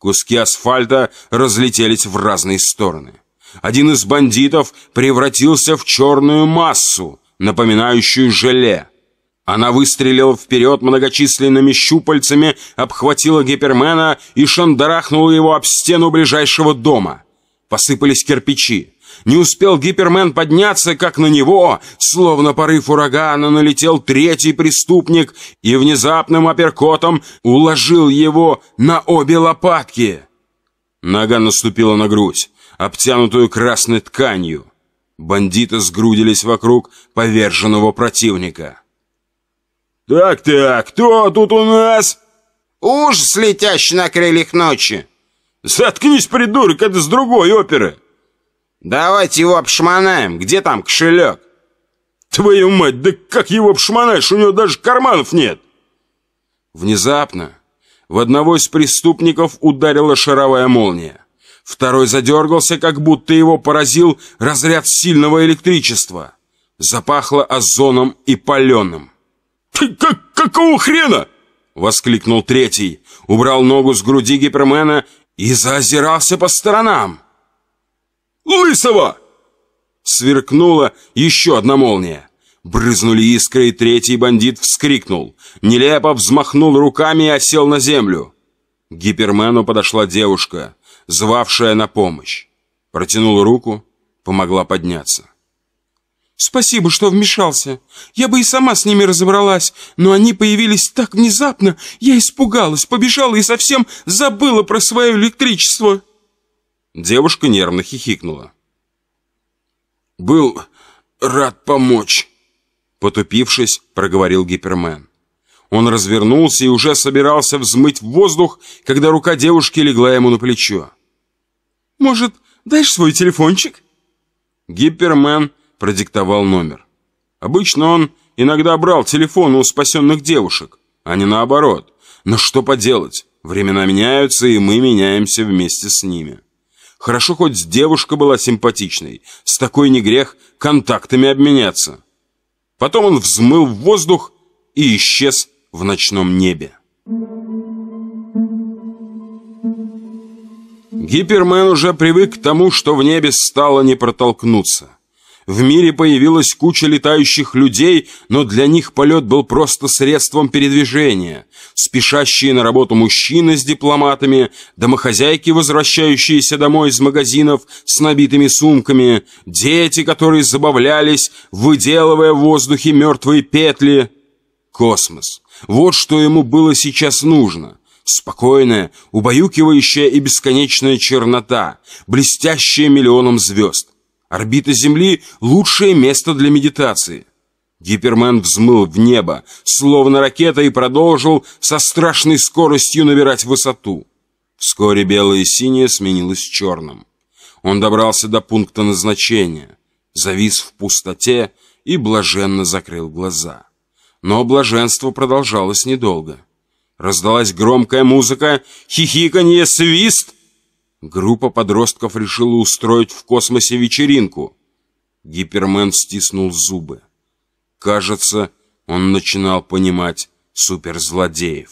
Куски асфальта разлетелись в разные стороны. Один из бандитов превратился в черную массу, напоминающую желе. Она выстрелила вперед многочисленными щупальцами, обхватила Гипермена и шандарахнула его об стену ближайшего дома. Посыпались кирпичи. Не успел Гипермен подняться, как на него, словно порыв урагана, налетел третий преступник и внезапным апперкотом уложил его на обе лопатки. Нога наступила на грудь, обтянутую красной тканью. Бандиты сгрудились вокруг поверженного противника. «Так-так, кто тут у нас?» «Ужас, летящий на крыльях ночи!» «Заткнись, придурок, это с другой оперы!» «Давайте его обшмонаем, где там кошелек?» «Твою мать, да как его обшмонаешь, у него даже карманов нет!» Внезапно в одного из преступников ударила шаровая молния. Второй задергался, как будто его поразил разряд сильного электричества. Запахло озоном и паленым. «Как, «Какого хрена?» — воскликнул третий, убрал ногу с груди гипермена и заозирался по сторонам. «Лысого!» Сверкнула еще одна молния. Брызнули искры, и третий бандит вскрикнул. Нелепо взмахнул руками и осел на землю. К гипермену подошла девушка, звавшая на помощь. Протянула руку, помогла подняться. «Спасибо, что вмешался. Я бы и сама с ними разобралась, но они появились так внезапно, я испугалась, побежала и совсем забыла про свое электричество». Девушка нервно хихикнула. «Был рад помочь», — потупившись, проговорил Гипермен. Он развернулся и уже собирался взмыть в воздух, когда рука девушки легла ему на плечо. «Может, дашь свой телефончик?» Гипермен продиктовал номер. Обычно он иногда брал телефоны у спасенных девушек, а не наоборот. Но что поделать, времена меняются, и мы меняемся вместе с ними. Хорошо, хоть девушка была симпатичной, с такой не грех контактами обменяться. Потом он взмыл в воздух и исчез в ночном небе. Гипермен уже привык к тому, что в небе стало не протолкнуться. В мире появилась куча летающих людей, но для них полет был просто средством передвижения. Спешащие на работу мужчины с дипломатами, домохозяйки, возвращающиеся домой из магазинов с набитыми сумками, дети, которые забавлялись, выделывая в воздухе мертвые петли. Космос. Вот что ему было сейчас нужно. Спокойная, убаюкивающая и бесконечная чернота, блестящая миллионом звезд. Орбита Земли — лучшее место для медитации. Гипермен взмыл в небо, словно ракета, и продолжил со страшной скоростью набирать высоту. Вскоре белое и синее сменилось черным. Он добрался до пункта назначения, завис в пустоте и блаженно закрыл глаза. Но блаженство продолжалось недолго. Раздалась громкая музыка, хихиканье, свист — Группа подростков решила устроить в космосе вечеринку. Гипермен стиснул зубы. Кажется, он начинал понимать суперзлодеев.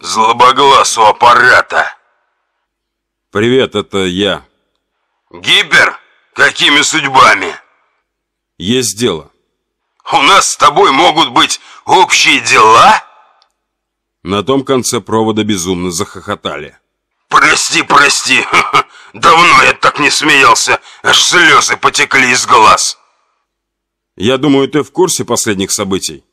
Злобоглаз у аппарата. Привет, это я. Гипер? Какими судьбами? Есть дело. У нас с тобой могут быть общие дела? На том конце провода безумно захохотали. «Прости, прости! Давно я так не смеялся, аж слезы потекли из глаз!» «Я думаю, ты в курсе последних событий?»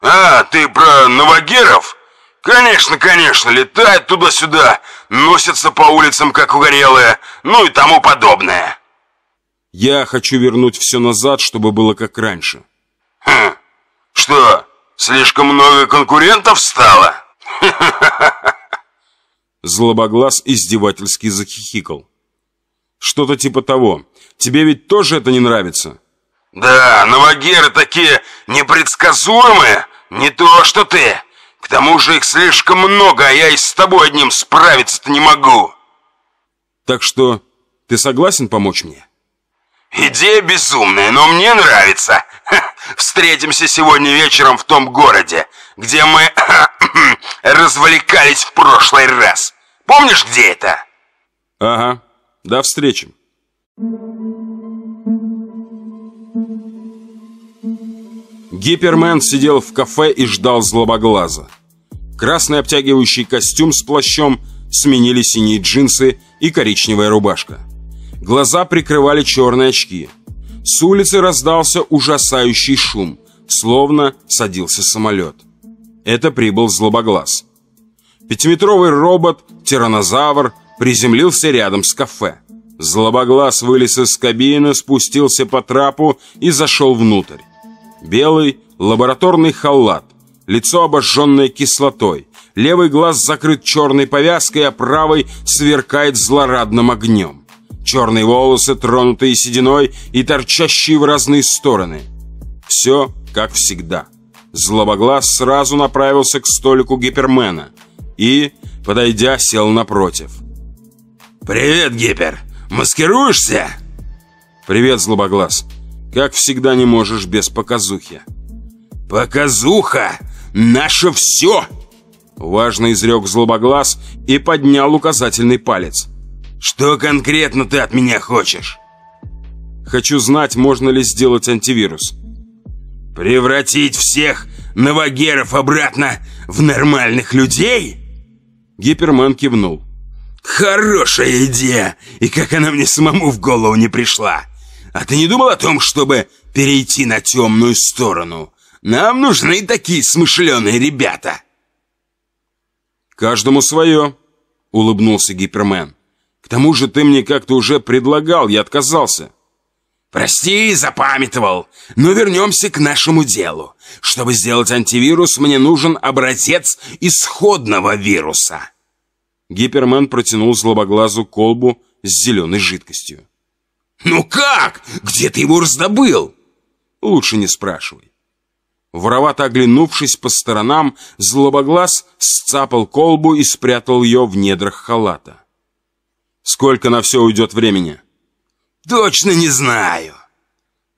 «А, ты про новогеров? Конечно, конечно, летают туда-сюда, носятся по улицам, как угорелые, ну и тому подобное!» «Я хочу вернуть все назад, чтобы было как раньше». «Хм, что, слишком много конкурентов стало?» Злобоглаз издевательски захихикал. Что-то типа того. Тебе ведь тоже это не нравится? Да, новогеры такие непредсказуемые. Не то, что ты. К тому же их слишком много, а я и с тобой одним справиться-то не могу. Так что ты согласен помочь мне? Идея безумная, но мне нравится. Встретимся сегодня вечером в том городе, где мы развлекались в прошлый раз. Помнишь, где это? Ага. До встречи. Гипермен сидел в кафе и ждал злобоглаза. Красный обтягивающий костюм с плащом сменили синие джинсы и коричневая рубашка. Глаза прикрывали черные очки. С улицы раздался ужасающий шум, словно садился самолет. Это прибыл злобоглаз. Пятиметровый робот, тиранозавр, приземлился рядом с кафе. Злобоглаз вылез из кабины, спустился по трапу и зашел внутрь. Белый лабораторный халат, лицо обожженное кислотой, левый глаз закрыт черной повязкой, а правый сверкает злорадным огнем. Черные волосы, тронутые сединой и торчащие в разные стороны. Все как всегда. Злобоглаз сразу направился к столику гипермена и, подойдя, сел напротив. «Привет, Гипер! Маскируешься?» «Привет, Злобоглаз. Как всегда не можешь без показухи». «Показуха! Наше все!» Важно изрек Злобоглаз и поднял указательный палец. «Что конкретно ты от меня хочешь?» «Хочу знать, можно ли сделать антивирус». Превратить всех новогеров обратно в нормальных людей? Гипермен кивнул. Хорошая идея, и как она мне самому в голову не пришла. А ты не думал о том, чтобы перейти на темную сторону? Нам нужны такие смышленые ребята. Каждому свое, улыбнулся Гипермен. К тому же ты мне как-то уже предлагал, я отказался. Прости, запамятовал. Но вернемся к нашему делу. Чтобы сделать антивирус, мне нужен образец исходного вируса. Гипермен протянул злобоглазу колбу с зеленой жидкостью. «Ну как? Где ты его раздобыл?» «Лучше не спрашивай». Воровато оглянувшись по сторонам, злобоглаз сцапал колбу и спрятал ее в недрах халата. «Сколько на все уйдет времени?» Точно не знаю.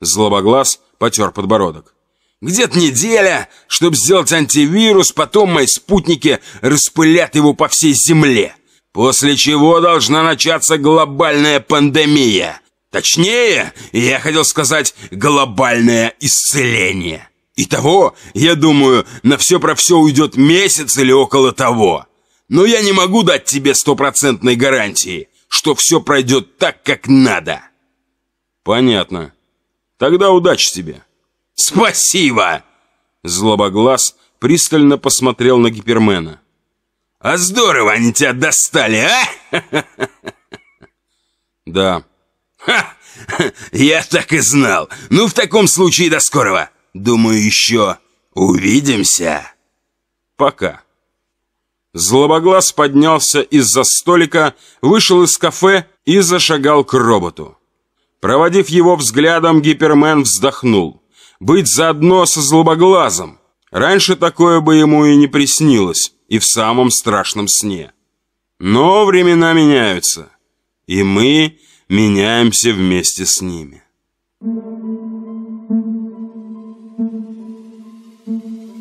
Злобоглаз потер подбородок. Где-то неделя, чтобы сделать антивирус, потом мои спутники распылят его по всей земле. После чего должна начаться глобальная пандемия. Точнее, я хотел сказать глобальное исцеление. Итого, я думаю, на все про все уйдет месяц или около того. Но я не могу дать тебе стопроцентной гарантии, что все пройдет так, как надо. «Понятно. Тогда удачи тебе». «Спасибо!» Злобоглаз пристально посмотрел на Гипермена. «А здорово они тебя достали, а?» «Да». «Ха! Я так и знал. Ну, в таком случае до скорого. Думаю, еще увидимся». «Пока». Злобоглаз поднялся из-за столика, вышел из кафе и зашагал к роботу. Проводив его взглядом, Гипермен вздохнул. Быть заодно со злобоглазом. Раньше такое бы ему и не приснилось, и в самом страшном сне. Но времена меняются, и мы меняемся вместе с ними.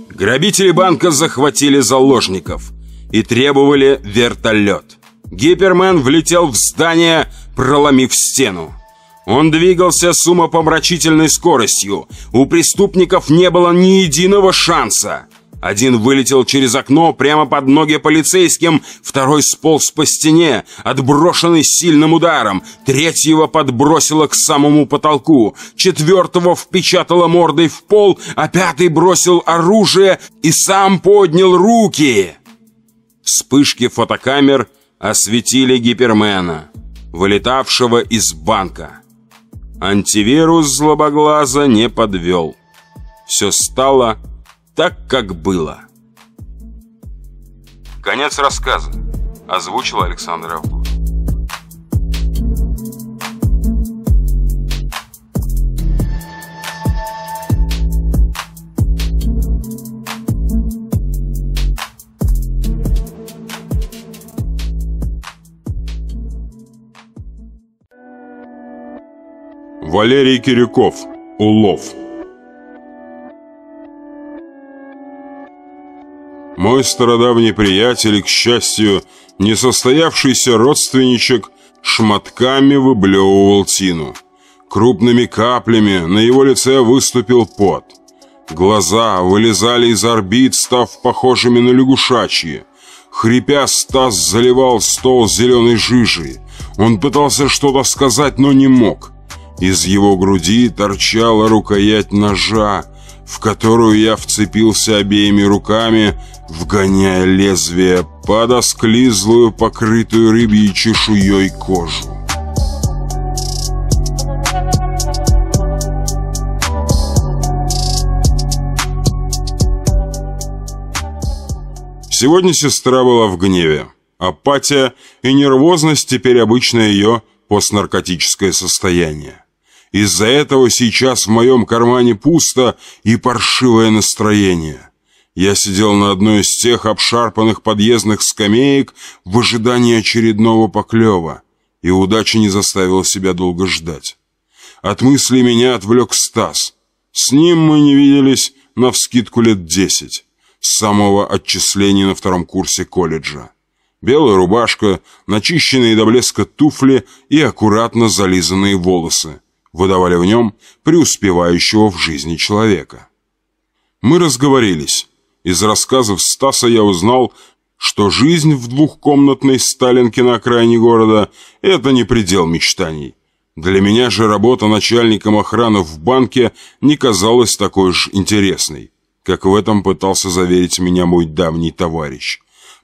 Грабители банка захватили заложников и требовали вертолет. Гипермен влетел в здание, проломив стену. Он двигался с умопомрачительной скоростью. У преступников не было ни единого шанса. Один вылетел через окно прямо под ноги полицейским, второй сполз по стене, отброшенный сильным ударом, третьего подбросило к самому потолку, четвертого впечатало мордой в пол, а пятый бросил оружие и сам поднял руки. Вспышки фотокамер осветили гипермена, вылетавшего из банка. Антивирус злобоглаза не подвел. Все стало так, как было. Конец рассказа. Озвучил Александр Август. Валерий Кирюков. Улов. Мой стародавний приятель, к счастью, несостоявшийся родственничек, шматками выблевывал тину. Крупными каплями на его лице выступил пот. Глаза вылезали из орбит, став похожими на лягушачьи. Хрипя, Стас заливал стол зеленой жижей. Он пытался что-то сказать, но не мог. Из его груди торчала рукоять ножа, в которую я вцепился обеими руками, вгоняя лезвие под осклизлую, покрытую рыбьей чешуей кожу. Сегодня сестра была в гневе. Апатия и нервозность теперь обычно ее постнаркотическое состояние. Из-за этого сейчас в моем кармане пусто и паршивое настроение. Я сидел на одной из тех обшарпанных подъездных скамеек в ожидании очередного поклева, и удача не заставила себя долго ждать. От мысли меня отвлек Стас. С ним мы не виделись навскидку лет десять, с самого отчисления на втором курсе колледжа. Белая рубашка, начищенные до блеска туфли и аккуратно зализанные волосы выдавали в нем преуспевающего в жизни человека. Мы разговорились. Из рассказов Стаса я узнал, что жизнь в двухкомнатной Сталинке на окраине города – это не предел мечтаний. Для меня же работа начальником охраны в банке не казалась такой уж интересной, как в этом пытался заверить меня мой давний товарищ.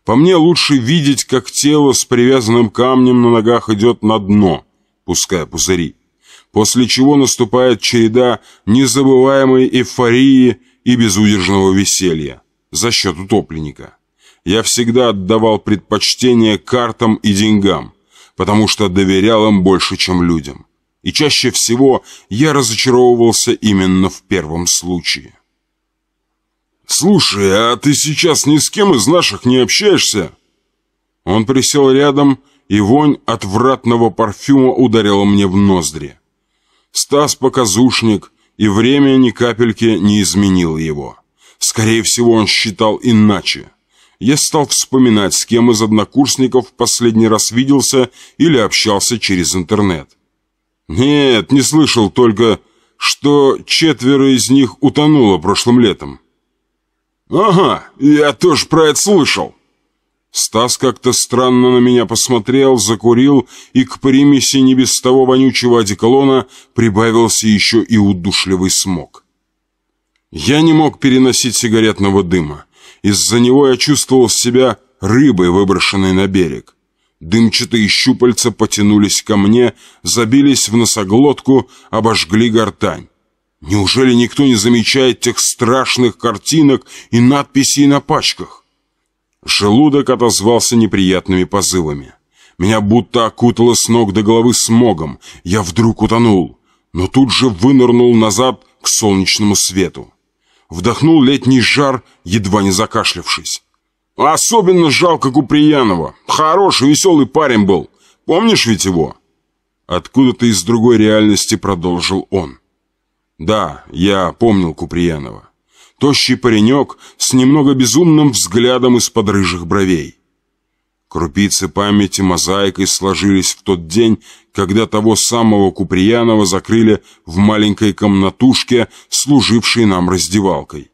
По мне лучше видеть, как тело с привязанным камнем на ногах идет на дно, пуская пузыри. После чего наступает череда незабываемой эйфории и безудержного веселья за счет утопленника. Я всегда отдавал предпочтение картам и деньгам, потому что доверял им больше, чем людям. И чаще всего я разочаровывался именно в первом случае. «Слушай, а ты сейчас ни с кем из наших не общаешься?» Он присел рядом, и вонь отвратного парфюма ударила мне в ноздри. Стас показушник, и время ни капельки не изменило его. Скорее всего, он считал иначе. Я стал вспоминать, с кем из однокурсников в последний раз виделся или общался через интернет. Нет, не слышал только, что четверо из них утонуло прошлым летом. «Ага, я тоже про это слышал». Стас как-то странно на меня посмотрел, закурил, и к примеси не без того вонючего одеколона прибавился еще и удушливый смог. Я не мог переносить сигаретного дыма. Из-за него я чувствовал себя рыбой, выброшенной на берег. Дымчатые щупальца потянулись ко мне, забились в носоглотку, обожгли гортань. Неужели никто не замечает тех страшных картинок и надписей на пачках? Желудок отозвался неприятными позывами. Меня будто окутало с ног до головы смогом. Я вдруг утонул, но тут же вынырнул назад к солнечному свету. Вдохнул летний жар, едва не закашлявшись. Особенно жалко Куприянова. Хороший, веселый парень был. Помнишь ведь его? Откуда-то из другой реальности продолжил он. Да, я помнил Куприянова. Тощий паренек с немного безумным взглядом из-под рыжих бровей. Крупицы памяти мозаикой сложились в тот день, когда того самого Куприянова закрыли в маленькой комнатушке, служившей нам раздевалкой.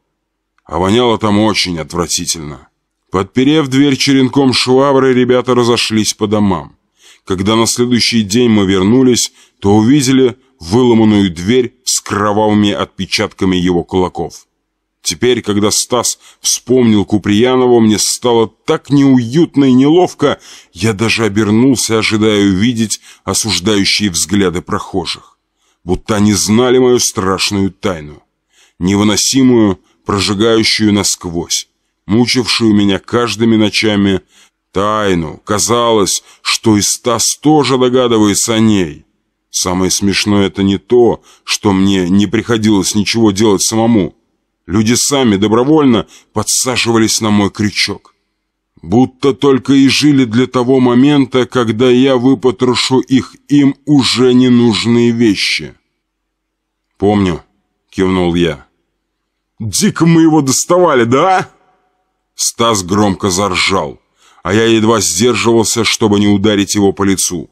А воняло там очень отвратительно. Подперев дверь черенком швабры, ребята разошлись по домам. Когда на следующий день мы вернулись, то увидели выломанную дверь с кровавыми отпечатками его кулаков. Теперь, когда Стас вспомнил Куприянова, мне стало так неуютно и неловко, я даже обернулся, ожидая увидеть осуждающие взгляды прохожих. Будто они знали мою страшную тайну, невыносимую, прожигающую насквозь, мучившую меня каждыми ночами тайну. Казалось, что и Стас тоже догадывается о ней. Самое смешное это не то, что мне не приходилось ничего делать самому. Люди сами добровольно подсаживались на мой крючок. Будто только и жили для того момента, когда я выпотрошу их им уже ненужные вещи. «Помню», — кивнул я. «Дико мы его доставали, да?» Стас громко заржал, а я едва сдерживался, чтобы не ударить его по лицу.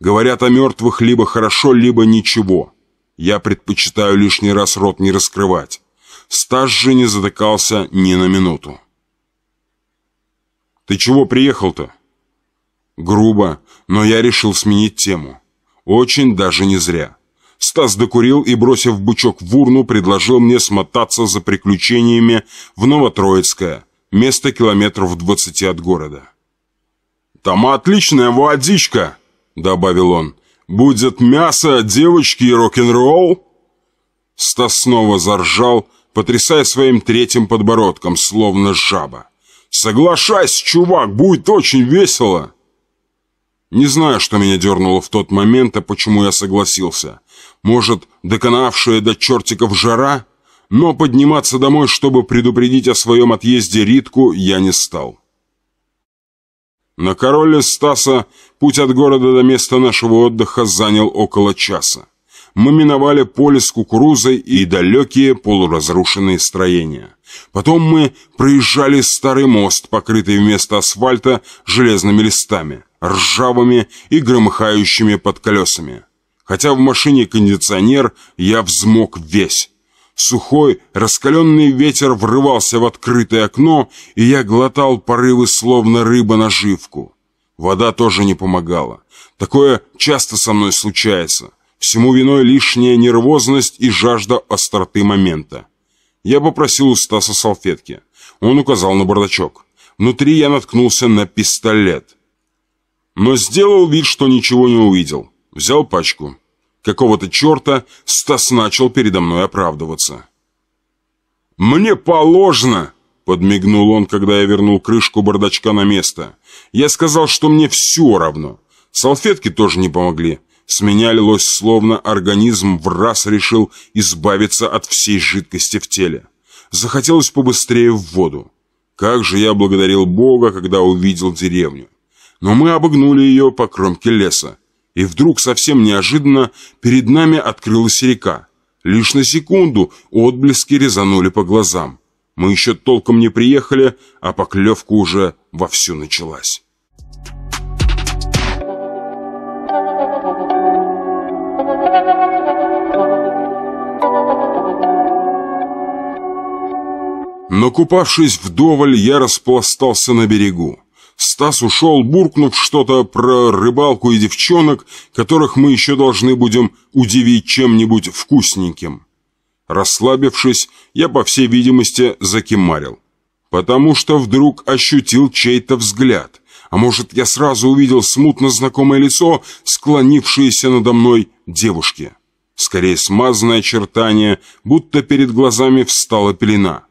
Говорят о мертвых либо хорошо, либо ничего. Я предпочитаю лишний раз рот не раскрывать. Стаж же не затыкался ни на минуту. «Ты чего приехал-то?» Грубо, но я решил сменить тему. Очень даже не зря. Стас докурил и, бросив бычок в урну, предложил мне смотаться за приключениями в Новотроицкое, место километров двадцати от города. «Там отличная водичка!» добавил он. «Будет мясо, девочки и рок-н-ролл?» Стас снова заржал, потрясая своим третьим подбородком, словно жаба. Соглашайся, чувак, будет очень весело!» Не знаю, что меня дернуло в тот момент, а почему я согласился. Может, доконавшая до чертиков жара? Но подниматься домой, чтобы предупредить о своем отъезде Ритку, я не стал. На короле Стаса путь от города до места нашего отдыха занял около часа. Мы миновали поле с кукурузой и далекие полуразрушенные строения. Потом мы проезжали старый мост, покрытый вместо асфальта железными листами, ржавыми и громыхающими под колесами. Хотя в машине кондиционер, я взмок весь. Сухой, раскаленный ветер врывался в открытое окно, и я глотал порывы, словно рыба наживку. Вода тоже не помогала. Такое часто со мной случается. Всему виной лишняя нервозность и жажда остроты момента. Я попросил у Стаса салфетки. Он указал на бардачок. Внутри я наткнулся на пистолет. Но сделал вид, что ничего не увидел. Взял пачку. Какого-то черта Стас начал передо мной оправдываться. «Мне положено!» Подмигнул он, когда я вернул крышку бардачка на место. Я сказал, что мне все равно. Салфетки тоже не помогли. С меня лилось, словно организм в раз решил избавиться от всей жидкости в теле. Захотелось побыстрее в воду. Как же я благодарил Бога, когда увидел деревню. Но мы обогнули ее по кромке леса. И вдруг, совсем неожиданно, перед нами открылась река. Лишь на секунду отблески резанули по глазам. Мы еще толком не приехали, а поклевка уже вовсю началась. Накупавшись вдоволь, я распластался на берегу. Стас ушел, буркнув что-то про рыбалку и девчонок, которых мы еще должны будем удивить чем-нибудь вкусненьким. Расслабившись, я, по всей видимости, закимарил. Потому что вдруг ощутил чей-то взгляд. А может, я сразу увидел смутно знакомое лицо, склонившееся надо мной девушки. Скорее смазанное очертание, будто перед глазами встала пелена.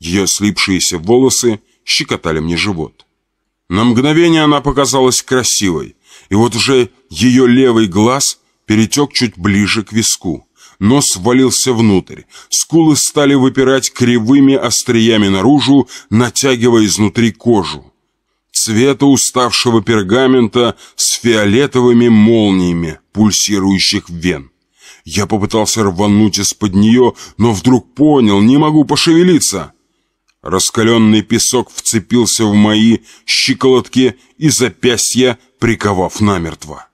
Ее слипшиеся волосы щекотали мне живот. На мгновение она показалась красивой, и вот уже ее левый глаз перетек чуть ближе к виску. Нос валился внутрь, скулы стали выпирать кривыми остриями наружу, натягивая изнутри кожу. Цвета уставшего пергамента с фиолетовыми молниями пульсирующих вен. Я попытался рвануть из-под нее, но вдруг понял, не могу пошевелиться. Раскаленный песок вцепился в мои щиколотки и запястья, приковав намертво.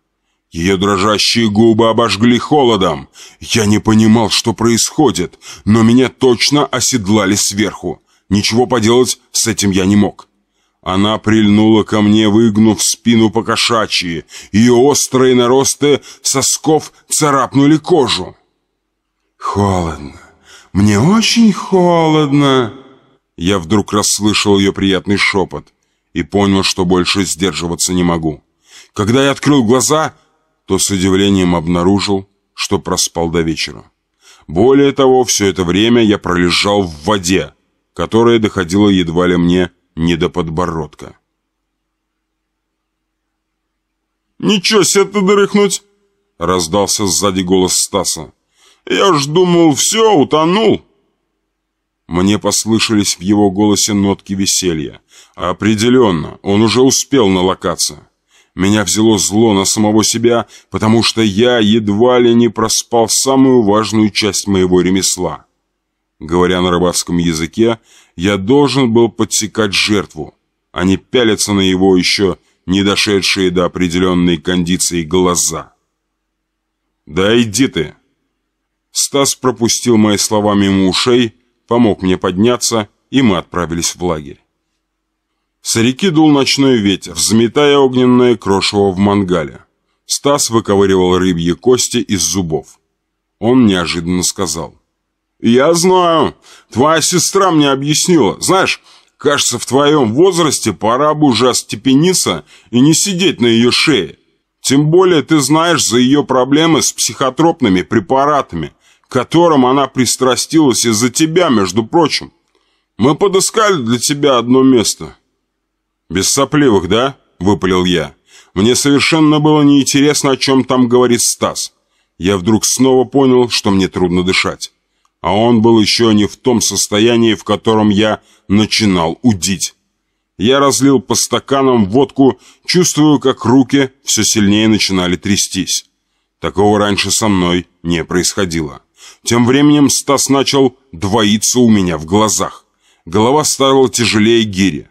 Ее дрожащие губы обожгли холодом. Я не понимал, что происходит, но меня точно оседлали сверху. Ничего поделать с этим я не мог. Она прильнула ко мне, выгнув спину по кошачьи. Ее острые наросты сосков царапнули кожу. «Холодно. Мне очень холодно!» Я вдруг расслышал ее приятный шепот и понял, что больше сдерживаться не могу. Когда я открыл глаза, то с удивлением обнаружил, что проспал до вечера. Более того, все это время я пролежал в воде, которая доходила едва ли мне не до подбородка. «Ничего себе ты дрыхнуть!» — раздался сзади голос Стаса. «Я ж думал, все, утонул!» Мне послышались в его голосе нотки веселья. Определенно, он уже успел налокаться. Меня взяло зло на самого себя, потому что я едва ли не проспал самую важную часть моего ремесла. Говоря на рыбацком языке, я должен был подсекать жертву, а не пялиться на его еще не дошедшие до определенной кондиции глаза. «Да иди ты!» Стас пропустил мои слова мимо ушей, помог мне подняться, и мы отправились в лагерь. С реки дул ночной ветер, взметая огненное крошево в мангале. Стас выковыривал рыбьи кости из зубов. Он неожиданно сказал. «Я знаю. Твоя сестра мне объяснила. Знаешь, кажется, в твоем возрасте пора бы уже остепениться и не сидеть на ее шее. Тем более ты знаешь за ее проблемы с психотропными препаратами которым она пристрастилась из-за тебя, между прочим. Мы подыскали для тебя одно место. «Без сопливых, да?» — выпалил я. Мне совершенно было неинтересно, о чем там говорит Стас. Я вдруг снова понял, что мне трудно дышать. А он был еще не в том состоянии, в котором я начинал удить. Я разлил по стаканам водку, чувствую, как руки все сильнее начинали трястись. Такого раньше со мной не происходило. Тем временем Стас начал двоиться у меня в глазах. Голова стала тяжелее гири.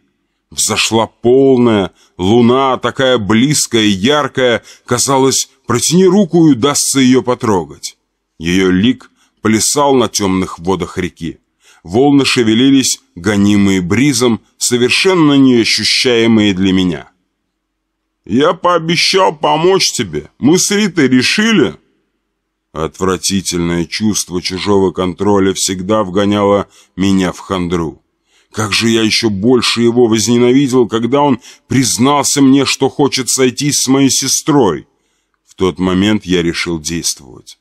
Взошла полная луна, такая близкая яркая, казалось, протяни руку и удастся ее потрогать. Ее лик плясал на темных водах реки. Волны шевелились, гонимые бризом, совершенно неощущаемые для меня. «Я пообещал помочь тебе. Мы с Ритой решили...» Отвратительное чувство чужого контроля всегда вгоняло меня в хандру. Как же я еще больше его возненавидел, когда он признался мне, что хочет сойтись с моей сестрой. В тот момент я решил действовать.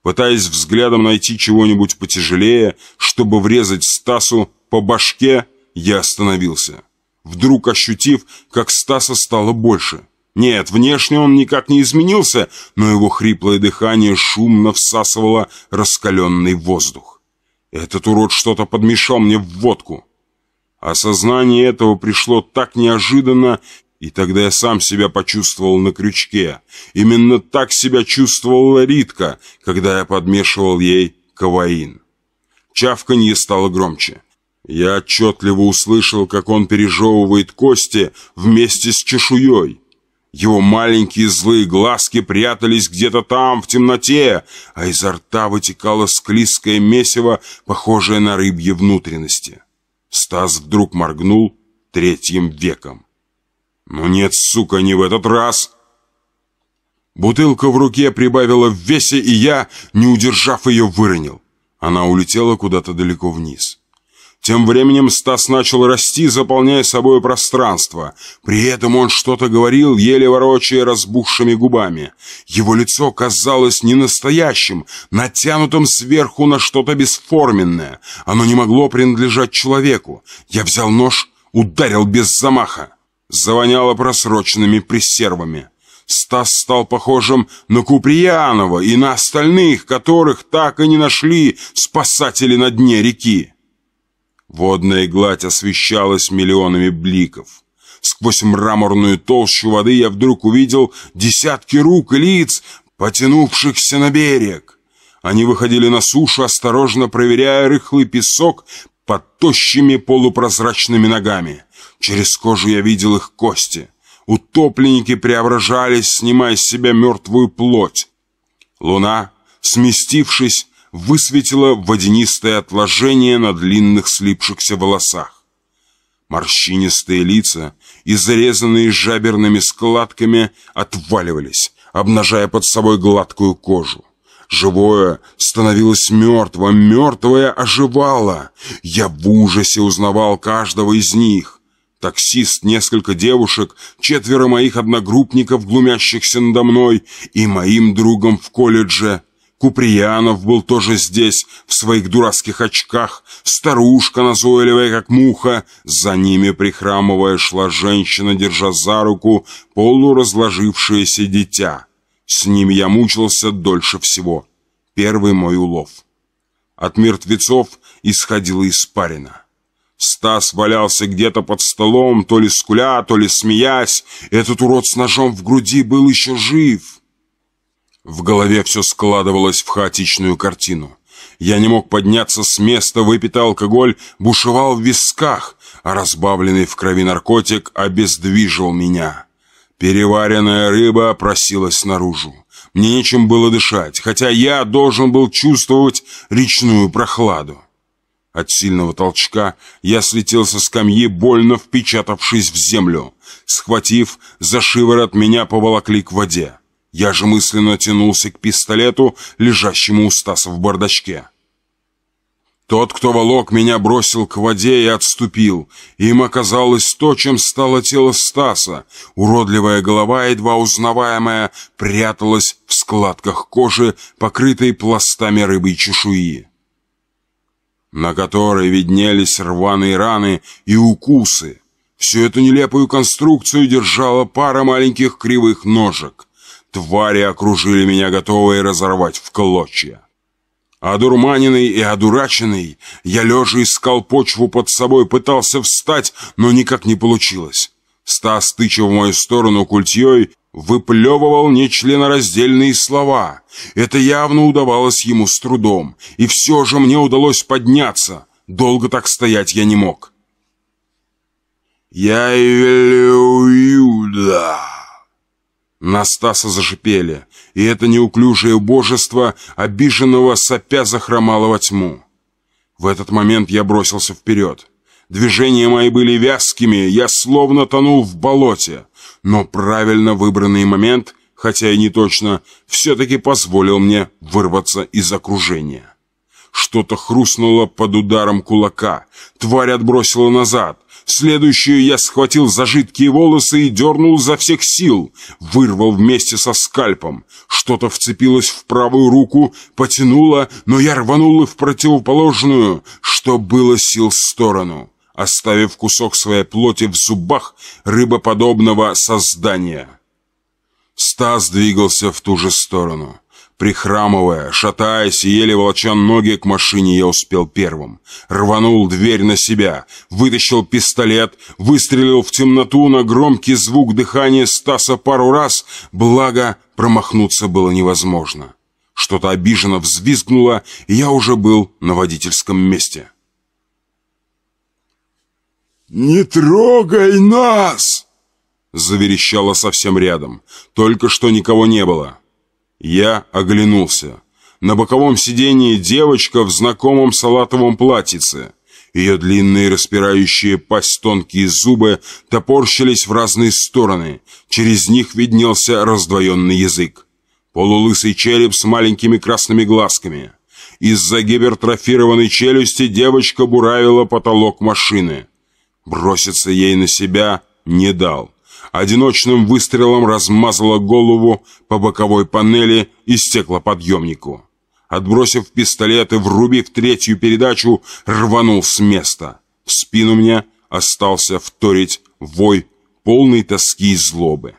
Пытаясь взглядом найти чего-нибудь потяжелее, чтобы врезать Стасу по башке, я остановился. Вдруг ощутив, как Стаса стало больше. Нет, внешне он никак не изменился, но его хриплое дыхание шумно всасывало раскаленный воздух. Этот урод что-то подмешал мне в водку. Осознание этого пришло так неожиданно и тогда я сам себя почувствовал на крючке. Именно так себя чувствовала Ритка, когда я подмешивал ей каваин. Чавканье стало громче. Я отчетливо услышал, как он пережевывает кости вместе с чешуей. Его маленькие злые глазки прятались где-то там, в темноте, а изо рта вытекало склизкое месиво, похожее на рыбьи внутренности. Стас вдруг моргнул третьим веком. «Ну нет, сука, не в этот раз!» Бутылка в руке прибавила в весе, и я, не удержав ее, выронил. Она улетела куда-то далеко вниз. Тем временем Стас начал расти, заполняя собой пространство. При этом он что-то говорил, еле ворочая разбухшими губами. Его лицо казалось не настоящим, натянутым сверху на что-то бесформенное. Оно не могло принадлежать человеку. Я взял нож, ударил без замаха завоняло просроченными пресервами. Стас стал похожим на Куприянова и на остальных, которых так и не нашли спасатели на дне реки. Водная гладь освещалась миллионами бликов. Сквозь мраморную толщу воды я вдруг увидел десятки рук и лиц, потянувшихся на берег. Они выходили на сушу, осторожно проверяя рыхлый песок под тощими полупрозрачными ногами. Через кожу я видел их кости. Утопленники преображались, снимая с себя мертвую плоть. Луна, сместившись, высветила водянистое отложение на длинных слипшихся волосах. Морщинистые лица и зарезанные жаберными складками отваливались, обнажая под собой гладкую кожу. Живое становилось мертвым, мертвое оживало. Я в ужасе узнавал каждого из них таксист, несколько девушек, четверо моих одногруппников, глумящихся надо мной, и моим другом в колледже. Куприянов был тоже здесь, в своих дурацких очках, старушка, назойливая как муха. За ними, прихрамывая, шла женщина, держа за руку полуразложившееся дитя. С ними я мучился дольше всего. Первый мой улов. От мертвецов исходила испарина. Стас валялся где-то под столом, то ли скуля, то ли смеясь. Этот урод с ножом в груди был еще жив. В голове все складывалось в хаотичную картину. Я не мог подняться с места, выпитый алкоголь бушевал в висках, а разбавленный в крови наркотик обездвижил меня. Переваренная рыба просилась наружу. Мне нечем было дышать, хотя я должен был чувствовать речную прохладу. От сильного толчка я слетел со скамьи, больно впечатавшись в землю. Схватив, за шиворот меня поволокли к воде. Я же мысленно тянулся к пистолету, лежащему у Стаса в бардачке. Тот, кто волок меня, бросил к воде и отступил. Им оказалось то, чем стало тело Стаса. Уродливая голова, едва узнаваемая, пряталась в складках кожи, покрытой пластами рыбой чешуи на которой виднелись рваные раны и укусы. Всю эту нелепую конструкцию держала пара маленьких кривых ножек. Твари окружили меня, готовые разорвать в клочья. Одурманенный и одураченный, я лежа искал почву под собой, пытался встать, но никак не получилось. Стас, тыча в мою сторону культьей, выплевывал нечленораздельные слова. Это явно удавалось ему с трудом, и все же мне удалось подняться. Долго так стоять я не мог. «Я велю Юда!» На Стаса и это неуклюжее божество, обиженного сопя, захромало во тьму. В этот момент я бросился вперед. Движения мои были вязкими, я словно тонул в болоте. Но правильно выбранный момент, хотя и не точно, все-таки позволил мне вырваться из окружения. Что-то хрустнуло под ударом кулака. Тварь отбросила назад. Следующую я схватил за жидкие волосы и дернул за всех сил. Вырвал вместе со скальпом. Что-то вцепилось в правую руку, потянуло, но я рванул и в противоположную, что было сил в сторону оставив кусок своей плоти в зубах рыбоподобного создания. Стас двигался в ту же сторону. Прихрамывая, шатаясь и еле волоча ноги к машине, я успел первым. Рванул дверь на себя, вытащил пистолет, выстрелил в темноту на громкий звук дыхания Стаса пару раз, благо промахнуться было невозможно. Что-то обиженно взвизгнуло, и я уже был на водительском месте. «Не трогай нас!» Заверещало совсем рядом. Только что никого не было. Я оглянулся. На боковом сидении девочка в знакомом салатовом платьице. Ее длинные распирающие пасть тонкие зубы топорщились в разные стороны. Через них виднелся раздвоенный язык. Полулысый череп с маленькими красными глазками. Из-за гипертрофированной челюсти девочка буравила потолок машины. Броситься ей на себя не дал. Одиночным выстрелом размазала голову по боковой панели и стеклоподъемнику. Отбросив пистолет и врубив третью передачу, рванул с места. В спину мне остался вторить вой полной тоски и злобы.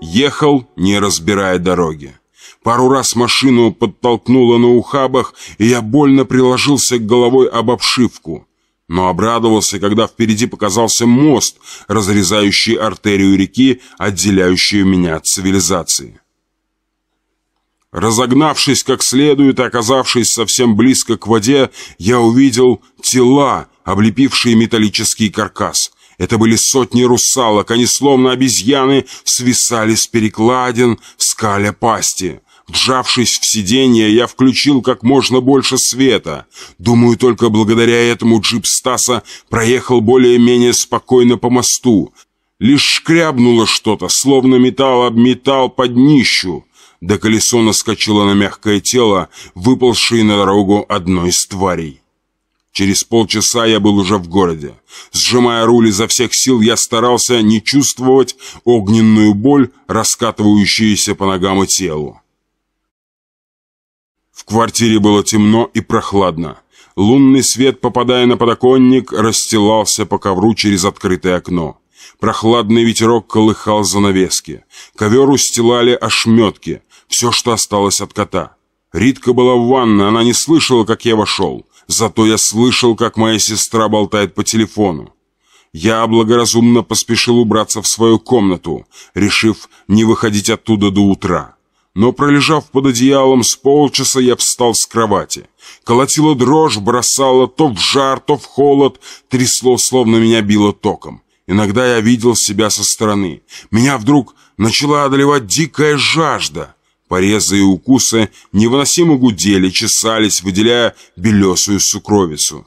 Ехал, не разбирая дороги. Пару раз машину подтолкнуло на ухабах, и я больно приложился головой об обшивку. Но обрадовался, когда впереди показался мост, разрезающий артерию реки, отделяющую меня от цивилизации. Разогнавшись как следует и оказавшись совсем близко к воде, я увидел тела, облепившие металлический каркас – это были сотни русалок, они словно обезьяны свисали с перекладин, скаля пасти. Вжавшись в сиденье, я включил как можно больше света. Думаю, только благодаря этому джип Стаса проехал более-менее спокойно по мосту. Лишь шкрябнуло что-то, словно металл обметал под днищу. Да колесо наскочило на мягкое тело, выползшее на дорогу одной из тварей. Через полчаса я был уже в городе. Сжимая руль изо всех сил, я старался не чувствовать огненную боль, раскатывающуюся по ногам и телу. В квартире было темно и прохладно. Лунный свет, попадая на подоконник, расстилался по ковру через открытое окно. Прохладный ветерок колыхал занавески. Ковер устилали ошметки, все, что осталось от кота. Ритка была в ванной, она не слышала, как я вошел. Зато я слышал, как моя сестра болтает по телефону. Я благоразумно поспешил убраться в свою комнату, решив не выходить оттуда до утра. Но пролежав под одеялом с полчаса, я встал с кровати. Колотила дрожь, бросала то в жар, то в холод, трясло, словно меня било током. Иногда я видел себя со стороны. Меня вдруг начала одолевать дикая жажда. Порезы и укусы невыносимо гудели, чесались, выделяя белесую сукровицу.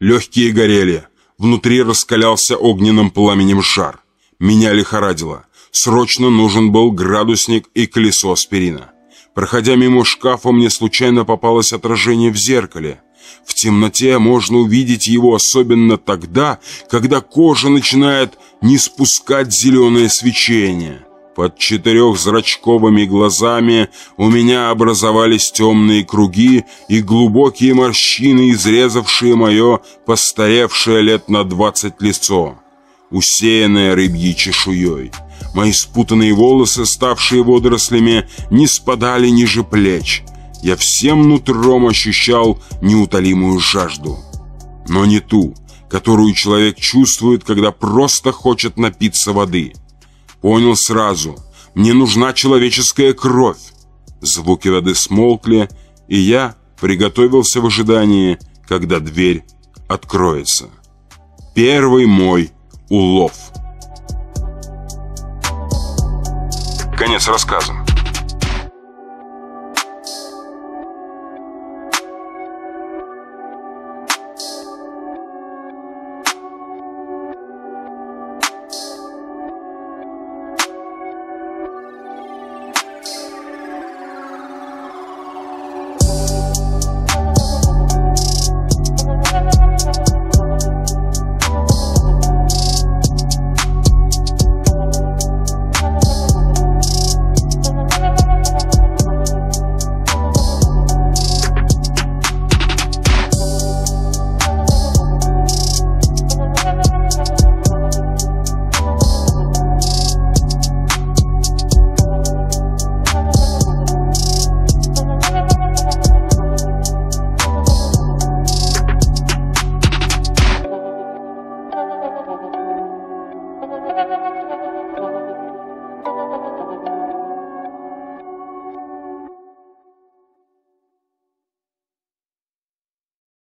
Легкие горели, внутри раскалялся огненным пламенем жар. Меня лихорадило. Срочно нужен был градусник и колесо аспирина. Проходя мимо шкафа, мне случайно попалось отражение в зеркале. В темноте можно увидеть его особенно тогда, когда кожа начинает не спускать зеленое свечение. Под четырехзрачковыми глазами у меня образовались темные круги и глубокие морщины, изрезавшие мое постаревшее лет на двадцать лицо, усеянное рыбьей чешуей. Мои спутанные волосы, ставшие водорослями, не спадали ниже плеч. Я всем нутром ощущал неутолимую жажду. Но не ту, которую человек чувствует, когда просто хочет напиться воды – Понял сразу. Мне нужна человеческая кровь. Звуки воды смолкли, и я приготовился в ожидании, когда дверь откроется. Первый мой улов. Конец рассказа.